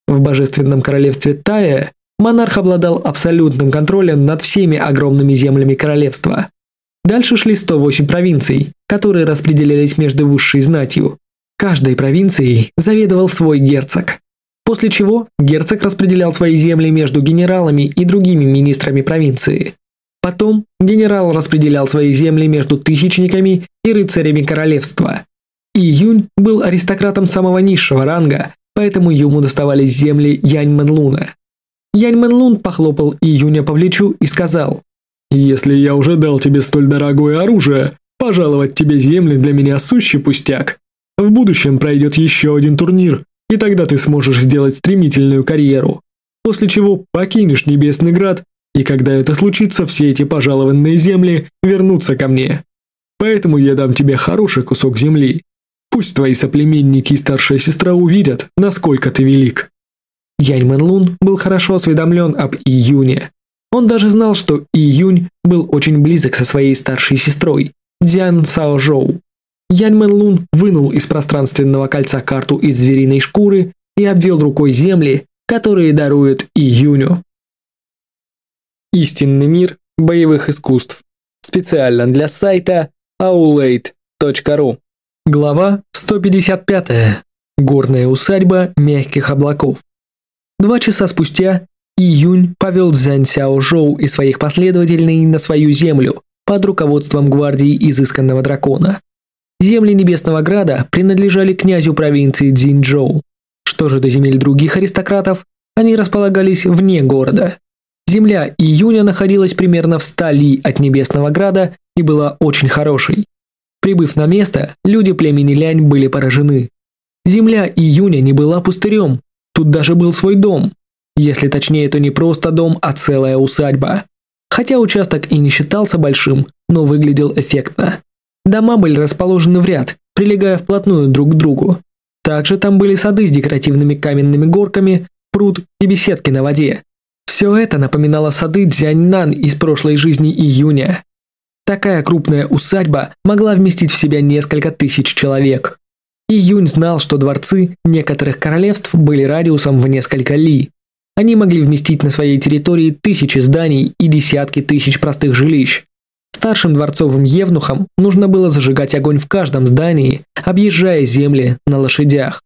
B: В божественном королевстве Тая монарх обладал абсолютным контролем над всеми огромными землями королевства. Дальше шли 108 провинций, которые распределялись между высшей знатью. Каждой провинцией заведовал свой герцог. После чего герцог распределял свои земли между генералами и другими министрами провинции. Потом генерал распределял свои земли между тысячниками и рыцарями королевства. И Юнь был аристократом самого низшего ранга, поэтому ему доставались земли Яньмэнлуна. Яньмэнлун похлопал Июня по плечу и сказал
C: если я уже дал тебе столь дорогое оружие, пожаловать тебе земли для меня сущий пустяк. В будущем пройдет еще один турнир, и тогда ты сможешь сделать стремительную карьеру, после чего покинешь Небесный Град, и когда это случится, все эти пожалованные земли вернутся ко мне. Поэтому я дам тебе хороший кусок земли. Пусть твои соплеменники и старшая сестра увидят, насколько ты велик».
B: Яньмен Лун был хорошо осведомлен об июне, он даже знал, что Июнь был очень близок со своей старшей сестрой, Дзян Сао Жоу. Янь Мэн Лун вынул из пространственного кольца карту из звериной шкуры и обвел рукой земли, которые дарует Июню.
A: Истинный мир боевых искусств. Специально для сайта aulade.ru.
B: Глава 155. Горная усадьба мягких облаков. Два часа спустя Июнь повел Цзяньсяо Жоу и своих последователей на свою землю под руководством гвардии изысканного дракона. Земли Небесного Града принадлежали князю провинции Цзиньчжоу. Что же до земель других аристократов, они располагались вне города. Земля Июня находилась примерно в 100 ли от Небесного Града и была очень хорошей. Прибыв на место, люди племени Лянь были поражены. Земля Июня не была пустырем, тут даже был свой дом. Если точнее, то не просто дом, а целая усадьба. Хотя участок и не считался большим, но выглядел эффектно. Дома были расположены в ряд, прилегая вплотную друг к другу. Также там были сады с декоративными каменными горками, пруд и беседки на воде. Все это напоминало сады Дзяньнан из прошлой жизни июня. Такая крупная усадьба могла вместить в себя несколько тысяч человек. Июнь знал, что дворцы некоторых королевств были радиусом в несколько ли, они могли вместить на своей территории тысячи зданий и десятки тысяч простых жилищ. Старшим дворцовым евнухам нужно было зажигать огонь в каждом здании, объезжая земли на лошадях.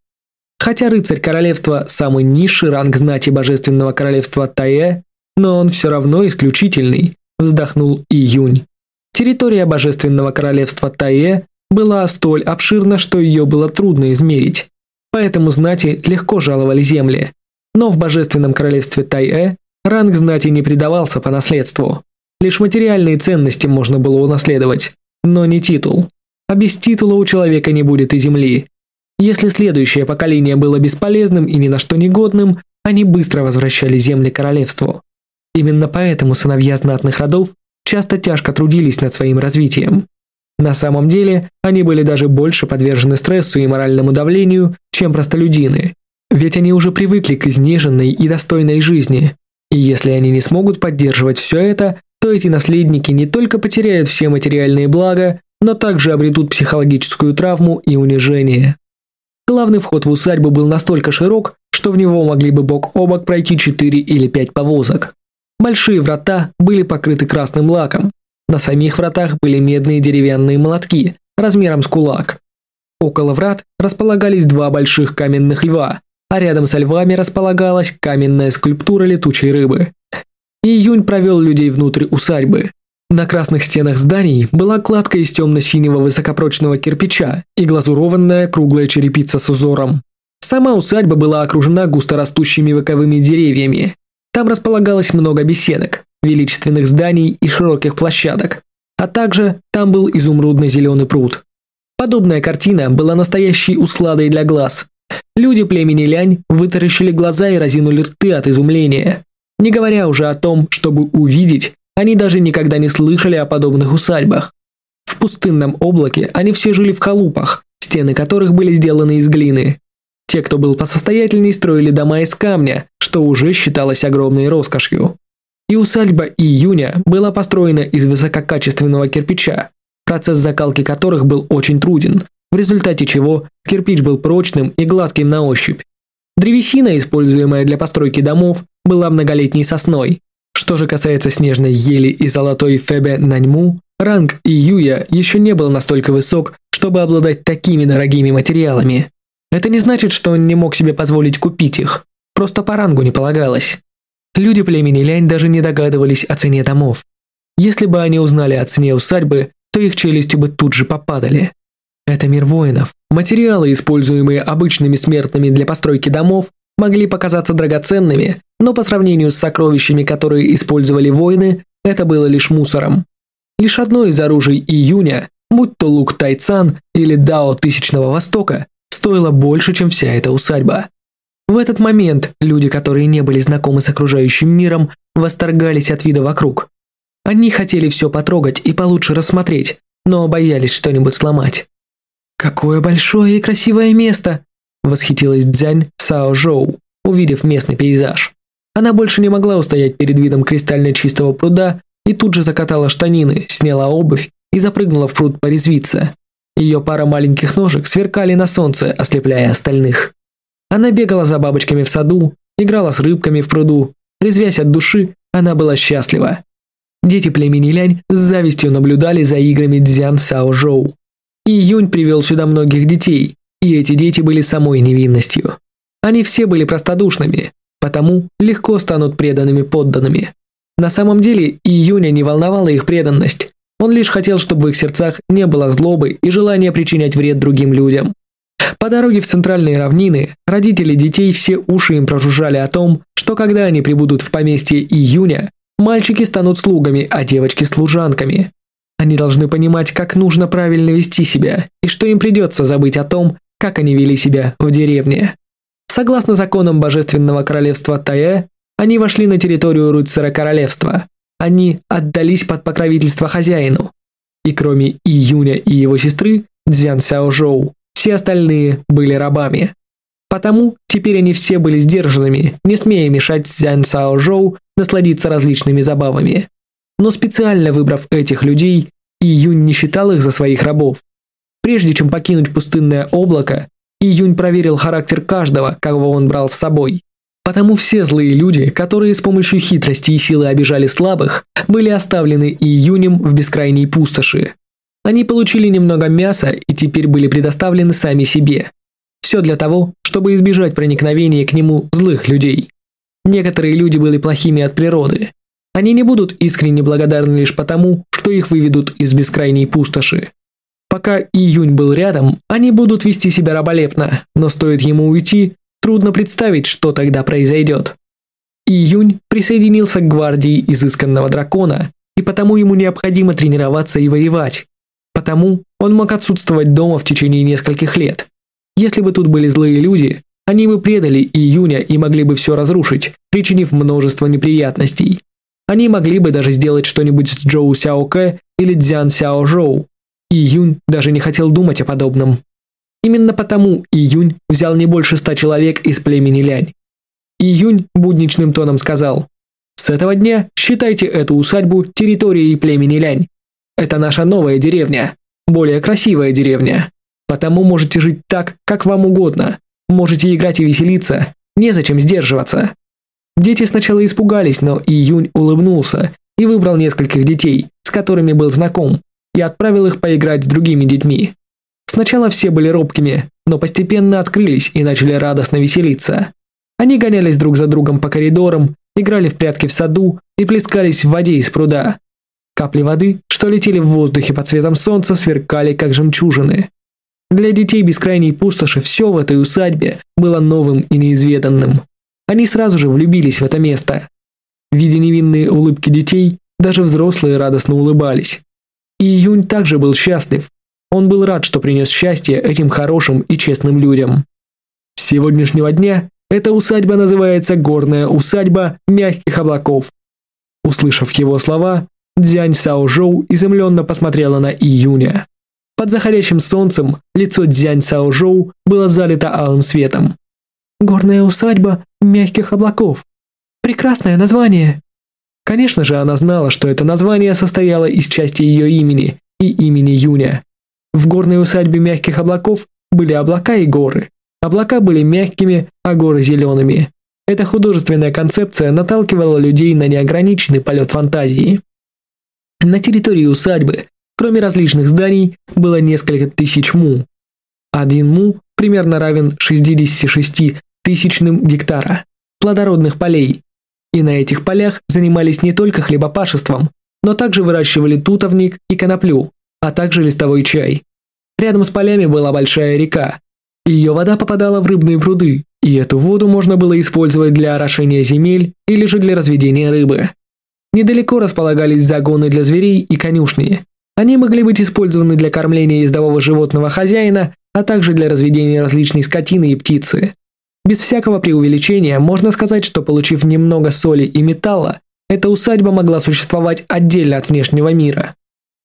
B: Хотя рыцарь королевства – самый низший ранг знати божественного королевства Тае, но он все равно исключительный, вздохнул Июнь. Территория божественного королевства Тае была столь обширна, что ее было трудно измерить. Поэтому знати легко жаловали земли – но в божественном королевстве Тай-Э ранг знати не придавался по наследству. Лишь материальные ценности можно было унаследовать, но не титул. А без титула у человека не будет и земли. Если следующее поколение было бесполезным и ни на что негодным, они быстро возвращали земли королевству. Именно поэтому сыновья знатных родов часто тяжко трудились над своим развитием. На самом деле, они были даже больше подвержены стрессу и моральному давлению, чем простолюдины. Ведь они уже привыкли к изнеженной и достойной жизни. И если они не смогут поддерживать все это, то эти наследники не только потеряют все материальные блага, но также обретут психологическую травму и унижение. Главный вход в усадьбу был настолько широк, что в него могли бы бок о бок пройти 4 или 5 повозок. Большие врата были покрыты красным лаком. На самих вратах были медные деревянные молотки размером с кулак. Около врат располагались два больших каменных льва, а рядом со львами располагалась каменная скульптура летучей рыбы. Июнь провел людей внутрь усадьбы. На красных стенах зданий была кладка из темно-синего высокопрочного кирпича и глазурованная круглая черепица с узором. Сама усадьба была окружена густорастущими вековыми деревьями. Там располагалось много беседок, величественных зданий и широких площадок. А также там был изумрудно-зеленый пруд. Подобная картина была настоящей усладой для глаз, Люди племени Лянь вытаращили глаза и разинули рты от изумления. Не говоря уже о том, чтобы увидеть, они даже никогда не слышали о подобных усадьбах. В пустынном облаке они все жили в халупах, стены которых были сделаны из глины. Те, кто был посостоятельней, строили дома из камня, что уже считалось огромной роскошью. И усадьба Июня была построена из высококачественного кирпича, процесс закалки которых был очень труден, в результате чего кирпич был прочным и гладким на ощупь. Древесина, используемая для постройки домов, была многолетней сосной. Что же касается снежной ели и золотой фебе наньму, ранг июя еще не был настолько высок, чтобы обладать такими дорогими материалами. Это не значит, что он не мог себе позволить купить их, просто по рангу не полагалось. Люди племени Лянь даже не догадывались о цене домов. Если бы они узнали о цене усадьбы, то их челюсти бы тут же попадали. Это мир воинов. Материалы, используемые обычными смертными для постройки домов, могли показаться драгоценными, но по сравнению с сокровищами, которые использовали воины, это было лишь мусором. Лишь одно из оружий июня, будь то лук Тайцан или Дао Тысячного Востока, стоило больше, чем вся эта усадьба. В этот момент люди, которые не были знакомы с окружающим миром, восторгались от вида вокруг. Они хотели все потрогать и получше рассмотреть, но боялись что-нибудь сломать. «Какое большое и красивое место!» – восхитилась Дзянь Сао Жоу, увидев местный пейзаж. Она больше не могла устоять перед видом кристально чистого пруда и тут же закатала штанины, сняла обувь и запрыгнула в пруд порезвиться. Ее пара маленьких ножек сверкали на солнце, ослепляя остальных. Она бегала за бабочками в саду, играла с рыбками в пруду. Резвясь от души, она была счастлива. Дети племени Лянь с завистью наблюдали за играми Дзян Сао Жоу. И Юнь привел сюда многих детей, и эти дети были самой невинностью. Они все были простодушными, потому легко станут преданными подданными. На самом деле Июня не волновала их преданность, он лишь хотел, чтобы в их сердцах не было злобы и желания причинять вред другим людям. По дороге в центральные равнины родители детей все уши им прожужжали о том, что когда они прибудут в поместье июня, мальчики станут слугами, а девочки – служанками. Они должны понимать, как нужно правильно вести себя, и что им придется забыть о том, как они вели себя в деревне. Согласно законам Божественного Королевства Тае, они вошли на территорию Руцера Королевства. Они отдались под покровительство хозяину. И кроме Июня и его сестры, Дзян Сяожоу, все остальные были рабами. Потому теперь они все были сдержанными, не смея мешать Цзян Сао Жоу насладиться различными забавами но специально выбрав этих людей, Июнь не считал их за своих рабов. Прежде чем покинуть пустынное облако, Июнь проверил характер каждого, кого он брал с собой. Потому все злые люди, которые с помощью хитрости и силы обижали слабых, были оставлены Июнем в бескрайней пустоши. Они получили немного мяса и теперь были предоставлены сами себе. Все для того, чтобы избежать проникновения к нему злых людей. Некоторые люди были плохими от природы, они не будут искренне благодарны лишь потому, что их выведут из бескрайней пустоши. Пока июнь был рядом, они будут вести себя раболепно, но стоит ему уйти, трудно представить, что тогда произойдет. Июнь присоединился к гвардии изысканного дракона, и потому ему необходимо тренироваться и воевать. Потому он мог отсутствовать дома в течение нескольких лет. Если бы тут были злые люди, они бы предали Июня и могли бы все разрушить, причинив множество неприятностей. Они могли бы даже сделать что-нибудь с Джоу Сяо Кэ или Дзян Сяо Жоу. И Юнь даже не хотел думать о подобном. Именно потому И Юнь взял не больше ста человек из племени Лянь. И Юнь будничным тоном сказал, «С этого дня считайте эту усадьбу территорией племени Лянь. Это наша новая деревня, более красивая деревня. Потому можете жить так, как вам угодно. Можете играть и веселиться, незачем сдерживаться. Дети сначала испугались, но Июнь улыбнулся и выбрал нескольких детей, с которыми был знаком, и отправил их поиграть с другими детьми. Сначала все были робкими, но постепенно открылись и начали радостно веселиться. Они гонялись друг за другом по коридорам, играли в прятки в саду и плескались в воде из пруда. Капли воды, что летели в воздухе под цветом солнца, сверкали как жемчужины. Для детей бескрайней пустоши все в этой усадьбе было новым и неизведанным. Они сразу же влюбились в это место. Видя невинные улыбки детей, даже взрослые радостно улыбались. И Июнь также был счастлив. Он был рад, что принес счастье этим хорошим и честным людям. С сегодняшнего дня эта усадьба называется «Горная усадьба мягких облаков». Услышав его слова, Дзянь Сао Жоу изумленно посмотрела на Июня. Под заходящим солнцем лицо Дзянь Сао Жоу было залито алым светом. «Горная усадьба «Мягких облаков». Прекрасное название. Конечно же, она знала, что это название состояло из части ее имени и имени Юня. В горной усадьбе мягких облаков были облака и горы. Облака были мягкими, а горы зелеными. Эта художественная концепция наталкивала людей на неограниченный полет фантазии. На территории усадьбы, кроме различных зданий, было несколько тысяч му. Один му примерно равен 66 тысячным гектара плодородных полей. И на этих полях занимались не только хлебопашеством, но также выращивали тутовник и коноплю, а также листовой чай. Рядом с полями была большая река, ее вода попадала в рыбные пруды, и эту воду можно было использовать для орошения земель или же для разведения рыбы. Недалеко располагались загоны для зверей и конюшни. Они могли быть использованы для кормления ездового животного хозяина, а также для разведения различной скотины и птицы. Без всякого преувеличения можно сказать, что получив немного соли и металла, эта усадьба могла существовать отдельно от внешнего мира.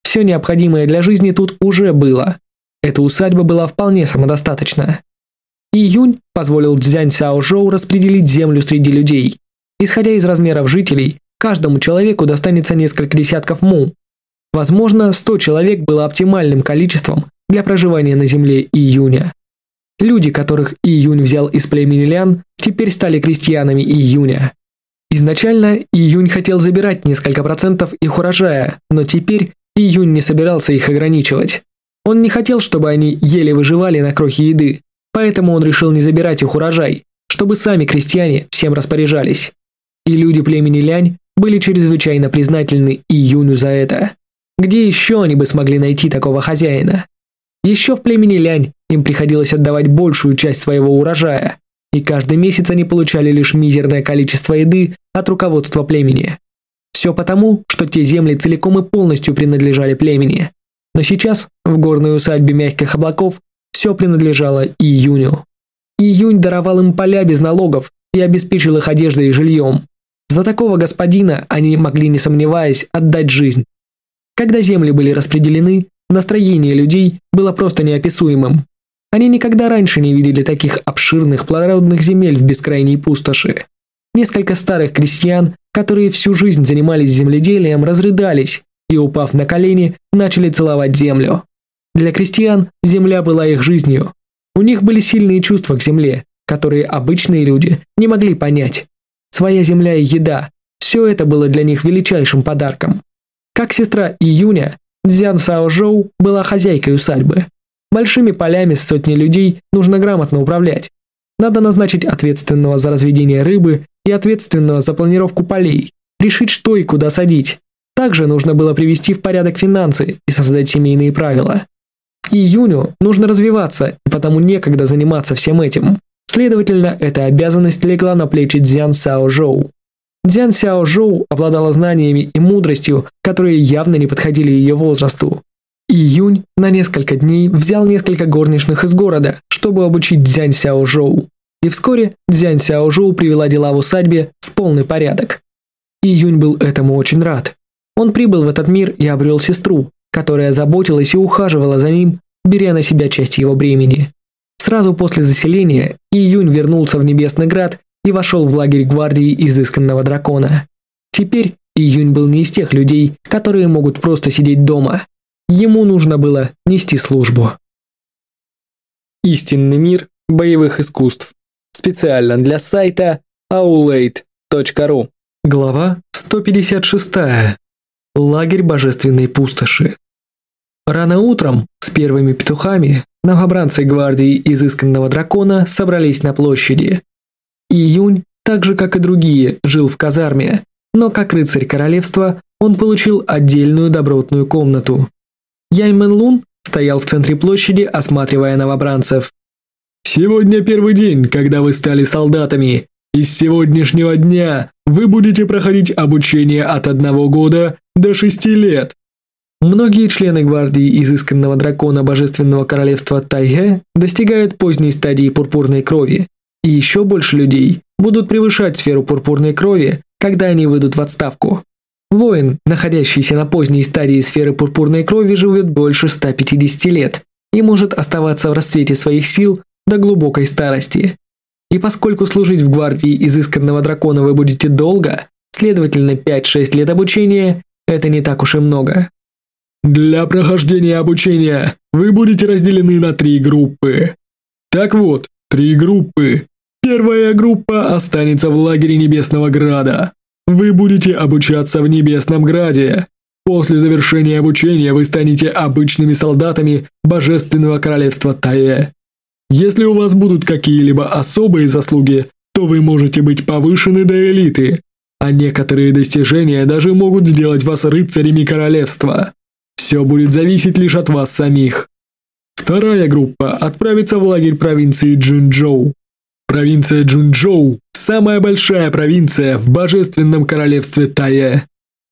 B: Все необходимое для жизни тут уже было. Эта усадьба была вполне самодостаточна. Июнь позволил Дзянь Сяо Жоу распределить землю среди людей. Исходя из размеров жителей, каждому человеку достанется несколько десятков му. Возможно, 100 человек было оптимальным количеством для проживания на земле июня. Люди, которых Июнь взял из племени Лян, теперь стали крестьянами Июня. Изначально Июнь хотел забирать несколько процентов их урожая, но теперь Июнь не собирался их ограничивать. Он не хотел, чтобы они еле выживали на крохи еды, поэтому он решил не забирать их урожай, чтобы сами крестьяне всем распоряжались. И люди племени Лянь были чрезвычайно признательны Июню за это. Где еще они бы смогли найти такого хозяина? Еще в племени Лянь им приходилось отдавать большую часть своего урожая, и каждый месяц они получали лишь мизерное количество еды от руководства племени. Все потому, что те земли целиком и полностью принадлежали племени. Но сейчас в горной усадьбе мягких облаков все принадлежало Июню. Июнь даровал им поля без налогов и обеспечил их одеждой и жильем. За такого господина они могли, не сомневаясь, отдать жизнь. Когда земли были распределены, Настроение людей было просто неописуемым. Они никогда раньше не видели таких обширных плодородных земель в бескрайней пустоши. Несколько старых крестьян, которые всю жизнь занимались земледелием, разрыдались и, упав на колени, начали целовать землю. Для крестьян земля была их жизнью. У них были сильные чувства к земле, которые обычные люди не могли понять. Своя земля и еда – все это было для них величайшим подарком. Как сестра Июня, Дзян Сао Жоу была хозяйкой усадьбы. Большими полями с сотней людей нужно грамотно управлять. Надо назначить ответственного за разведение рыбы и ответственного за планировку полей, решить, что и куда садить. Также нужно было привести в порядок финансы и создать семейные правила. Июню нужно развиваться, и потому некогда заниматься всем этим. Следовательно, эта обязанность легла на плечи Дзян Сао Жоу. Дзян Сяо Жоу обладала знаниями и мудростью, которые явно не подходили ее возрасту. Июнь на несколько дней взял несколько горничных из города, чтобы обучить Дзянь Сяо Жоу. И вскоре Дзянь Сяо Жоу привела дела в усадьбе в полный порядок. Июнь был этому очень рад. Он прибыл в этот мир и обрел сестру, которая заботилась и ухаживала за ним, беря на себя часть его бремени. Сразу после заселения Июнь вернулся в Небесный Град и вошел в лагерь гвардии изысканного дракона. Теперь Июнь был не из тех людей, которые могут просто сидеть дома. Ему нужно было нести службу.
A: Истинный мир боевых искусств. Специально для сайта aulade.ru.
B: Глава 156. Лагерь божественной пустоши. Рано утром с первыми петухами новобранцы гвардии изысканного дракона собрались на площади, Июнь, так же как и другие, жил в казарме, но как рыцарь королевства он получил отдельную добротную комнату. Янь Мэн Лун стоял в центре площади, осматривая новобранцев.
C: «Сегодня первый день, когда вы стали солдатами, и с сегодняшнего дня вы будете проходить обучение от одного года до шести лет».
B: Многие члены гвардии изысканного дракона Божественного Королевства Тайге достигают поздней стадии пурпурной крови, и еще больше людей будут превышать сферу пурпурной крови, когда они выйдут в отставку. Воин, находящийся на поздней стадии сферы пурпурной крови, живет больше 150 лет и может оставаться в расцвете своих сил до глубокой старости. И поскольку служить в гвардии изысканного дракона вы будете долго, следовательно 5-6 лет обучения, это не так уж и много.
C: Для прохождения обучения вы будете разделены на три группы. Так вот, три группы Первая группа останется в лагере Небесного Града. Вы будете обучаться в Небесном Граде. После завершения обучения вы станете обычными солдатами Божественного Королевства Тае. Если у вас будут какие-либо особые заслуги, то вы можете быть повышены до элиты, а некоторые достижения даже могут сделать вас рыцарями королевства. Все будет зависеть лишь от вас самих. Вторая группа отправится в лагерь провинции Джунчжоу. Провинция Джунчжоу – самая большая провинция в божественном королевстве Тае.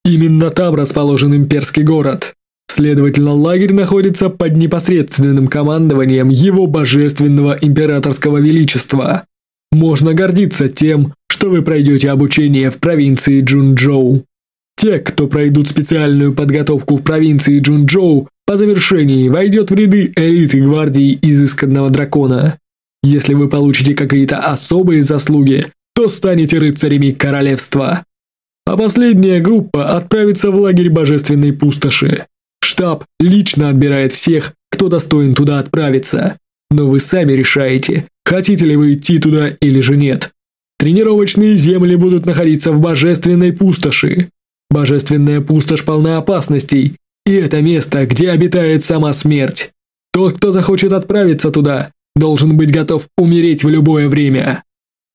C: Именно там расположен имперский город. Следовательно, лагерь находится под непосредственным командованием его божественного императорского величества. Можно гордиться тем, что вы пройдете обучение в провинции Джунчжоу. Те, кто пройдут специальную подготовку в провинции Джунчжоу, по завершении войдет в ряды элиты гвардии изысканного дракона. Если вы получите какие-то особые заслуги, то станете рыцарями королевства. А последняя группа отправится в лагерь божественной пустоши. Штаб лично отбирает всех, кто достоин туда отправиться. Но вы сами решаете, хотите ли вы идти туда или же нет. Тренировочные земли будут находиться в божественной пустоши. Божественная пустошь полна опасностей, и это место, где обитает сама смерть. Тот, кто захочет отправиться туда, должен быть готов умереть в любое время.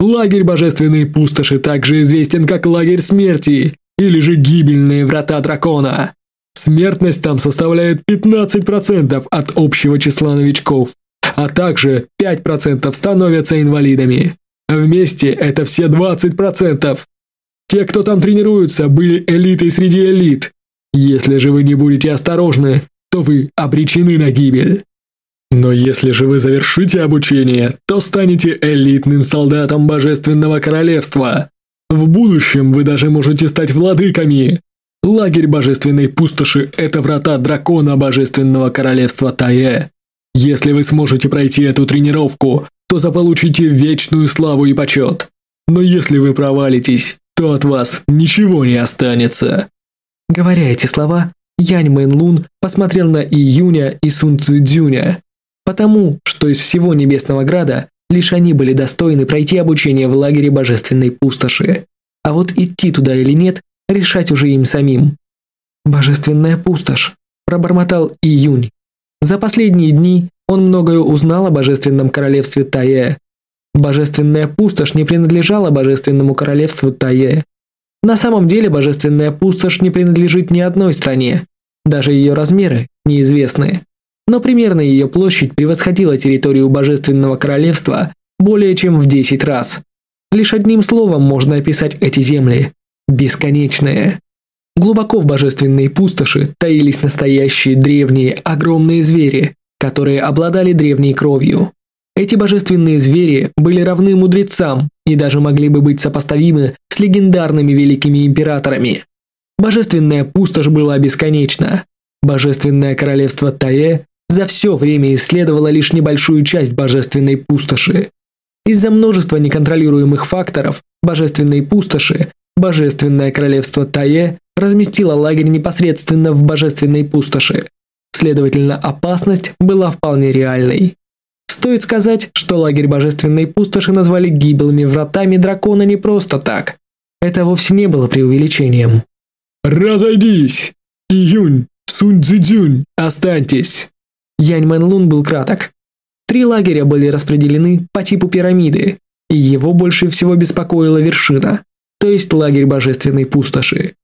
C: Лагерь Божественной Пустоши также известен как Лагерь Смерти или же Гибельные Врата Дракона. Смертность там составляет 15% от общего числа новичков, а также 5% становятся инвалидами. Вместе это все 20%. Те, кто там тренируются, были элитой среди элит. Если же вы не будете осторожны, то вы обречены на гибель. Но если же вы завершите обучение, то станете элитным солдатом Божественного Королевства. В будущем вы даже можете стать владыками. Лагерь Божественной Пустоши – это врата дракона Божественного Королевства Тае. Если вы сможете пройти эту тренировку, то заполучите вечную славу и почет. Но если вы провалитесь, то от вас ничего не останется.
B: Говоря эти слова, Янь Мэн Лун посмотрел на Июня и Сун Цзюня потому что из всего Небесного Града лишь они были достойны пройти обучение в лагере Божественной Пустоши. А вот идти туда или нет, решать уже им самим. «Божественная пустошь», – пробормотал Июнь. За последние дни он многое узнал о Божественном Королевстве Тае. Божественная пустошь не принадлежала Божественному Королевству Тае. На самом деле Божественная пустошь не принадлежит ни одной стране. Даже ее размеры неизвестны но примерно ее площадь превосходила территорию Божественного Королевства более чем в 10 раз. Лишь одним словом можно описать эти земли – бесконечные. Глубоко в божественной пустоши таились настоящие древние огромные звери, которые обладали древней кровью. Эти божественные звери были равны мудрецам и даже могли бы быть сопоставимы с легендарными великими императорами. Божественная пустошь была бесконечна. Божественное королевство Тае за все время исследовала лишь небольшую часть божественной пустоши. Из-за множества неконтролируемых факторов божественной пустоши Божественное королевство Тае разместило лагерь непосредственно в божественной пустоши. Следовательно, опасность была вполне реальной. Стоит сказать, что лагерь божественной пустоши назвали гибелыми вратами дракона не просто так. Это вовсе не было преувеличением.
C: «Разойдись! Июнь! Сунь Цзюдзюнь! Останьтесь!»
B: Янь Мэн Лун был краток. Три лагеря были распределены по типу пирамиды, и его больше всего беспокоила вершина, то есть лагерь божественной пустоши.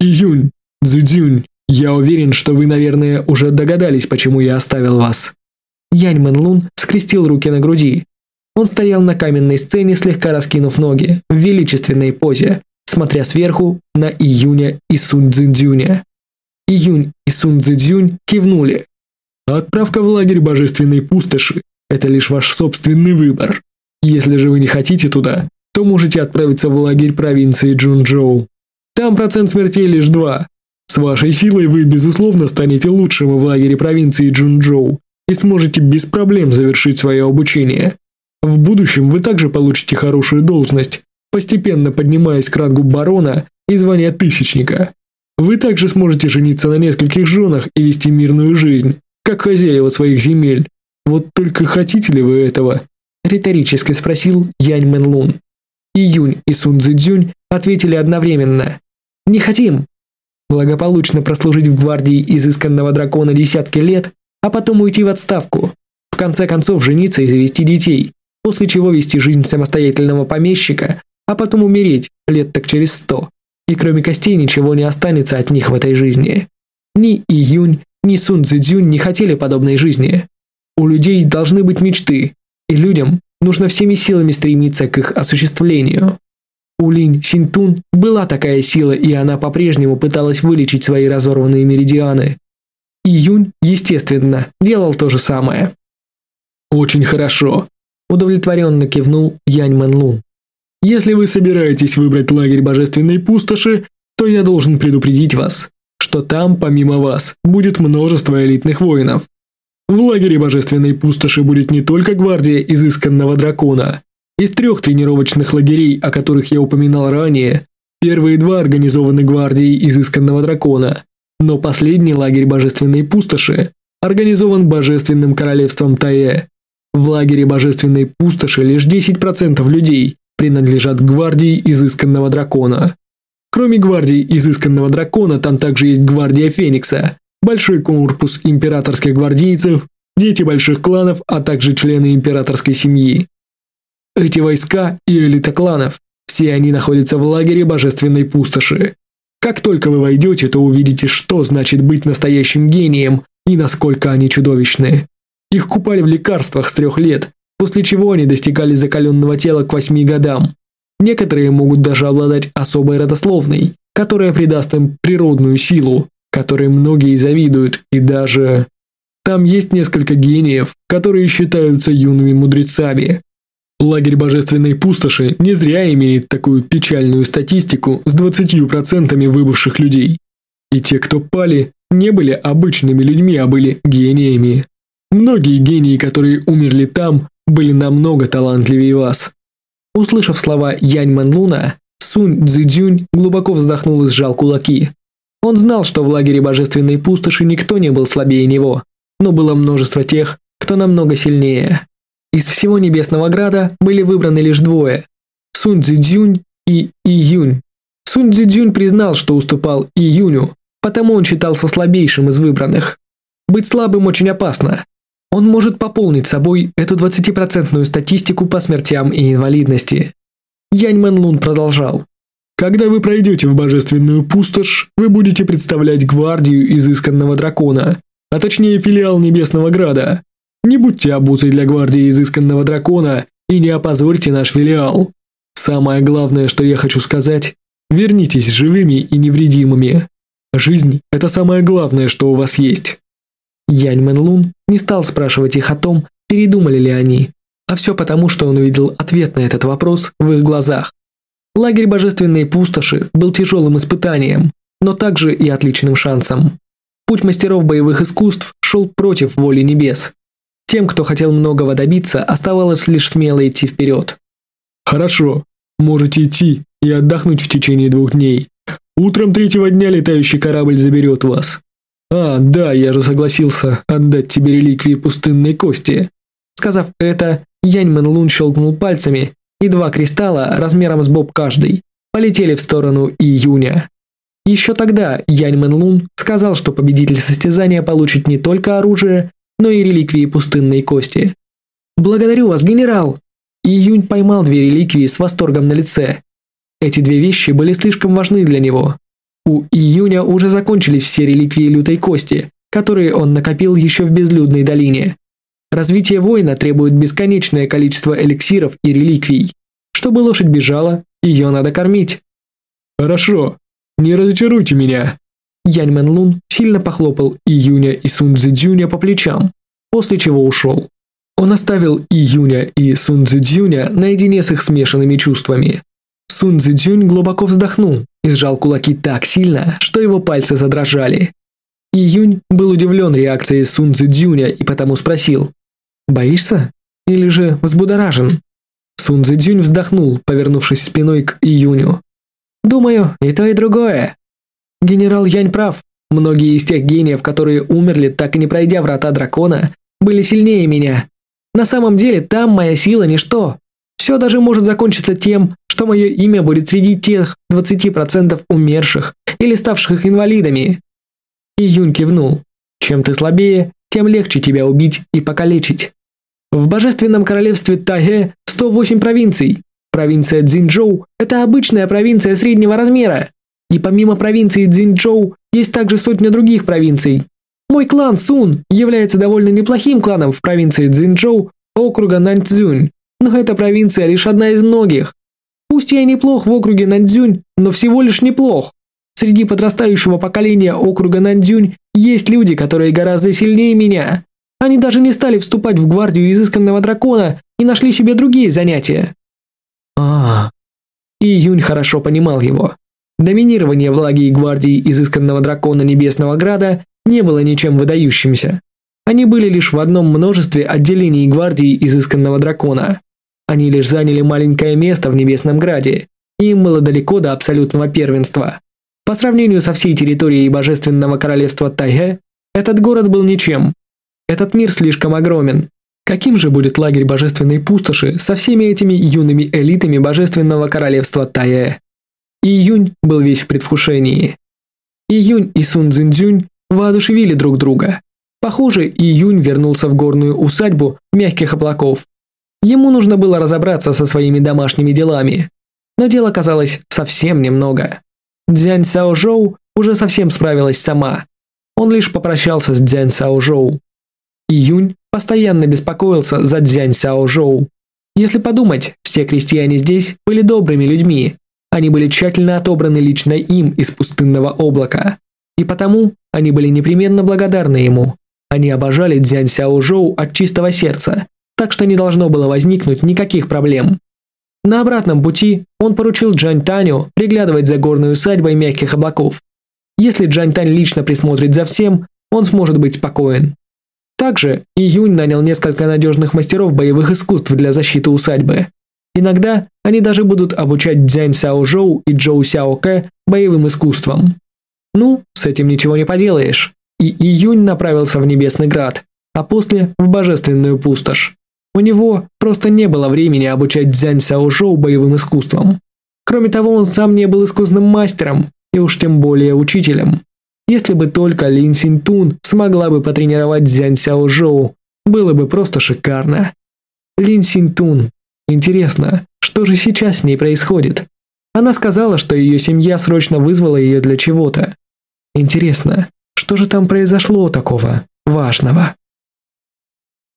C: «Июнь, Цзюдзюнь, я уверен, что вы, наверное, уже догадались, почему я оставил вас».
B: Янь Мэн Лун скрестил руки на груди. Он стоял на каменной сцене, слегка раскинув ноги, в величественной позе, смотря сверху на Июня и Сунь Цзюдзюня. Июнь и Сунь Цзюдзюнь кивнули,
C: Отправка в лагерь божественной пустоши – это лишь ваш собственный выбор. Если же вы не хотите туда, то можете отправиться в лагерь провинции Джунчжоу. Там процент смертей лишь два. С вашей силой вы, безусловно, станете лучшим в лагере провинции Джунчжоу и сможете без проблем завершить свое обучение. В будущем вы также получите хорошую должность, постепенно поднимаясь к рангу барона и звания тысячника. Вы также сможете жениться на нескольких женах и вести мирную жизнь как хозяева своих земель. Вот только хотите ли вы этого?»
B: Риторически спросил Янь Мэн Лун. Июнь и Сун Цзюнь ответили одновременно. «Не хотим!» Благополучно прослужить в гвардии изысканного дракона десятки лет, а потом уйти в отставку. В конце концов жениться и завести детей, после чего вести жизнь самостоятельного помещика, а потом умереть лет так через сто. И кроме костей ничего не останется от них в этой жизни. Ни Июнь, ни Сун Цзюнь не хотели подобной жизни. У людей должны быть мечты, и людям нужно всеми силами стремиться к их осуществлению. У Линь Синтун была такая сила, и она по-прежнему пыталась вылечить свои разорванные меридианы. И Юнь, естественно, делал то же самое.
C: «Очень хорошо», – удовлетворенно кивнул Янь Мэн Лун. «Если вы собираетесь выбрать лагерь Божественной Пустоши, то я должен предупредить вас что там, помимо вас, будет множество элитных воинов. В лагере Божественной Пустоши будет не только гвардия изысканного дракона. Из трех тренировочных лагерей, о которых я упоминал ранее, первые два организованы гвардией изысканного дракона, но последний лагерь Божественной Пустоши организован Божественным Королевством Тае. В лагере Божественной Пустоши лишь 10% людей принадлежат гвардии изысканного дракона. Кроме гвардии изысканного дракона, там также есть гвардия Феникса, большой корпус императорских гвардейцев, дети больших кланов, а также члены императорской семьи. Эти войска и элита кланов, все они находятся в лагере Божественной Пустоши. Как только вы войдете, то увидите, что значит быть настоящим гением и насколько они чудовищны. Их купали в лекарствах с трех лет, после чего они достигали закаленного тела к восьми годам. Некоторые могут даже обладать особой родословной, которая придаст им природную силу, которой многие завидуют и даже... Там есть несколько гениев, которые считаются юными мудрецами. Лагерь Божественной Пустоши не зря имеет такую печальную статистику с 20% выбывших людей. И те, кто пали, не были обычными людьми, а были гениями. Многие гении, которые умерли там, были намного талантливее вас. Услышав слова Янь Мэн Луна, Сунь Цзэдзюнь глубоко вздохнул и сжал кулаки. Он знал, что в лагере Божественной Пустоши никто не был слабее него, но было множество тех, кто намного сильнее. Из всего Небесного Града были выбраны лишь двое – Сунь Цзэдзюнь и Июнь. Сунь Цзэдзюнь признал, что уступал Июню, потому он считался слабейшим из выбранных. Быть слабым очень опасно, он может пополнить собой эту 20% статистику по смертям и инвалидности. Янь Мэн Лун продолжал. Когда вы пройдете в божественную пустошь, вы будете представлять гвардию изысканного дракона, а точнее филиал Небесного Града. Не будьте обузой для гвардии изысканного дракона и не опозорьте наш филиал. Самое главное, что я хочу сказать, вернитесь живыми и невредимыми. Жизнь – это самое главное, что у вас есть. Янь Мэн Лун не стал спрашивать их о том, передумали ли они. А все потому, что он увидел ответ на этот вопрос в их глазах. Лагерь Божественной Пустоши был тяжелым испытанием, но также и отличным шансом. Путь мастеров боевых искусств шел против воли небес. Тем, кто хотел многого добиться, оставалось лишь смело идти вперед. «Хорошо, можете идти и отдохнуть в течение двух дней. Утром третьего дня летающий корабль заберет вас», «А, да, я же согласился отдать тебе реликвии пустынной кости». Сказав это, Яньмен Лун щелкнул пальцами, и два кристалла размером с боб каждый полетели в сторону июня. Еще тогда Яньмен Лун сказал, что победитель состязания получит не только оружие, но и реликвии пустынной кости. «Благодарю вас, генерал!» Июнь поймал две реликвии с восторгом на лице. Эти две вещи были слишком важны для него, у Июня уже закончились все реликвии Лютой Кости, которые он накопил еще в Безлюдной долине. Развитие воина требует бесконечное количество эликсиров и реликвий. Чтобы лошадь бежала, ее надо кормить. «Хорошо, не разочаруйте меня!» Яньмен Лун сильно похлопал Июня и Сун Цзюня по плечам, после чего ушел. Он оставил Июня и Сун Цзюня наедине с их смешанными чувствами. Сун Цзюнь глубоко вздохнул и сжал кулаки так сильно, что его пальцы задрожали. Июнь был удивлен реакцией Сун Цзюня и потому спросил «Боишься? Или же взбудоражен?» Сун Цзюнь вздохнул, повернувшись спиной к Июню. «Думаю, и то, и другое». Генерал Янь прав. Многие из тех гениев, которые умерли, так и не пройдя врата дракона, были сильнее меня. На самом деле там моя сила ничто. Все даже может закончиться тем, что мое имя будет среди тех 20% умерших или ставших инвалидами. И Июнь кивнул. Чем ты слабее, тем легче тебя убить и покалечить. В божественном королевстве Таге 108 провинций. Провинция Цзиньчжоу – это обычная провинция среднего размера. И помимо провинции Цзиньчжоу есть также сотня других провинций. Мой клан Сун является довольно неплохим кланом в провинции Цзиньчжоу округа Наньцзюнь, но эта провинция лишь одна из многих. Пусть я неплох в округе Нандзюнь, но всего лишь неплох. Среди подрастающего поколения округа Нандзюнь есть люди, которые гораздо сильнее меня. Они даже не стали вступать в гвардию изысканного дракона и нашли себе другие занятия. А. -а. И Юнь хорошо понимал его. Доминирование влаги и гвардии изысканного дракона Небесного Града не было ничем выдающимся. Они были лишь в одном множестве отделений гвардии изысканного дракона. Они лишь заняли маленькое место в Небесном Граде,
B: им было далеко до абсолютного первенства. По сравнению со всей территорией Божественного Королевства Тайге, этот город был ничем. Этот мир слишком огромен. Каким же будет лагерь Божественной Пустоши со всеми этими юными элитами Божественного Королевства Тайе? Июнь был весь в предвкушении. Июнь и Сун Цзиньцзюнь воодушевили друг друга. Похоже, Июнь вернулся в горную усадьбу мягких облаков, Ему нужно было разобраться со своими домашними делами. Но дел оказалось совсем немного. Дзянь Сяожоу уже совсем справилась сама. Он лишь попрощался с Дзянь Сяожоу. Июнь постоянно беспокоился за Дзянь Сяожоу. Если подумать, все крестьяне здесь были добрыми людьми. Они были тщательно отобраны лично им из пустынного облака. И потому они были непременно благодарны ему. Они обожали Дзянь Сяожоу от чистого сердца так что не должно было возникнуть никаких проблем. На обратном пути он поручил Джань Таню приглядывать за горной усадьбой мягких облаков. Если Джань Тань лично присмотрит за всем, он сможет быть спокоен. Также Июнь нанял несколько надежных мастеров боевых искусств для защиты усадьбы. Иногда они даже будут обучать Цзянь Сяо Жоу и Джоу Сяо Кэ боевым искусствам. Ну, с этим ничего не поделаешь. И Июнь направился в Небесный Град, а после в Божественную Пустошь. У него просто не было времени обучать Дзянь Сяожоу боевым искусствам. Кроме того, он сам не был искусным мастером, и уж тем более учителем. Если бы только Лин Тун смогла бы потренировать Дзянь Сяожоу, было бы просто шикарно. Лин Тун. Интересно, что же сейчас с ней происходит? Она сказала, что ее семья срочно вызвала ее для чего-то. Интересно, что же там произошло такого важного?